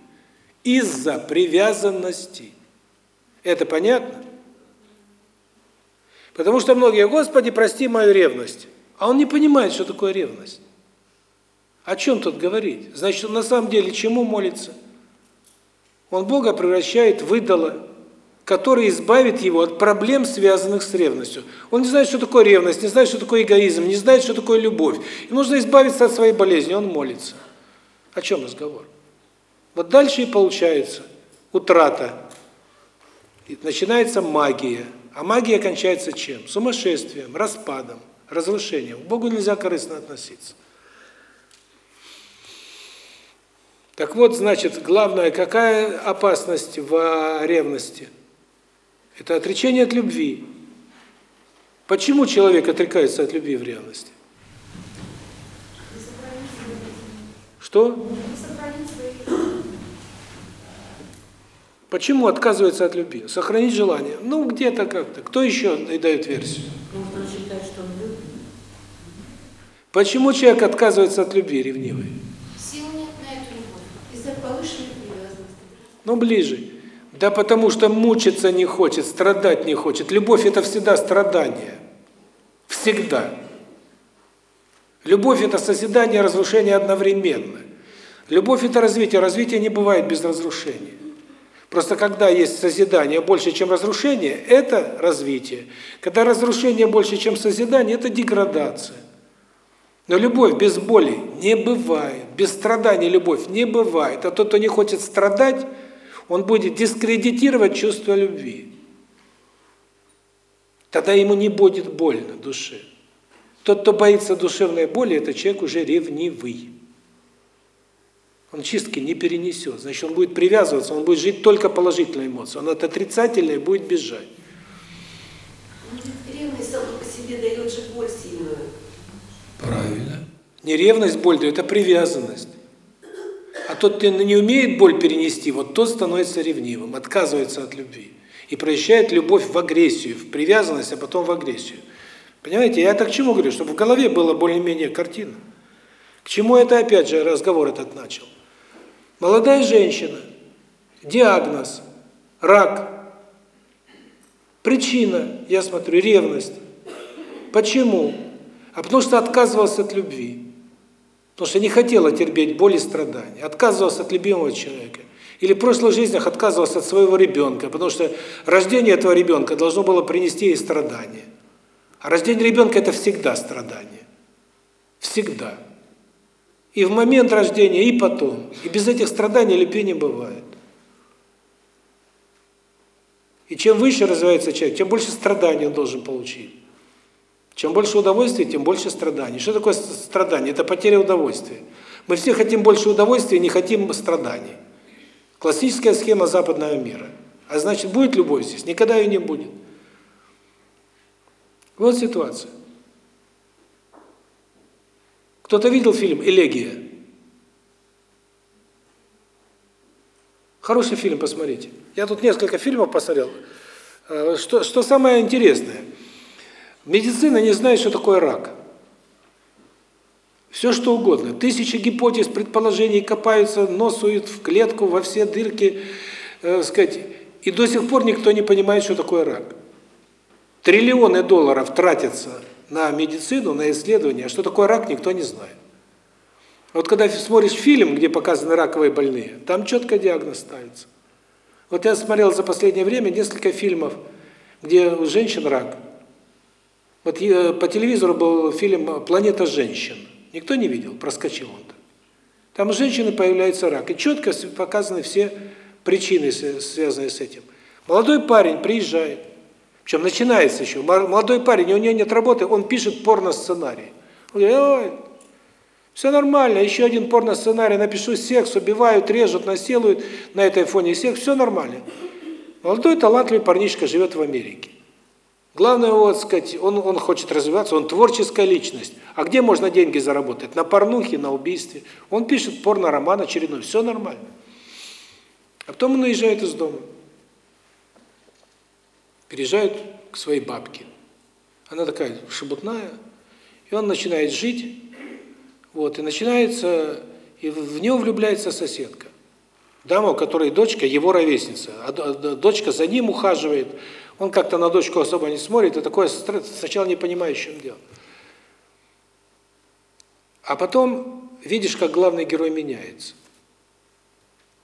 Из-за привязанности. Это понятно? Потому что многие, Господи, прости мою ревность. А он не понимает, что такое ревность. О чем тут говорить? Значит, он на самом деле чему молится? Он Бога превращает в идола, который избавит его от проблем, связанных с ревностью. Он не знает, что такое ревность, не знает, что такое эгоизм, не знает, что такое любовь. Ему нужно избавиться от своей болезни, он молится. О чем разговор? Вот дальше и получается утрата. И начинается магия. А магия кончается чем? Сумасшествием, распадом, разрушением. К Богу нельзя корыстно относиться. Так вот, значит, главное, какая опасность в ревности? Это отречение от любви. Почему человек отрекается от любви в ревности? Что? Почему отказывается от любви? Сохранить желание. Ну, где-то как-то. Кто еще дает версию?
Что он любит.
Почему человек отказывается от любви ревнивый?
Сил нет на эту любовь. Из-за повышенной привязанности.
Ну, ближе. Да потому что мучиться не хочет, страдать не хочет. Любовь – это всегда страдание. Всегда. Любовь – это созидание и разрушение одновременно. Любовь – это развитие. Развитие не бывает без разрушения. Просто когда есть созидание больше, чем разрушение, это развитие. Когда разрушение больше, чем созидание, это деградация. Но любовь без боли не бывает. Без страданий любовь не бывает. А тот, кто не хочет страдать, он будет дискредитировать чувство любви. Тогда ему не будет больно душе. Тот, кто боится душевной боли, это человек уже ревнивый. Он чистки не перенесет. Значит, он будет привязываться, он будет жить только положительной эмоцией. Он от отрицательной будет бежать.
Ревность сама по себе дает же боль сильную.
Правильно. Не ревность боль дает, а привязанность. А тот, кто не умеет боль перенести, вот тот становится ревнивым, отказывается от любви. И превращает любовь в агрессию, в привязанность, а потом в агрессию. Понимаете, я так к чему говорю? Чтобы в голове была более-менее картина. К чему это опять же разговор этот начал? Молодая женщина, диагноз, рак. Причина, я смотрю, ревность. Почему? А потому что отказывался от любви. Потому что не хотела терпеть боль и страдания. Отказывался от любимого человека. Или в прошлых жизнях отказывался от своего ребенка, потому что рождение этого ребенка должно было принести ей страдания. А рождение ребенка – это всегда страдание. Всегда. И в момент рождения, и потом. И без этих страданий любви не бывает. И чем выше развивается человек, тем больше страданий он должен получить. Чем больше удовольствия, тем больше страданий. Что такое страдание? Это потеря удовольствия. Мы все хотим больше удовольствия, не хотим страданий. Классическая схема западного мира. А значит, будет любовь здесь? Никогда ее не будет. Вот ситуация. Кто-то видел фильм «Элегия»? Хороший фильм, посмотрите. Я тут несколько фильмов посмотрел. Э, что, что самое интересное, медицина не знает, что такое рак. Все что угодно. Тысячи гипотез, предположений копаются, носуют в клетку, во все дырки, э, сказать, и до сих пор никто не понимает, что такое рак. Триллионы долларов тратятся на медицину, на исследования, а что такое рак, никто не знает. Вот когда смотришь фильм, где показаны раковые больные, там четко диагноз ставится. Вот я смотрел за последнее время несколько фильмов, где у женщин рак. Вот э, по телевизору был фильм «Планета женщин». Никто не видел, проскочил он. Там у женщины появляется рак, и четко показаны все причины, связанные с этим. Молодой парень приезжает, причем начинается еще, молодой парень, у него нет работы, он пишет порно-сценарий. Он говорит, ой, все нормально, еще один порно-сценарий, напишу секс, убивают, режут, насилуют на этой фоне секс, все нормально. Молодой талантливый парнишка живет в Америке. Главное, вот, сказать, он, он хочет развиваться, он творческая личность. А где можно деньги заработать? На порнухе, на убийстве. Он пишет порно-роман очередной, все нормально. А потом он уезжает из дома. Переезжает к своей бабке. Она такая шебутная. И он начинает жить, вот, и начинается, и в него влюбляется соседка. Дама, у которой дочка его ровесница, а дочка за ним ухаживает, он как-то на дочку особо не смотрит, и такое сначала не понимает, в чем дело. А потом видишь, как главный герой меняется.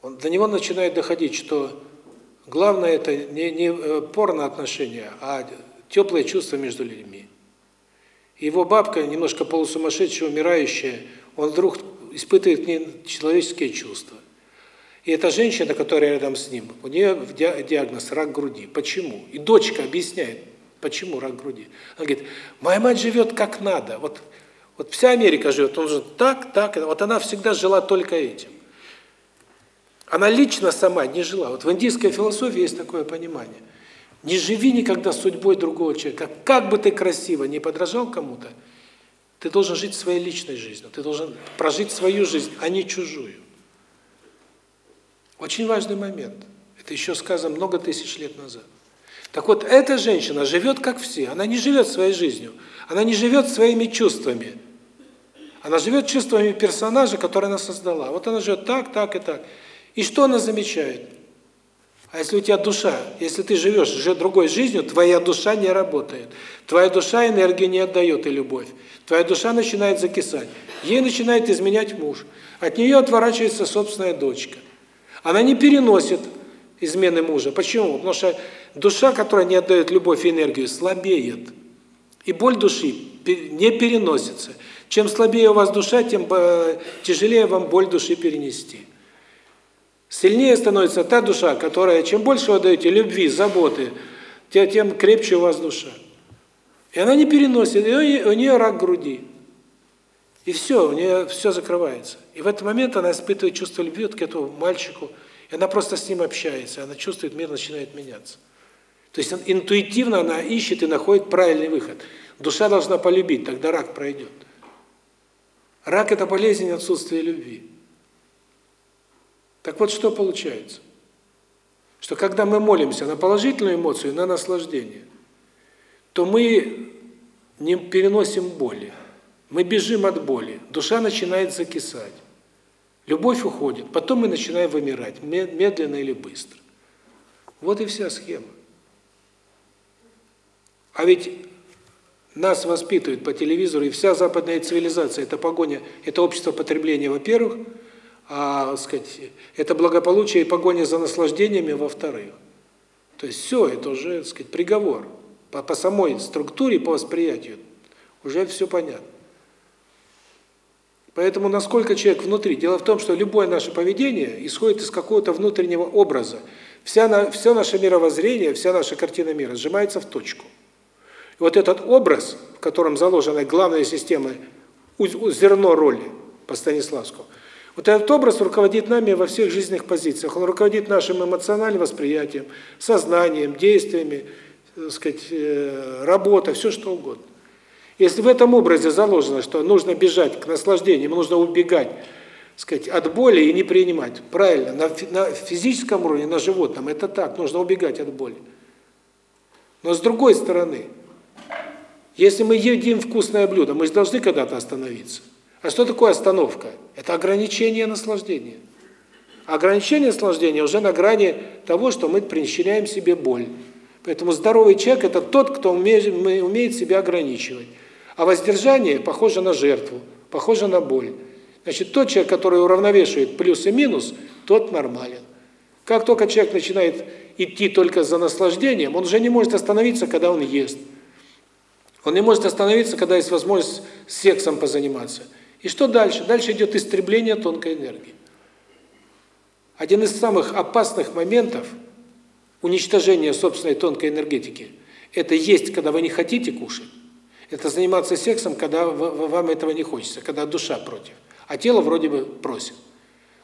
Он, до него начинает доходить, что главное это не, не э, порно отношения, а теплые чувства между людьми. Его бабка, немножко полусумасшедшая, умирающая, он вдруг испытывает не человеческие чувства. И эта женщина, которая рядом с ним, у нее диагноз рак груди. Почему? И дочка объясняет, почему рак груди. Она говорит, моя мать живет как надо. Вот, вот вся Америка живет, он же так, так. Вот она всегда жила только этим. Она лично сама не жила. Вот в индийской философии есть такое понимание. Не живи никогда судьбой другого человека. Как бы ты красиво не подражал кому-то, ты должен жить своей личной жизнью. Ты должен прожить свою жизнь, а не чужую. Очень важный момент. Это еще сказано много тысяч лет назад. Так вот, эта женщина живет как все. Она не живет своей жизнью. Она не живет своими чувствами. Она живет чувствами персонажа, который она создала. Вот она живет так, так и так. И что она замечает? А если у тебя душа, если ты живешь уже другой жизнью, твоя душа не работает. Твоя душа энергию не отдает и любовь. Твоя душа начинает закисать. Ей начинает изменять муж. От нее отворачивается собственная дочка. Она не переносит измены мужа. Почему? Потому что душа, которая не отдает любовь и энергию, слабеет. И боль души не переносится. Чем слабее у вас душа, тем э, тяжелее вам боль души перенести. Сильнее становится та душа, которая, чем больше вы даете любви, заботы, тем крепче у вас душа. И она не переносит, и у нее рак груди. И все, у нее все закрывается. И в этот момент она испытывает чувство любви к этому мальчику, и она просто с ним общается, она чувствует, мир начинает меняться. То есть интуитивно она ищет и находит правильный выход. Душа должна полюбить, тогда рак пройдет. Рак – это болезнь отсутствия любви. Так вот, что получается? Что когда мы молимся на положительную эмоцию, на наслаждение, то мы не переносим боли. Мы бежим от боли, душа начинает закисать. Любовь уходит, потом мы начинаем вымирать, медленно или быстро. Вот и вся схема. А ведь Нас воспитывают по телевизору, и вся западная цивилизация – это погоня, это общество потребления, во-первых, а, сказать, это благополучие и погоня за наслаждениями, во-вторых. То есть все, это уже, сказать, приговор. По, по самой структуре, по восприятию уже все понятно. Поэтому насколько человек внутри? Дело в том, что любое наше поведение исходит из какого-то внутреннего образа. Вся на, все наше мировоззрение, вся наша картина мира сжимается в точку. И вот этот образ, в котором заложена главная система, зерно роли по Станиславскому, вот этот образ руководит нами во всех жизненных позициях. Он руководит нашим эмоциональным восприятием, сознанием, действиями, так сказать, э, работа, все что угодно. Если в этом образе заложено, что нужно бежать к наслаждению, нужно убегать, сказать, от боли и не принимать. Правильно, на, на физическом уровне, на животном это так, нужно убегать от боли. Но с другой стороны, если мы едим вкусное блюдо, мы же должны когда-то остановиться. А что такое остановка? Это ограничение наслаждения. Ограничение наслаждения уже на грани того, что мы причиняем себе боль. Поэтому здоровый человек – это тот, кто умеет, умеет себя ограничивать. А воздержание похоже на жертву, похоже на боль. Значит, тот человек, который уравновешивает плюс и минус, тот нормален. Как только человек начинает идти только за наслаждением, он уже не может остановиться, когда он ест. Он не может остановиться, когда есть возможность сексом позаниматься. И что дальше? Дальше идет истребление тонкой энергии. Один из самых опасных моментов уничтожения собственной тонкой энергетики – это есть, когда вы не хотите кушать, это заниматься сексом, когда вам этого не хочется, когда душа против, а тело вроде бы просит.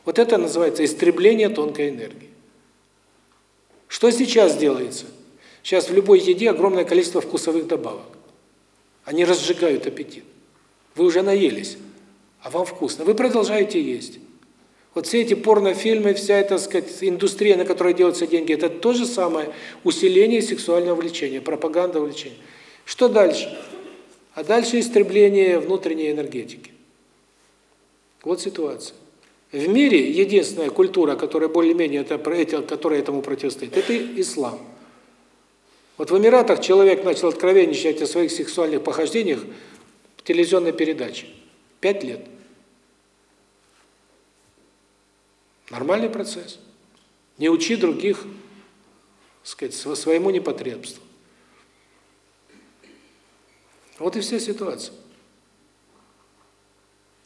Вот это называется истребление тонкой энергии. Что сейчас делается? Сейчас в любой еде огромное количество вкусовых добавок. Они разжигают аппетит. Вы уже наелись, а вам вкусно. Вы продолжаете есть. Вот все эти порнофильмы, вся эта, сказать, индустрия, на которой делаются деньги, это то же самое усиление сексуального влечения, пропаганда влечения. Что дальше? А дальше истребление внутренней энергетики. Вот ситуация. В мире единственная культура, которая более-менее это которая этому противостоит, это ислам. Вот в Эмиратах человек начал откровенничать о своих сексуальных похождениях в телевизионной передаче. Пять лет. Нормальный процесс. Не учи других, сказать, своему непотребству. Вот и вся ситуация.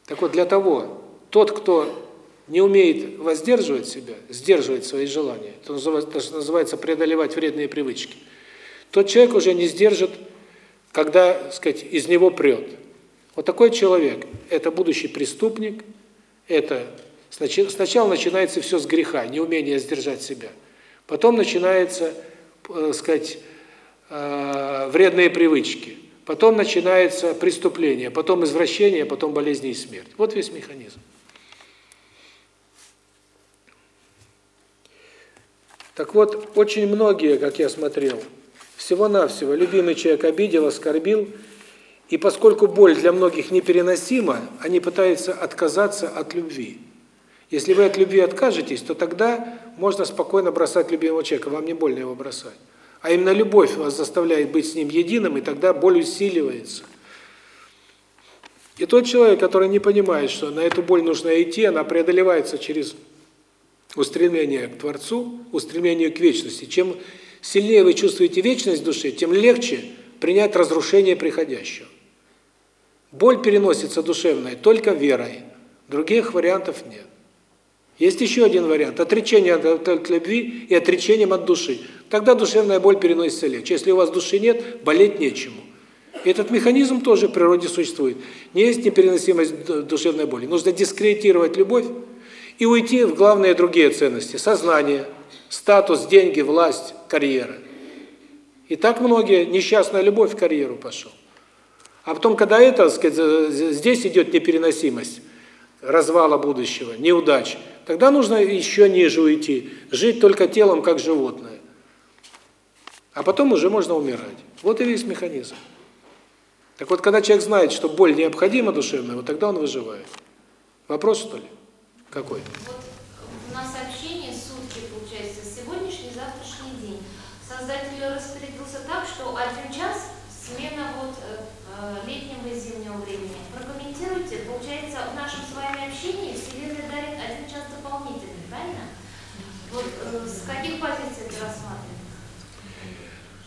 Так вот, для того, тот, кто не умеет воздерживать себя, сдерживать свои желания, это называется преодолевать вредные привычки, тот человек уже не сдержит, когда, сказать, из него прет. Вот такой человек – это будущий преступник, это сначала начинается все с греха, неумение сдержать себя. Потом начинается, э, сказать, э, вредные привычки. Потом начинается преступление, потом извращение, потом болезни и смерть. Вот весь механизм. Так вот, очень многие, как я смотрел, всего-навсего любимый человек обидел, оскорбил, и поскольку боль для многих непереносима, они пытаются отказаться от любви. Если вы от любви откажетесь, то тогда можно спокойно бросать любимого человека, вам не больно его бросать. А именно любовь вас заставляет быть с ним единым, и тогда боль усиливается. И тот человек, который не понимает, что на эту боль нужно идти, она преодолевается через устремление к Творцу, устремление к вечности. Чем сильнее вы чувствуете вечность в душе, тем легче принять разрушение приходящего. Боль переносится душевной только верой. Других вариантов нет. Есть еще один вариант – отречение от любви и отречением от души. Тогда душевная боль переносится легче. Если у вас души нет, болеть нечему. Этот механизм тоже в природе существует. Не есть непереносимость душевной боли. Нужно дискредитировать любовь и уйти в главные другие ценности – сознание, статус, деньги, власть, карьера. И так многие, несчастная любовь в карьеру пошел. А потом, когда это, сказать, здесь идет непереносимость развала будущего, неудач, тогда нужно еще ниже уйти, жить только телом, как животное. А потом уже можно умирать. Вот и весь механизм. Так вот, когда человек знает, что боль необходима душевная, вот тогда он выживает. Вопрос, что ли? Какой?
Вот у нас общение сутки, получается, сегодняшний, завтрашний день. Создатель распорядился так, что один час смена вот э, э, летнего и зимнего времени. Прокомментируйте, получается, в нашем общении Вселенная дарит один час дополнительный, правильно? Вот э, с каких позиций это рассматривается?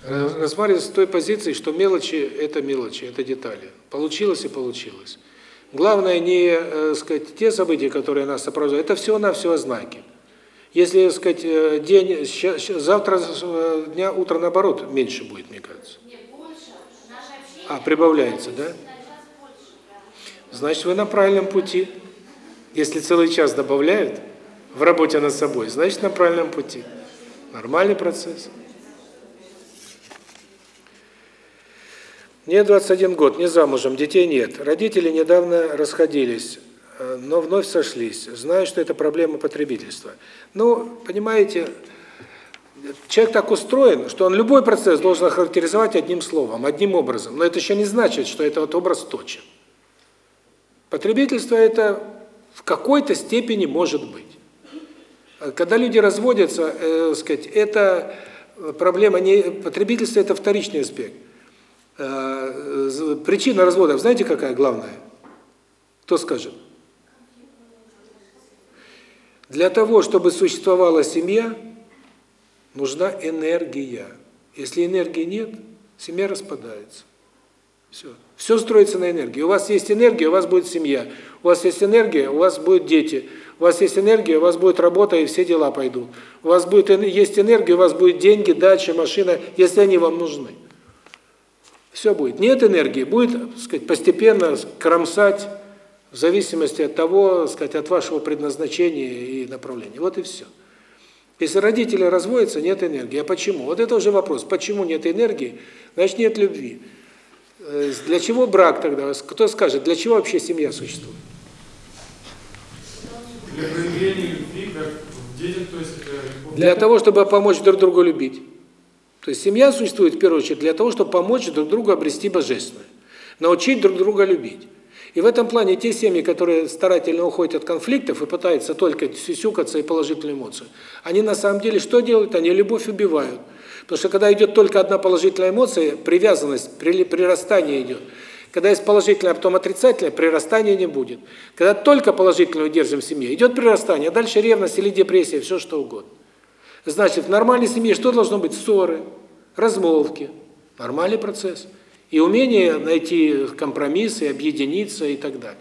Э, Рассматривать с той позиции, что мелочи – это мелочи, это детали. Получилось и получилось. Главное не, э, сказать, те события, которые нас сопровождают, это всего-навсего знаки. Если, так сказать, день, ща- ща- завтра дня утро наоборот меньше будет, мне кажется.
Нет, больше. Наше общение...
А, прибавляется?
На да.
Значит, вы на правильном пути. Если целый час добавляют в работе над собой, значит, на правильном пути. Нормальный процесс. Мне 21 год, не замужем, детей нет. Родители недавно расходились, э, но вновь сошлись. Знаю, что это проблема потребительства. Ну, понимаете, человек так устроен, что он любой процесс должен охарактеризовать одним словом, одним образом. Но это еще не значит, что этот образ точен. Потребительство это в какой-то степени может быть. Когда люди разводятся, э, сказать, это проблема не потребительство это вторичный аспект. Э, причина разводов, знаете, какая главная? Кто скажет? Для того, чтобы существовала семья, нужна энергия. Если энергии нет, семья распадается. Все. Все строится на энергии. У вас есть энергия, у вас будет семья. У вас есть энергия, у вас будут дети. У вас есть энергия, у вас будет работа, и все дела пойдут. У вас будет есть энергия, у вас будет деньги, дача, машина, если они вам нужны. Все будет. Нет энергии, будет, сказать, постепенно кромсать в зависимости от того, сказать, от вашего предназначения и направления. Вот и все. Если родители разводятся, нет энергии. А почему? Вот это уже вопрос. Почему нет энергии? Значит, нет любви. Э, Для чего брак тогда? Кто скажет, для чего вообще семья существует?
Для проявления любви, как в детях, то есть любовь.
Для того, чтобы помочь друг другу любить. То есть семья существует в первую очередь для того, чтобы помочь друг другу обрести божественное. Научить друг друга любить. И в этом плане те семьи, которые старательно уходят от конфликтов и пытаются только сюсюкаться и положительную эмоцию, они на самом деле что делают? Они любовь убивают. Потому что когда идет только одна положительная эмоция, привязанность, прили- прирастание идет. Когда есть положительное, а потом отрицательное, прирастания не будет. Когда только положительное держим в семье, идет прирастание, а дальше ревность или депрессия, все что угодно. Значит, в нормальной семье что должно быть? Ссоры, размолвки, нормальный процесс. И умение найти компромиссы, объединиться и так далее.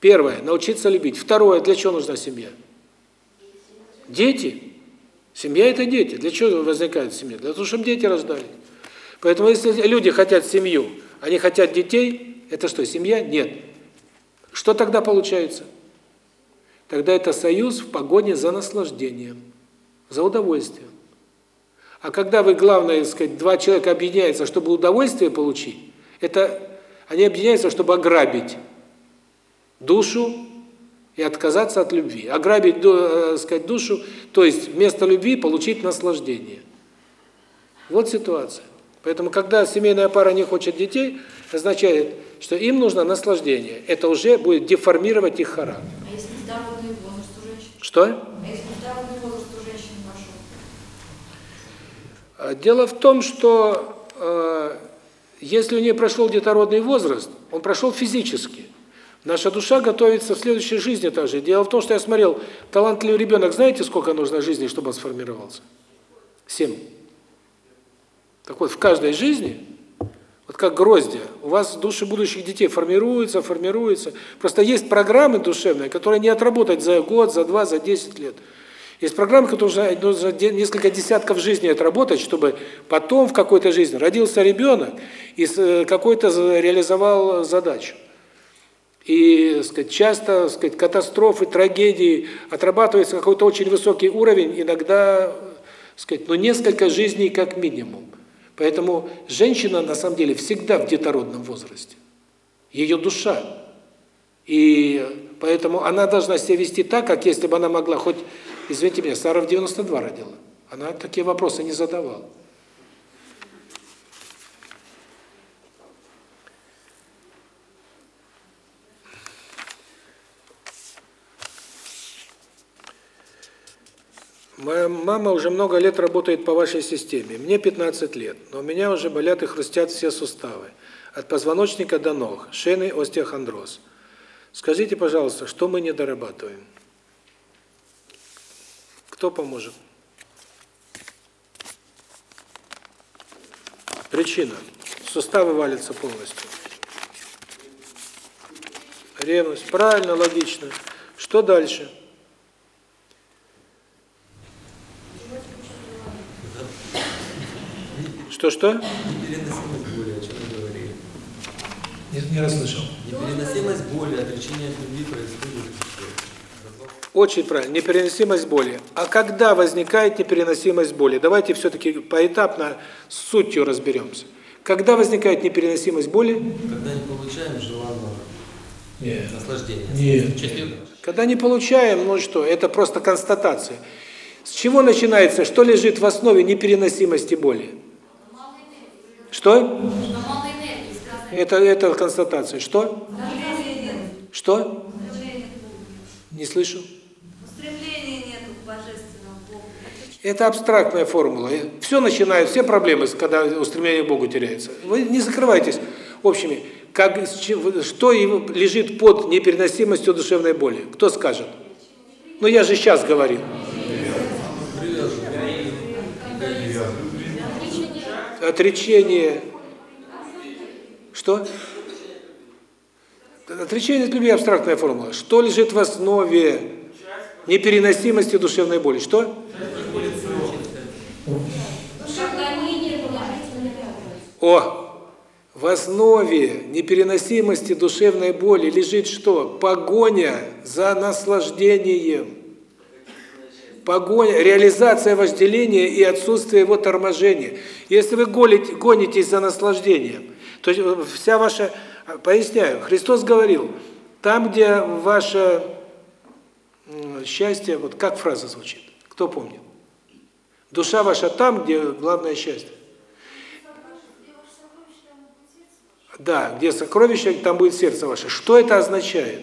Первое – научиться любить. Второе – для чего нужна семья? Дети. Семья – это дети. Для чего возникает семья? Для того, чтобы дети рождались. Поэтому если люди хотят семью, они хотят детей, это что, семья? Нет. Что тогда получается? Тогда это союз в погоне за наслаждением, за удовольствием. А когда вы, главное, сказать, два человека объединяются, чтобы удовольствие получить, это они объединяются, чтобы ограбить душу и отказаться от любви. Ограбить, э, сказать, душу, то есть вместо любви получить наслаждение. Вот ситуация. Поэтому, когда семейная пара не хочет детей, означает, что им нужно наслаждение. Это уже будет деформировать их характер.
А если здоровый возраст у женщин?
Что?
А если здоровый возраст у женщин пошел?
А, Дело в том, что э, если у нее прошел детородный возраст, он прошел физически. Наша душа готовится в следующей жизни также. Дело в том, что я смотрел, талантливый ребенок, знаете, сколько нужно жизни, чтобы он сформировался? Семь. Так вот, в каждой жизни, вот как гроздья, у вас души будущих детей формируются, формируются. Просто есть программы душевные, которые не отработать за год, за два, за десять лет. Есть программы, которые нужно, де- несколько десятков жизней отработать, чтобы потом в какой-то жизни родился ребенок и э, какой-то реализовал задачу. И, сказать, часто, сказать, катастрофы, трагедии отрабатывается какой-то очень высокий уровень, иногда, сказать, ну несколько жизней как минимум. Поэтому женщина на самом деле всегда в детородном возрасте. Ее душа. И поэтому она должна себя вести так, как если бы она могла хоть, извините меня, Сара в 92 родила. Она такие вопросы не задавала. Моя мама уже много лет работает по вашей системе. Мне 15 лет, но у меня уже болят и хрустят все суставы. От позвоночника до ног, шейный остеохондроз. Скажите, пожалуйста, что мы не дорабатываем? Кто поможет? Причина. Суставы валятся полностью. Ревность. Правильно, логично. Что дальше? Что-что?
Непереносимость боли, о чем мы говорили.
Не, не расслышал.
Непереносимость боли, отречение от любви происходит.
Очень правильно. Непереносимость боли. А когда возникает непереносимость боли? Давайте все-таки поэтапно с сутью разберемся. Когда возникает непереносимость боли?
Когда не получаем желанного
Нет.
наслаждения.
Нет. Когда не получаем, ну что, это просто констатация. С чего начинается, что лежит в основе непереносимости боли? Что? Это, это констатация. Что? Что? Не слышу. Это абстрактная формула. Все начинают, все проблемы, когда устремление к Богу теряется. Вы не закрывайтесь общими. Как, что лежит под непереносимостью душевной боли? Кто скажет? Ну я же сейчас говорил. Отречение. Что? Отречение от любви – абстрактная формула. Что лежит в основе непереносимости душевной боли? Что? О! В основе непереносимости душевной боли лежит что? Погоня за наслаждением. Погоня, реализация вожделения и отсутствие его торможения. Если вы голите- гонитесь за наслаждением, то есть вся ваша... Поясняю, Христос говорил, там, где ваше счастье, вот как фраза звучит, кто помнит? Душа ваша там, где главное счастье. Да, где сокровище, там будет сердце ваше. Что это означает?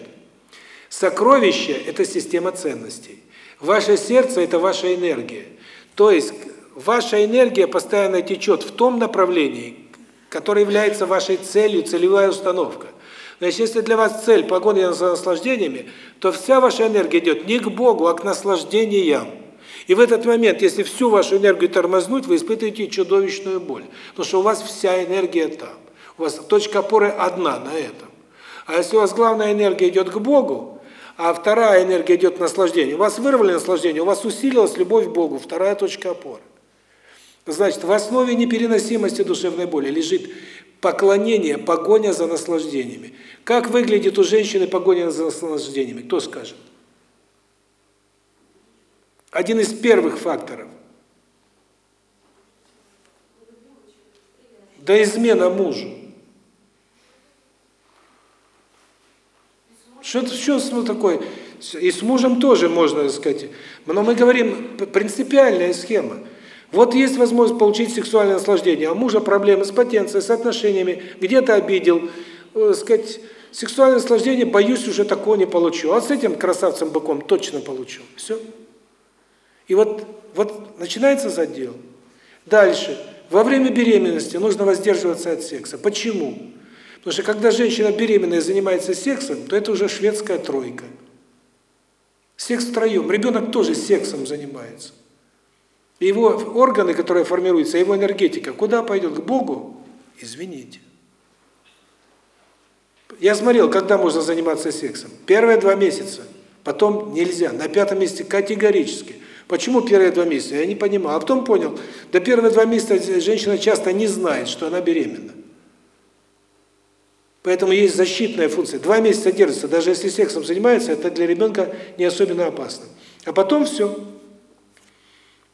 Сокровище – это система ценностей. Ваше сердце – это ваша энергия. То есть ваша энергия постоянно течет в том направлении, которое является вашей целью, целевая установка. Значит, если для вас цель погоня за наслаждениями, то вся ваша энергия идет не к Богу, а к наслаждениям. И в этот момент, если всю вашу энергию тормознуть, вы испытываете чудовищную боль. Потому что у вас вся энергия там. У вас точка опоры одна на этом. А если у вас главная энергия идет к Богу, а вторая энергия идет к наслаждению, у вас вырвали наслаждение, у вас усилилась любовь к Богу, вторая точка опоры. Значит, в основе непереносимости душевной боли лежит поклонение, погоня за наслаждениями. Как выглядит у женщины погоня за наслаждениями? Кто скажет? Один из первых факторов. Да измена мужу. Что, с- ну, такое? И с мужем тоже можно, так сказать. Но мы говорим, принципиальная схема. Вот есть возможность получить сексуальное наслаждение, а у мужа проблемы с потенцией, с отношениями, где-то обидел, э, сказать, сексуальное наслаждение, боюсь, уже такого не получу. А с этим красавцем-быком точно получу. Все. И вот, вот начинается задел. Дальше. Во время беременности нужно воздерживаться от секса. Почему? Потому что когда женщина беременная занимается сексом, то это уже шведская тройка. Секс втроем. Ребенок тоже сексом занимается. И его органы, которые формируются, его энергетика, куда пойдет? К Богу? Извините. Я смотрел, когда можно заниматься сексом. Первые два месяца. Потом нельзя. На пятом месяце категорически. Почему первые два месяца? Я не понимал. А потом понял, до первые два месяца женщина часто не знает, что она беременна. Поэтому есть защитная функция. Два месяца держится, даже если сексом занимается, это для ребенка не особенно опасно. А потом все.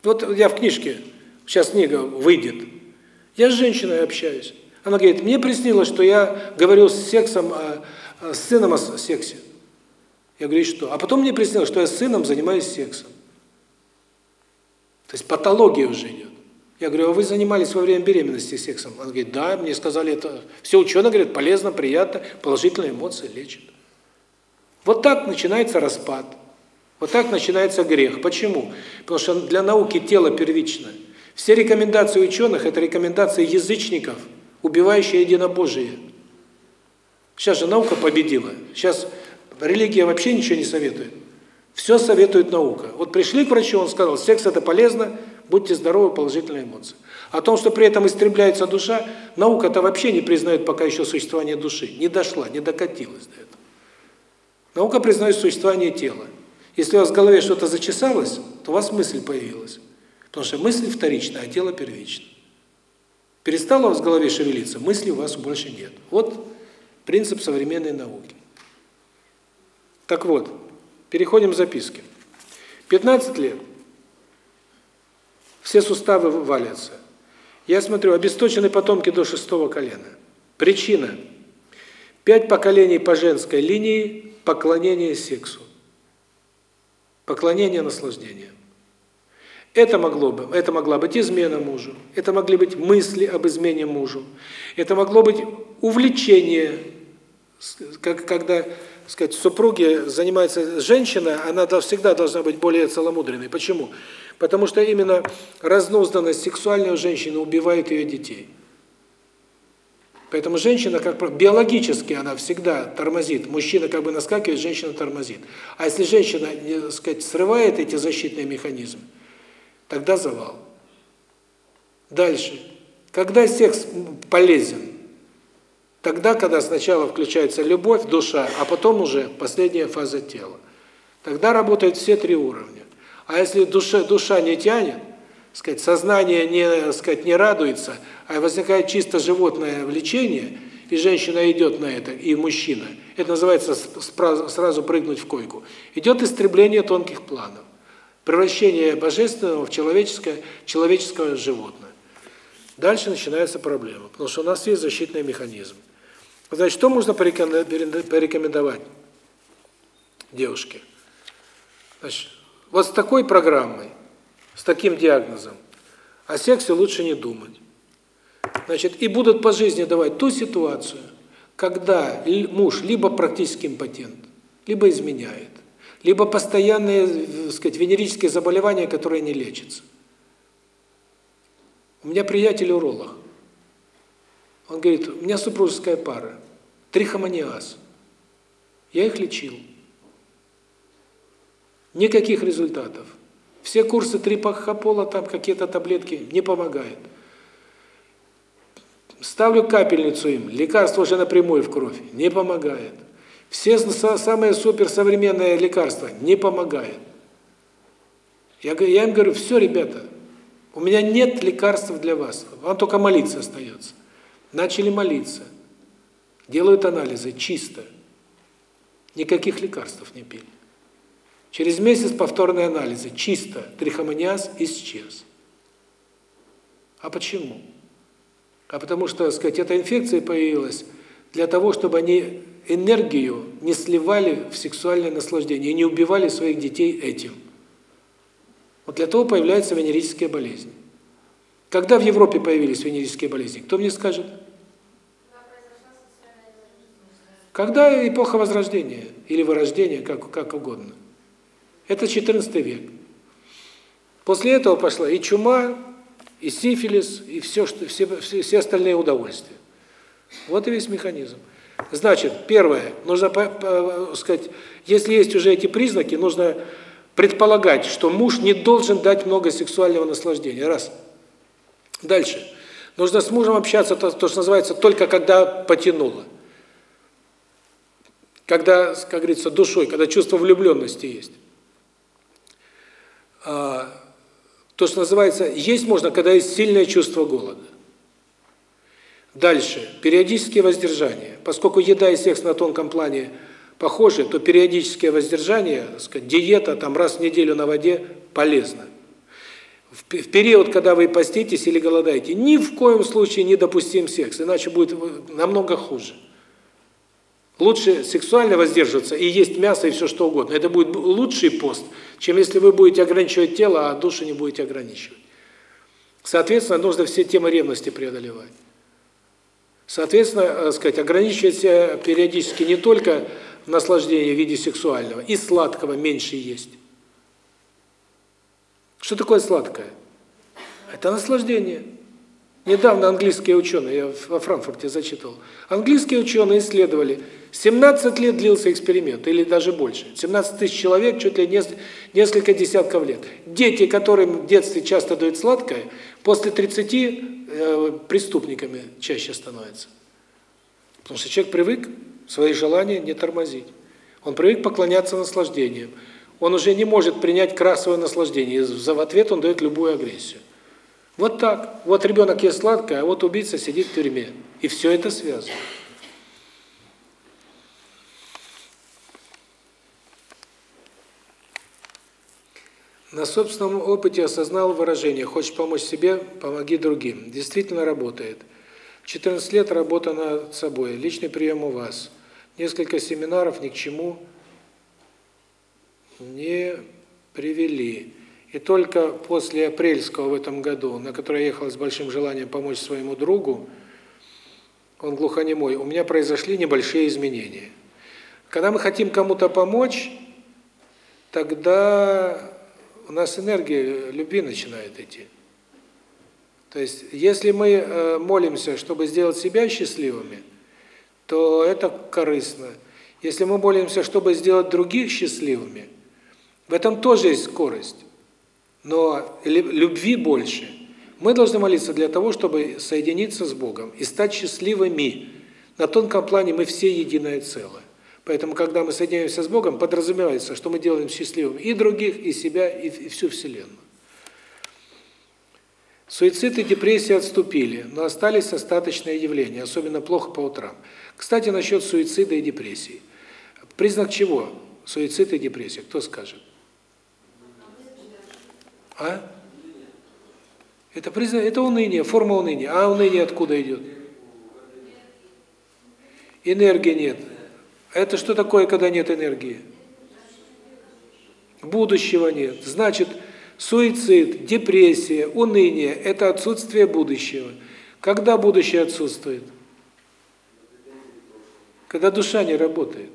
Вот я в книжке, сейчас книга выйдет, я с женщиной общаюсь. Она говорит, мне приснилось, что я говорил с сексом, а, а, с сыном о сексе. Я говорю, «И что? А потом мне приснилось, что я с сыном занимаюсь сексом. То есть патология уже идет. Я говорю, а вы занимались во время беременности сексом? Она говорит, да, мне сказали это. Все ученые говорят, полезно, приятно, положительные эмоции лечат. Вот так начинается распад. Вот так начинается грех. Почему? Потому что для науки тело первично. Все рекомендации ученых – это рекомендации язычников, убивающие единобожие. Сейчас же наука победила. Сейчас религия вообще ничего не советует. Все советует наука. Вот пришли к врачу, он сказал, секс – это полезно, будьте здоровы, положительные эмоции. О том, что при этом истребляется душа, наука-то вообще не признает пока еще существование души. Не дошла, не докатилась до этого. Наука признает существование тела. Если у вас в голове что-то зачесалось, то у вас мысль появилась. Потому что мысль вторична, а тело первично. Перестало у вас в голове шевелиться, мысли у вас больше нет. Вот принцип современной науки. Так вот, переходим к записке. 15 лет. Все суставы валятся. Я смотрю, обесточены потомки до шестого колена. Причина. Пять поколений по женской линии поклонение сексу. Поклонение наслаждению. Это могло бы, это могла быть измена мужу, это могли быть мысли об измене мужу, это могло быть увлечение, как когда, сказать, супруги занимается женщина, она всегда должна быть более целомудренной. Почему? Потому что именно разнузданность сексуальной женщины убивает ее детей. Поэтому женщина, как биологически, она всегда тормозит. Мужчина как бы наскакивает, женщина тормозит. А если женщина, так сказать, срывает эти защитные механизмы, тогда завал. Дальше. Когда секс полезен? Тогда, когда сначала включается любовь, душа, а потом уже последняя фаза тела. Тогда работают все три уровня. А если душа, душа не тянет, сказать, сознание не, сказать, не радуется, а возникает чисто животное влечение, и женщина идет на это, и мужчина, это называется сразу прыгнуть в койку, идет истребление тонких планов, превращение божественного в человеческое, человеческое животное. Дальше начинается проблема, потому что у нас есть защитный механизм. Значит, что можно порекомендовать девушке? Значит, вот с такой программой, с таким диагнозом, о сексе лучше не думать. Значит, и будут по жизни давать ту ситуацию, когда муж либо практически импотент, либо изменяет, либо постоянные, так сказать, венерические заболевания, которые не лечатся. У меня приятель уролог. Он говорит, у меня супружеская пара, трихомониаз. Я их лечил. Никаких результатов. Все курсы трипахопола, там какие-то таблетки, не помогают. Ставлю капельницу им, лекарство уже напрямую в кровь, не помогает. Все самые суперсовременные лекарства не помогают. Я, я им говорю, все, ребята, у меня нет лекарств для вас, вам только молиться остается. Начали молиться, делают анализы, чисто. Никаких лекарств не пили. Через месяц повторные анализы, чисто, трихомониаз исчез. А почему? А потому что, так сказать, эта инфекция появилась для того, чтобы они энергию не сливали в сексуальное наслаждение и не убивали своих детей этим. Вот для того появляются венерические болезни. Когда в Европе появились венерические болезни? Кто мне скажет? Когда эпоха Возрождения или Вырождения, как, как угодно. Это 14 век. После этого пошла и чума, и сифилис, и все, что, все, все, все остальные удовольствия. Вот и весь механизм. Значит, первое, нужно по, по, сказать, если есть уже эти признаки, нужно предполагать, что муж не должен дать много сексуального наслаждения. Раз. Дальше. Нужно с мужем общаться, то, то что называется, только когда потянуло. Когда, как говорится, душой, когда чувство влюбленности есть. А, то, что называется, есть можно, когда есть сильное чувство голода. Дальше. Периодические воздержания. Поскольку еда и секс на тонком плане похожи, то периодическое воздержание, сказать, диета там раз в неделю на воде полезно. В период, когда вы поститесь или голодаете, ни в коем случае не допустим секс, иначе будет намного хуже. Лучше сексуально воздерживаться и есть мясо и все что угодно. Это будет лучший пост, чем если вы будете ограничивать тело, а душу не будете ограничивать. Соответственно, нужно все темы ревности преодолевать. Соответственно, э, сказать, ограничивать себя периодически не только в наслаждении в виде сексуального, и сладкого меньше есть. Что такое сладкое? Это наслаждение. Недавно английские ученые, я во Франкфурте зачитывал, английские ученые исследовали, 17 лет длился эксперимент, или даже больше, 17 тысяч человек, чуть ли не несколько десятков лет. Дети, которым в детстве часто дают сладкое, после 30 э, преступниками чаще становятся. Потому что человек привык свои желания не тормозить. Он привык поклоняться наслаждениям. Он уже не может принять красовое наслаждение, и в ответ он дает любую агрессию. Вот так. Вот ребенок ест сладкое, а вот убийца сидит в тюрьме. И все это связано. На собственном опыте осознал выражение «хочешь помочь себе, помоги другим». Действительно работает. 14 лет работа над собой, личный прием у вас. Несколько семинаров ни к чему не привели. И только после апрельского в этом году, на который я ехал с большим желанием помочь своему другу, он глухонемой, у меня произошли небольшие изменения. Когда мы хотим кому-то помочь, тогда у нас энергия любви начинает идти. То есть, если мы э, молимся, чтобы сделать себя счастливыми, то это корыстно. Если мы молимся, чтобы сделать других счастливыми, в этом тоже есть скорость но любви больше. Мы должны молиться для того, чтобы соединиться с Богом и стать счастливыми. На тонком плане мы все единое целое. Поэтому, когда мы соединяемся с Богом, подразумевается, что мы делаем счастливым и других, и себя, и всю Вселенную. Суицид и депрессия отступили, но остались остаточные явления, особенно плохо по утрам. Кстати, насчет суицида и депрессии. Признак чего? Суицид и депрессия, кто скажет? А? Это признак, это уныние, форма уныния. А уныние откуда идет? Энергии нет. Это что такое, когда нет энергии? Будущего нет. Значит, суицид, депрессия, уныние – это отсутствие будущего. Когда будущее отсутствует? Когда душа не работает.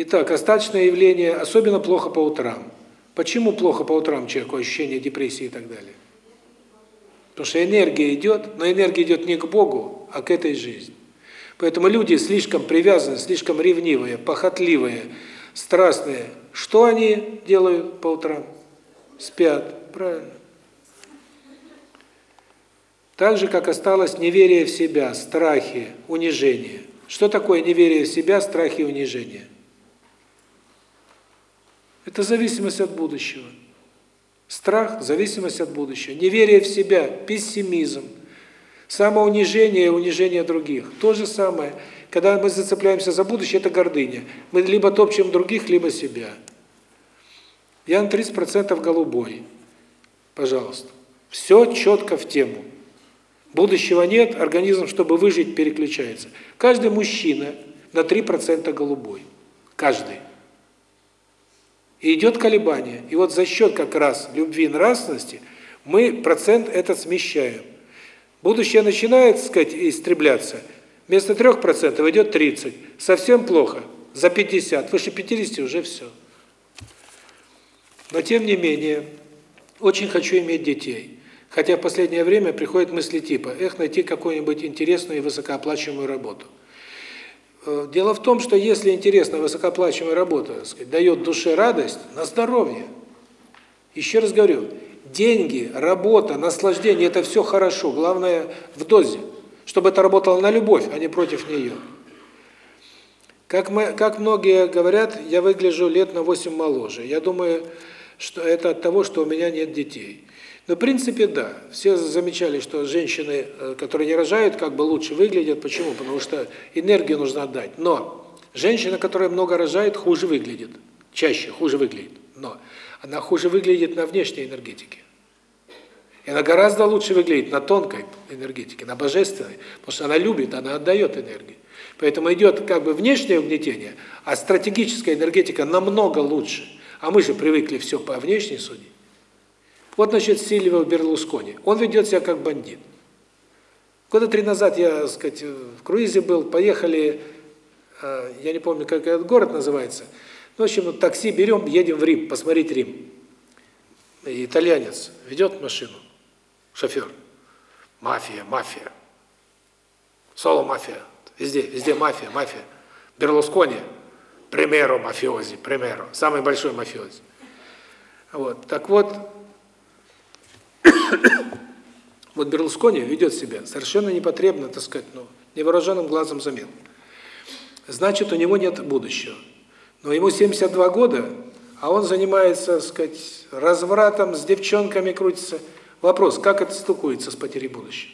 Итак, остаточное явление особенно плохо по утрам. Почему плохо по утрам человеку, ощущение депрессии и так далее? Потому что энергия идет, но энергия идет не к Богу, а к этой жизни. Поэтому люди слишком привязаны, слишком ревнивые, похотливые, страстные. Что они делают по утрам? Спят, правильно. Так же, как осталось неверие в себя, страхи, унижение. Что такое неверие в себя, страхи и унижение? Это зависимость от будущего. Страх – зависимость от будущего. Неверие в себя – пессимизм. Самоунижение и унижение других. То же самое. Когда мы зацепляемся за будущее, это гордыня. Мы либо топчем других, либо себя. Я на 30% голубой. Пожалуйста. Все четко в тему. Будущего нет, организм, чтобы выжить, переключается. Каждый мужчина на 3% голубой. Каждый. И идет колебание. И вот за счет как раз любви и нравственности мы процент этот смещаем. Будущее начинает, так сказать, истребляться. Вместо 3% идет 30. Совсем плохо. За 50. Выше 50 уже все. Но тем не менее, очень хочу иметь детей. Хотя в последнее время приходят мысли типа, эх, найти какую-нибудь интересную и высокооплачиваемую работу. Э, дело в том, что если интересная высокооплачиваемая работа, сказать, дает душе радость, на здоровье. Еще раз говорю, деньги, работа, наслаждение – это все хорошо, главное в дозе, чтобы это работало на любовь, а не против нее. Как, мы, как многие говорят, я выгляжу лет на 8 моложе. Я думаю, что это от того, что у меня нет детей. Ну, в принципе, да. Все замечали, что женщины, э, которые не рожают, как бы лучше выглядят. Почему? Потому что энергию нужно отдать. Но женщина, которая много рожает, хуже выглядит. Чаще хуже выглядит. Но она хуже выглядит на внешней энергетике. И она гораздо лучше выглядит на тонкой энергетике, на божественной, потому что она любит, она отдает энергию. Поэтому идет как бы внешнее угнетение, а стратегическая энергетика намного лучше. А мы же привыкли все по внешней судить. Вот насчет Сильвио Берлускони. Он ведет себя как бандит. Года три назад я, так сказать, в круизе был, поехали, э, я не помню, как этот город называется, Ну, в общем, такси берем, едем в Рим, посмотреть Рим. И итальянец ведет машину, шофер. Мафия, мафия. Соло мафия. Везде, везде мафия, мафия. Берлускони, примеру мафиози, примеру. Самый большой мафиози. Вот. Так вот, вот Берлускони ведет себя совершенно непотребно, так сказать, ну, невооруженным глазом заметно. Значит, у него нет будущего. Но ему 72 года, а он занимается, так сказать, развратом, с девчонками крутится. Вопрос, как это стыкуется с потерей будущего?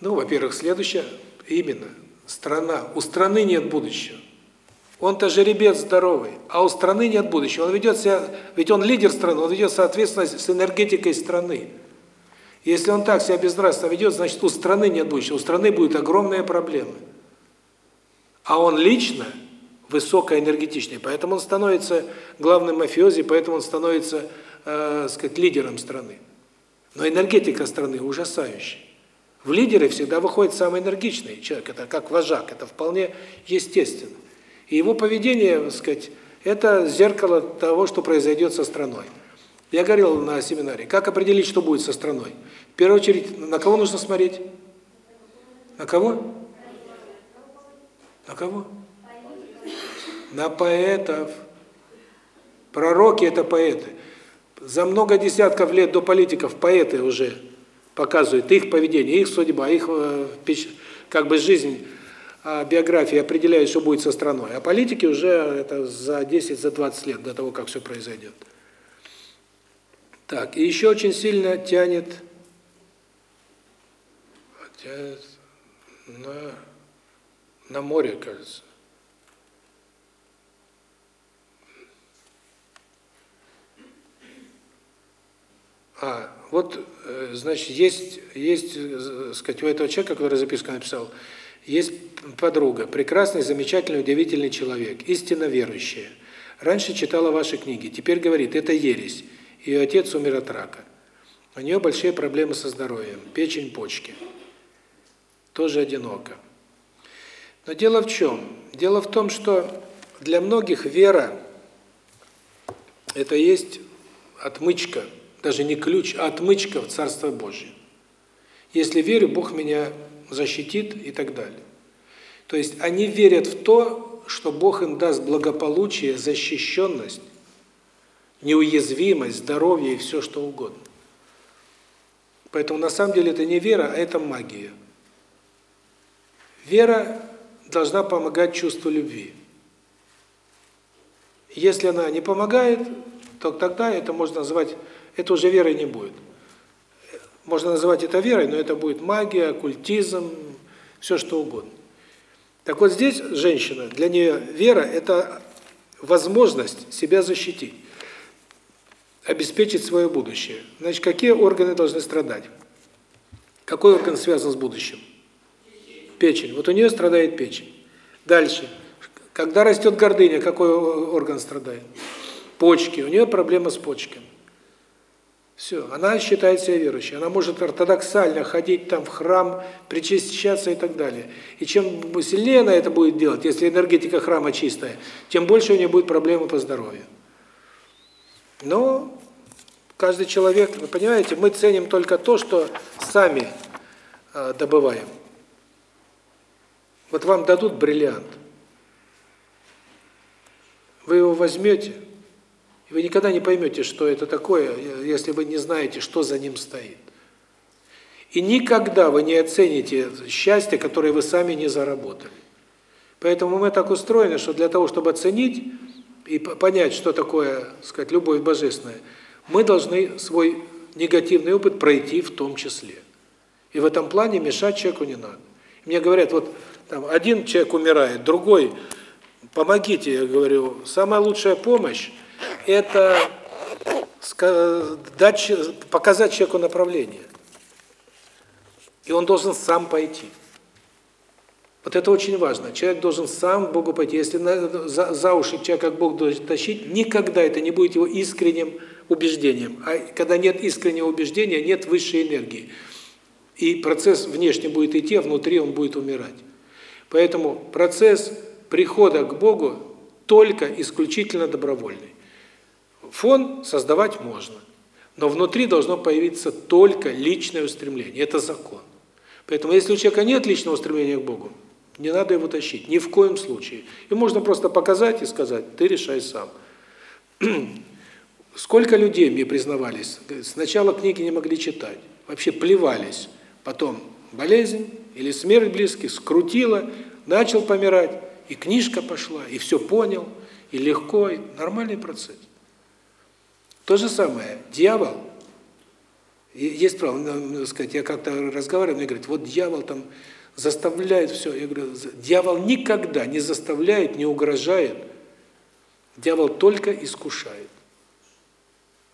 Ну, во-первых, следующее, именно, страна. У страны нет будущего. Он-то жеребец здоровый, а у страны нет будущего. Он ведет себя, ведь он лидер страны, он ведет соответственно с энергетикой страны. Если он так себя безнравственно ведет, значит, у страны нет будущего, у страны будут огромные проблемы. А он лично высокоэнергетичный, поэтому он становится главным мафиози, поэтому он становится, э, сказать, лидером страны. Но энергетика страны ужасающая. В лидеры всегда выходит самый энергичный человек, это как вожак, это вполне естественно. И его поведение, так сказать, это зеркало того, что произойдет со страной. Я говорил на семинаре, как определить, что будет со страной. В первую очередь, на кого нужно смотреть? На кого? На кого? На поэтов. Пророки – это поэты. За много десятков лет до политиков поэты уже показывают их поведение, их судьба, их э, как бы жизнь, а, биография определяет, что будет со страной. А политики уже это за 10, за 20 лет до того, как все произойдет. Так, и еще очень сильно тянет, тянет на, на море, кажется. А, вот, э, значит, есть, есть, э, сказать, у этого человека, который записку написал, есть подруга, прекрасный, замечательный, удивительный человек, истинно верующая. Раньше читала ваши книги, теперь говорит, это ересь. Ее отец умер от рака. У нее большие проблемы со здоровьем, печень, почки. Тоже одиноко. Но дело в чем? Дело в том, что для многих вера – это есть отмычка – даже не ключ, а отмычка в Царство Божие. Если верю, Бог меня защитит и так далее. То есть они верят в то, что Бог им даст благополучие, защищенность, неуязвимость, здоровье и все что угодно. Поэтому на самом деле это не вера, а это магия. Вера должна помогать чувству любви. Если она не помогает, то тогда это можно назвать это уже верой не будет. Можно называть это верой, но это будет магия, оккультизм, все что угодно. Так вот здесь женщина, для нее вера – это возможность себя защитить, обеспечить свое будущее. Значит, какие органы должны страдать? Какой орган связан с будущим? Печень. Вот у нее страдает печень. Дальше. Когда растет гордыня, какой орган страдает? Почки. У нее проблема с почками. Все, она считает себя верующей. Она может ортодоксально ходить там в храм, причащаться и так далее. И чем сильнее она это будет делать, если энергетика храма чистая, тем больше у нее будет проблемы по здоровью. Но каждый человек, вы понимаете, мы ценим только то, что сами э, добываем. Вот вам дадут бриллиант. Вы его возьмете, и вы никогда не поймете, что это такое, если вы не знаете, что за ним стоит. И никогда вы не оцените счастье, которое вы сами не заработали. Поэтому мы так устроены, что для того, чтобы оценить и понять, что такое, сказать, любовь божественная, мы должны свой негативный опыт пройти в том числе. И в этом плане мешать человеку не надо. Мне говорят, вот там один человек умирает, другой, помогите, я говорю, самая лучшая помощь это дать, показать человеку направление. И он должен сам пойти. Вот это очень важно. Человек должен сам к Богу пойти. Если за, за уши человека к Богу тащить, никогда это не будет его искренним убеждением. А когда нет искреннего убеждения, нет высшей энергии. И процесс внешне будет идти, а внутри он будет умирать. Поэтому процесс прихода к Богу только исключительно добровольный. Фон создавать можно, но внутри должно появиться только личное устремление. Это закон. Поэтому если у человека нет личного устремления к Богу, не надо его тащить, ни в коем случае. И можно просто показать и сказать, ты решай сам. Сколько людей мне признавались, сначала книги не могли читать, вообще плевались, потом болезнь или смерть близких скрутила, начал помирать, и книжка пошла, и все понял, и легко, и нормальный процесс. То же самое, дьявол, есть право, надо сказать, я как-то разговаривал, мне говорят, вот дьявол там заставляет все. Я говорю, дьявол никогда не заставляет, не угрожает. Дьявол только искушает.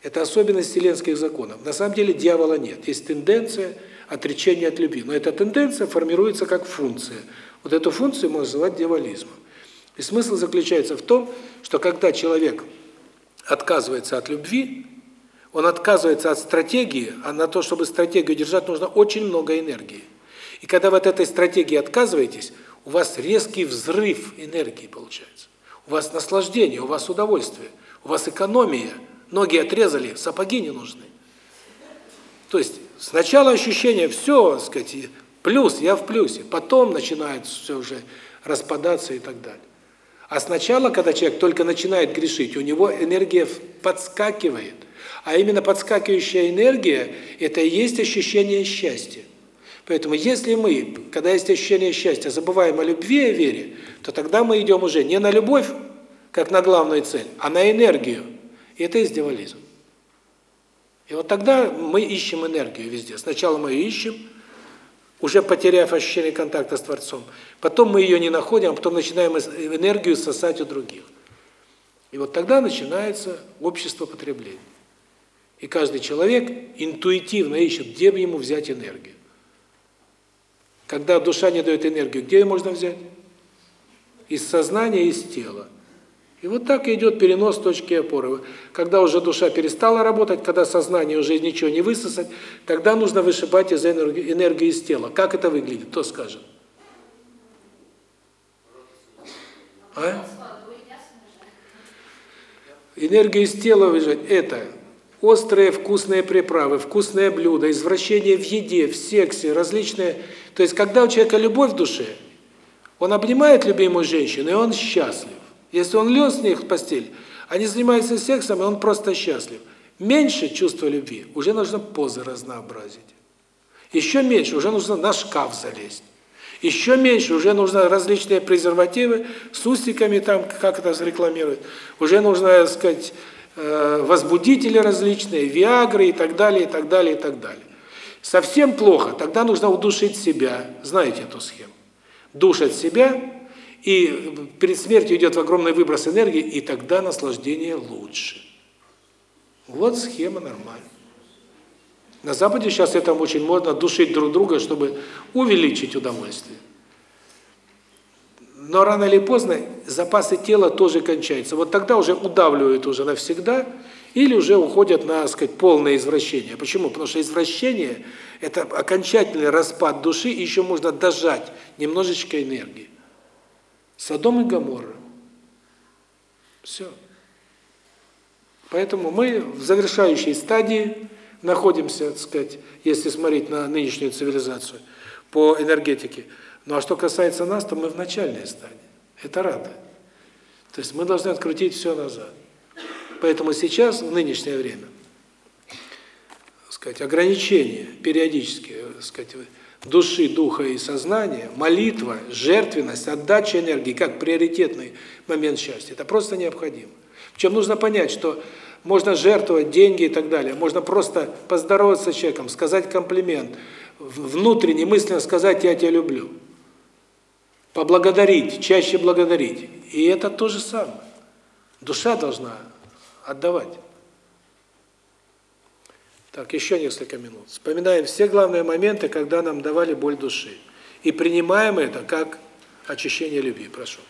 Это особенность вселенских законов. На самом деле дьявола нет. Есть тенденция отречения от любви. Но эта тенденция формируется как функция. Вот эту функцию можно называть дьяволизмом. И смысл заключается в том, что когда человек отказывается от любви, он отказывается от стратегии, а на то, чтобы стратегию держать, нужно очень много энергии. И когда вы от этой стратегии отказываетесь, у вас резкий взрыв энергии получается. У вас наслаждение, у вас удовольствие, у вас экономия. Ноги отрезали, сапоги не нужны. То есть сначала ощущение все, сказать, плюс, я в плюсе, потом начинает все уже распадаться и так далее. А сначала, когда человек только начинает грешить, у него энергия подскакивает. А именно подскакивающая энергия – это и есть ощущение счастья. Поэтому если мы, когда есть ощущение счастья, забываем о любви и вере, то тогда мы идем уже не на любовь, как на главную цель, а на энергию. И это есть дьяволизм. И вот тогда мы ищем энергию везде. Сначала мы ее ищем, уже потеряв ощущение контакта с Творцом. Потом мы ее не находим, а потом начинаем энергию сосать у других. И вот тогда начинается общество потребления. И каждый человек интуитивно ищет, где бы ему взять энергию. Когда душа не дает энергию, где ее можно взять? Из сознания, из тела. И вот так идет перенос точки опоры. Когда уже душа перестала работать, когда сознание уже ничего не высосать, тогда нужно вышибать из энергии, энергии из тела. Как это выглядит? Кто скажет? А? Энергию из тела выжать – это острые вкусные приправы, вкусные блюда, извращение в еде, в сексе, различные... То есть, когда у человека любовь в душе, он обнимает любимую женщину, и он счастлив. Если он лез с них в постель, они занимаются сексом, и он просто счастлив. Меньше чувства любви, уже нужно позы разнообразить. Еще меньше, уже нужно на шкаф залезть. Еще меньше, уже нужно различные презервативы с усиками, там, как это рекламируют. Уже нужно, так сказать, э, возбудители различные, виагры и так далее, и так далее, и так далее. Совсем плохо, тогда нужно удушить себя. Знаете эту схему? Душат себя, и перед смертью идет огромный выброс энергии, и тогда наслаждение лучше. Вот схема нормальная. На Западе сейчас это очень модно, душить друг друга, чтобы увеличить удовольствие. Но рано или поздно запасы тела тоже кончаются. Вот тогда уже удавливают уже навсегда, или уже уходят на, сказать, полное извращение. Почему? Потому что извращение – это окончательный распад души, и еще можно дожать немножечко энергии. Содом и Гоморра. Все. Поэтому мы в завершающей стадии находимся, так сказать, если смотреть на нынешнюю цивилизацию по энергетике. Ну а что касается нас, то мы в начальной стадии. Это рада. То есть мы должны открутить все назад. Поэтому сейчас, в нынешнее время, сказать, ограничения периодически, сказать, души, духа и сознания, молитва, жертвенность, отдача энергии как приоритетный момент счастья. Это просто необходимо. Причем нужно понять, что можно жертвовать деньги и так далее, можно просто поздороваться с человеком, сказать комплимент, внутренне, мысленно сказать «я тебя люблю». Поблагодарить, чаще благодарить. И это то же самое. Душа должна отдавать. Так, еще несколько минут. Вспоминаем все главные моменты, когда нам давали боль души. И принимаем это как очищение любви. Прошу.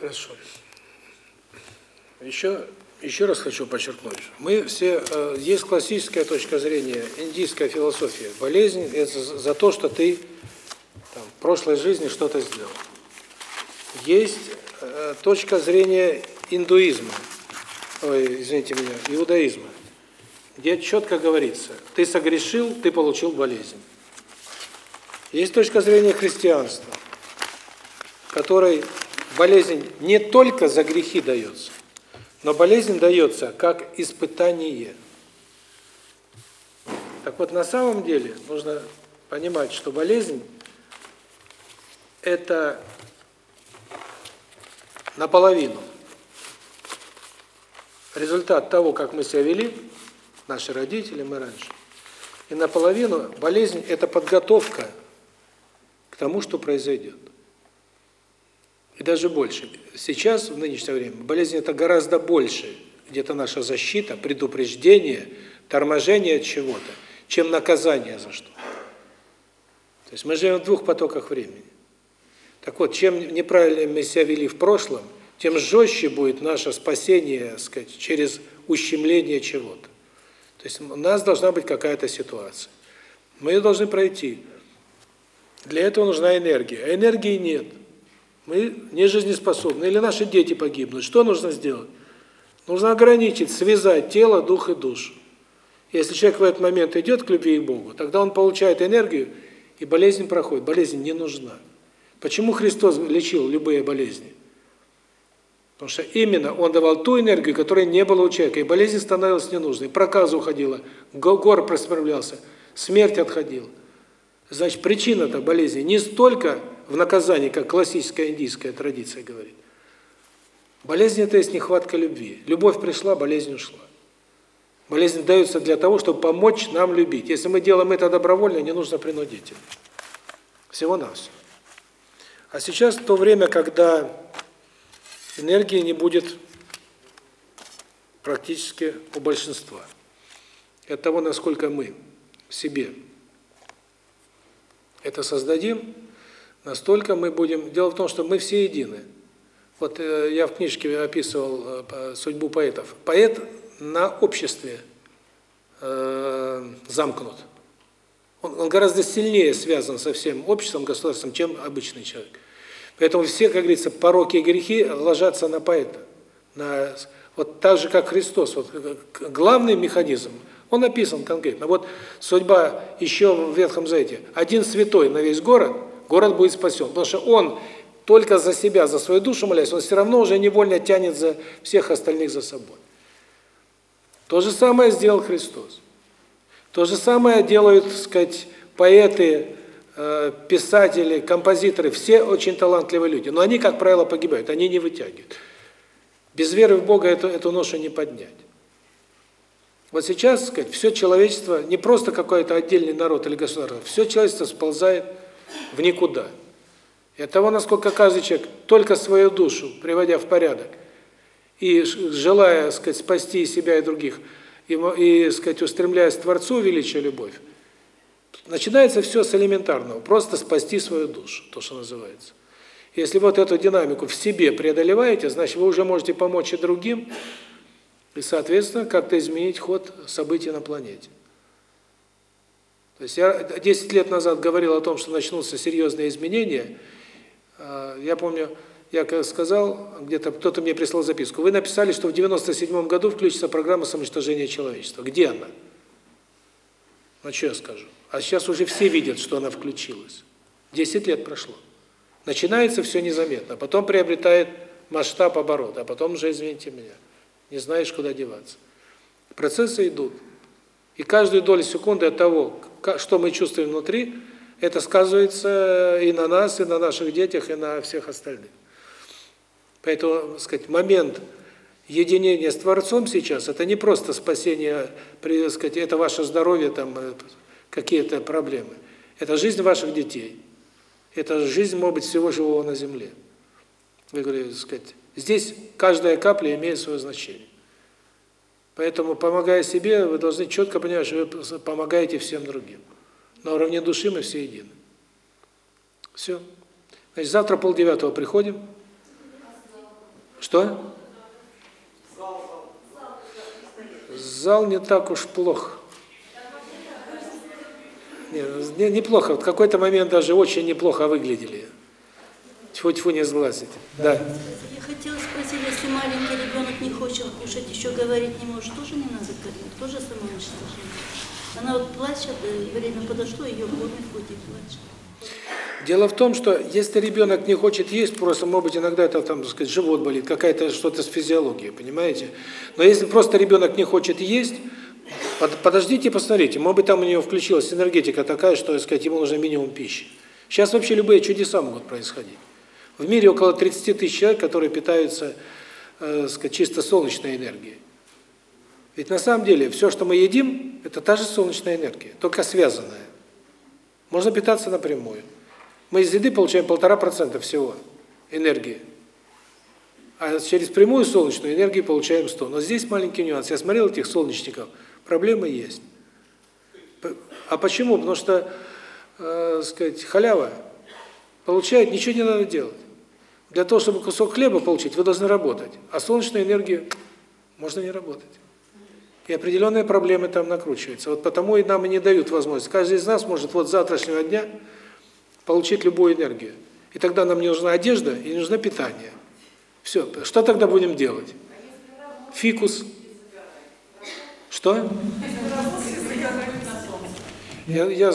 Хорошо. Еще, еще раз хочу подчеркнуть. Мы все, э, есть классическая точка зрения, индийская философия. Болезнь – это за то, что ты там, в прошлой жизни что-то сделал. Есть э, точка зрения индуизма, ой, извините меня, иудаизма, где четко говорится, ты согрешил, ты получил болезнь. Есть точка зрения христианства, которой болезнь не только за грехи дается, но болезнь дается как испытание. Так вот, на самом деле нужно понимать, что болезнь – это наполовину результат того, как мы себя вели, наши родители, мы раньше. И наполовину болезнь – это подготовка к тому, что произойдет. И даже больше. Сейчас, в нынешнее время, болезнь – это гораздо больше. Где-то наша защита, предупреждение, торможение чего-то, чем наказание за что. То есть мы живем в двух потоках времени. Так вот, чем неправильно мы себя вели в прошлом, тем жестче будет наше спасение, сказать, через ущемление чего-то. То есть у нас должна быть какая-то ситуация. Мы ее должны пройти. Для этого нужна энергия. А энергии нет. Мы не жизнеспособны. Или наши дети погибнут. Что нужно сделать? Нужно ограничить, связать тело, дух и душу. Если человек в этот момент идет к любви к Богу, тогда он получает энергию, и болезнь проходит. Болезнь не нужна. Почему Христос лечил любые болезни? Потому что именно Он давал ту энергию, которой не было у человека, и болезнь становилась ненужной, проказа уходила, гор просправлялся, смерть отходила. Значит, причина-то болезни не столько в наказании, как классическая индийская традиция говорит. Болезнь – это есть нехватка любви. Любовь пришла, болезнь ушла. Болезнь дается для того, чтобы помочь нам любить. Если мы делаем это добровольно, не нужно принудительно. Всего-навсего. А сейчас то время, когда энергии не будет практически у большинства. От того, насколько мы себе это создадим, настолько мы будем... Дело в том, что мы все едины. Вот э, я в книжке описывал э, судьбу поэтов. Поэт на обществе э, замкнут. Он, он гораздо сильнее связан со всем обществом, государством, чем обычный человек. Поэтому все, как говорится, пороки и грехи ложатся на поэта. На, вот так же, как Христос. Вот, главный механизм, он описан конкретно. Вот судьба еще в Ветхом Завете. Один святой на весь город, город будет спасен. Потому что он только за себя, за свою душу молясь, он все равно уже невольно тянет за всех остальных за собой. То же самое сделал Христос. То же самое делают, так сказать, поэты, э, писатели, композиторы, все очень талантливые люди. Но они, как правило, погибают, они не вытягивают. Без веры в Бога эту, эту ношу не поднять. Вот сейчас, сказать, все человечество, не просто какой-то отдельный народ или государство, все человечество сползает в никуда. И от того, насколько каждый человек только свою душу, приводя в порядок, и желая, сказать, спасти себя и других, и, и сказать, устремляясь к Творцу, величия любовь, начинается все с элементарного, просто спасти свою душу, то, что называется. Если вот эту динамику в себе преодолеваете, значит, вы уже можете помочь и другим, и, соответственно, как-то изменить ход событий на планете. То есть я 10 лет назад говорил о том, что начнутся серьезные изменения. А, я помню, я сказал, где-то кто-то мне прислал записку. Вы написали, что в 97 году включится программа самоуничтожения человечества. Где она? Ну, что я скажу? А сейчас уже все видят, что она включилась. 10 лет прошло. Начинается все незаметно, потом приобретает масштаб оборота, а потом уже, извините меня, не знаешь, куда деваться. Процессы идут. И каждую долю секунды от того, что мы чувствуем внутри, это сказывается и на нас, и на наших детях, и на всех остальных. Поэтому, так сказать, момент единения с Творцом сейчас это не просто спасение, при, так сказать, это ваше здоровье там э, какие-то проблемы. Это жизнь ваших детей. Это жизнь, может быть, всего живого на земле. Вы говорите, сказать, здесь каждая капля имеет свое значение. Поэтому, помогая себе, вы должны четко понимать, что вы помогаете всем другим. На уровне души мы все едины. Все. Значит, завтра полдевятого приходим. Что? Зал не так уж плохо. Не, не- неплохо. В какой-то момент даже очень неплохо выглядели. Тьфу-тьфу не сглазить. Да.
Я хотела спросить, кушать, еще говорить не может, тоже не надо кормить, тоже самоуничтожение. Она вот плачет, и время подошло, ее кормит, хоть плачет.
Дело в том, что если ребенок не хочет есть, просто, может быть, иногда это, там, так сказать, живот болит, какая-то что-то с физиологией, понимаете? Но если просто ребенок не хочет есть, под- подождите, посмотрите, может быть, там у него включилась энергетика такая, что, так сказать, ему нужно минимум пищи. Сейчас вообще любые чудеса могут происходить. В мире около 30 тысяч человек, которые питаются, э, сказать, чисто солнечной энергией. Ведь на самом деле все, что мы едим, это та же солнечная энергия, только связанная. Можно питаться напрямую. Мы из еды получаем полтора процента всего энергии. А через прямую солнечную энергию получаем 100. Но здесь маленький нюанс. Я смотрел этих солнечников, проблемы есть. А почему? Потому что, э, сказать, халява получает, ничего не надо делать. Для того, чтобы кусок хлеба получить, вы должны работать. А солнечную энергию можно не работать. И определенные проблемы там накручиваются. Вот потому и нам и не дают возможность. Каждый из нас может вот с завтрашнего дня получить любую энергию. И тогда нам не нужна одежда и не нужно питание. Все. Что тогда будем делать? Фикус. Что? Я, я,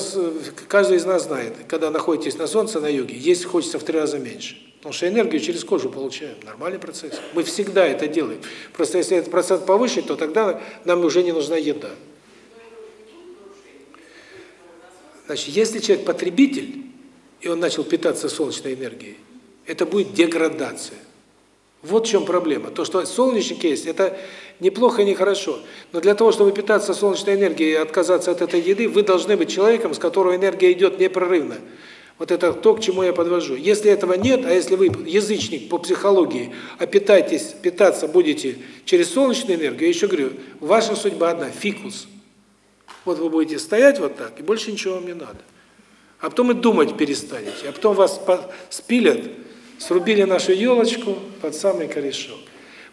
каждый из нас знает, когда находитесь на солнце, на юге, есть хочется в три раза меньше. Потому что энергию через кожу получаем. Нормальный процесс. Мы всегда это делаем. Просто если этот процент повышить, то тогда нам уже не нужна еда. Значит, если человек потребитель, и он начал питаться солнечной энергией, это будет деградация. Вот в чем проблема. То, что солнечник есть, это неплохо и нехорошо. Но для того, чтобы питаться солнечной энергией и отказаться от этой еды, вы должны быть человеком, с которого энергия идет непрерывно. Вот это то, к чему я подвожу. Если этого нет, а если вы язычник по психологии, а питаетесь, питаться будете через солнечную энергию, я еще говорю, ваша судьба одна – фикус. Вот вы будете стоять вот так, и больше ничего вам не надо. А потом и думать перестанете, а потом вас спилят, срубили нашу елочку под самый корешок.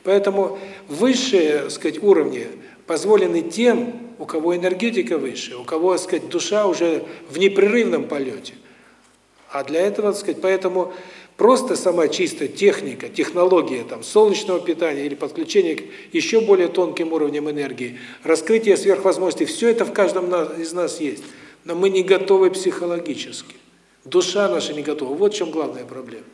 Поэтому высшие, сказать, уровни позволены тем, у кого энергетика выше, у кого, сказать, душа уже в непрерывном полете. А для этого, так сказать, поэтому просто сама чистая техника, технология там солнечного питания или подключение к еще более тонким уровням энергии, раскрытие сверхвозможностей, все это в каждом из нас есть. Но мы не готовы психологически. Душа наша не готова. Вот в чем главная проблема.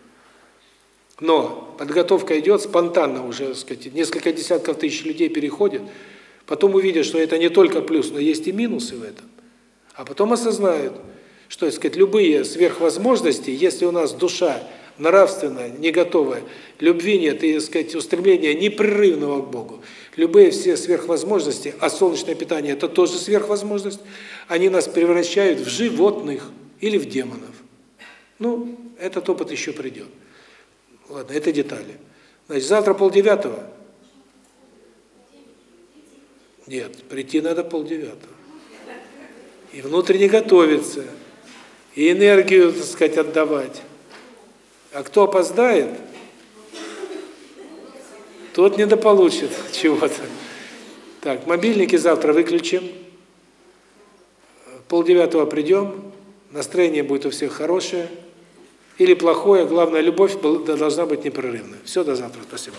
Но подготовка идет спонтанно уже, так сказать, несколько десятков тысяч людей переходят, потом увидят, что это не только плюс, но есть и минусы в этом. А потом осознают, что, так сказать, любые сверхвозможности, если у нас душа нравственная, не готовая, любви нет и, так сказать, устремления непрерывного к Богу, любые все сверхвозможности, а солнечное питание – это тоже сверхвозможность, они нас превращают в животных или в демонов. Ну, этот опыт еще придет. Ладно, это детали. Значит, завтра полдевятого? Нет, прийти надо полдевятого. И внутренне готовиться, и энергию, так сказать, отдавать. А кто опоздает, тот недополучит чего-то. Так, мобильники завтра выключим. Полдевятого придем, настроение будет у всех хорошее или плохое, главное, любовь должна быть непрерывной. Все, до завтра, спасибо.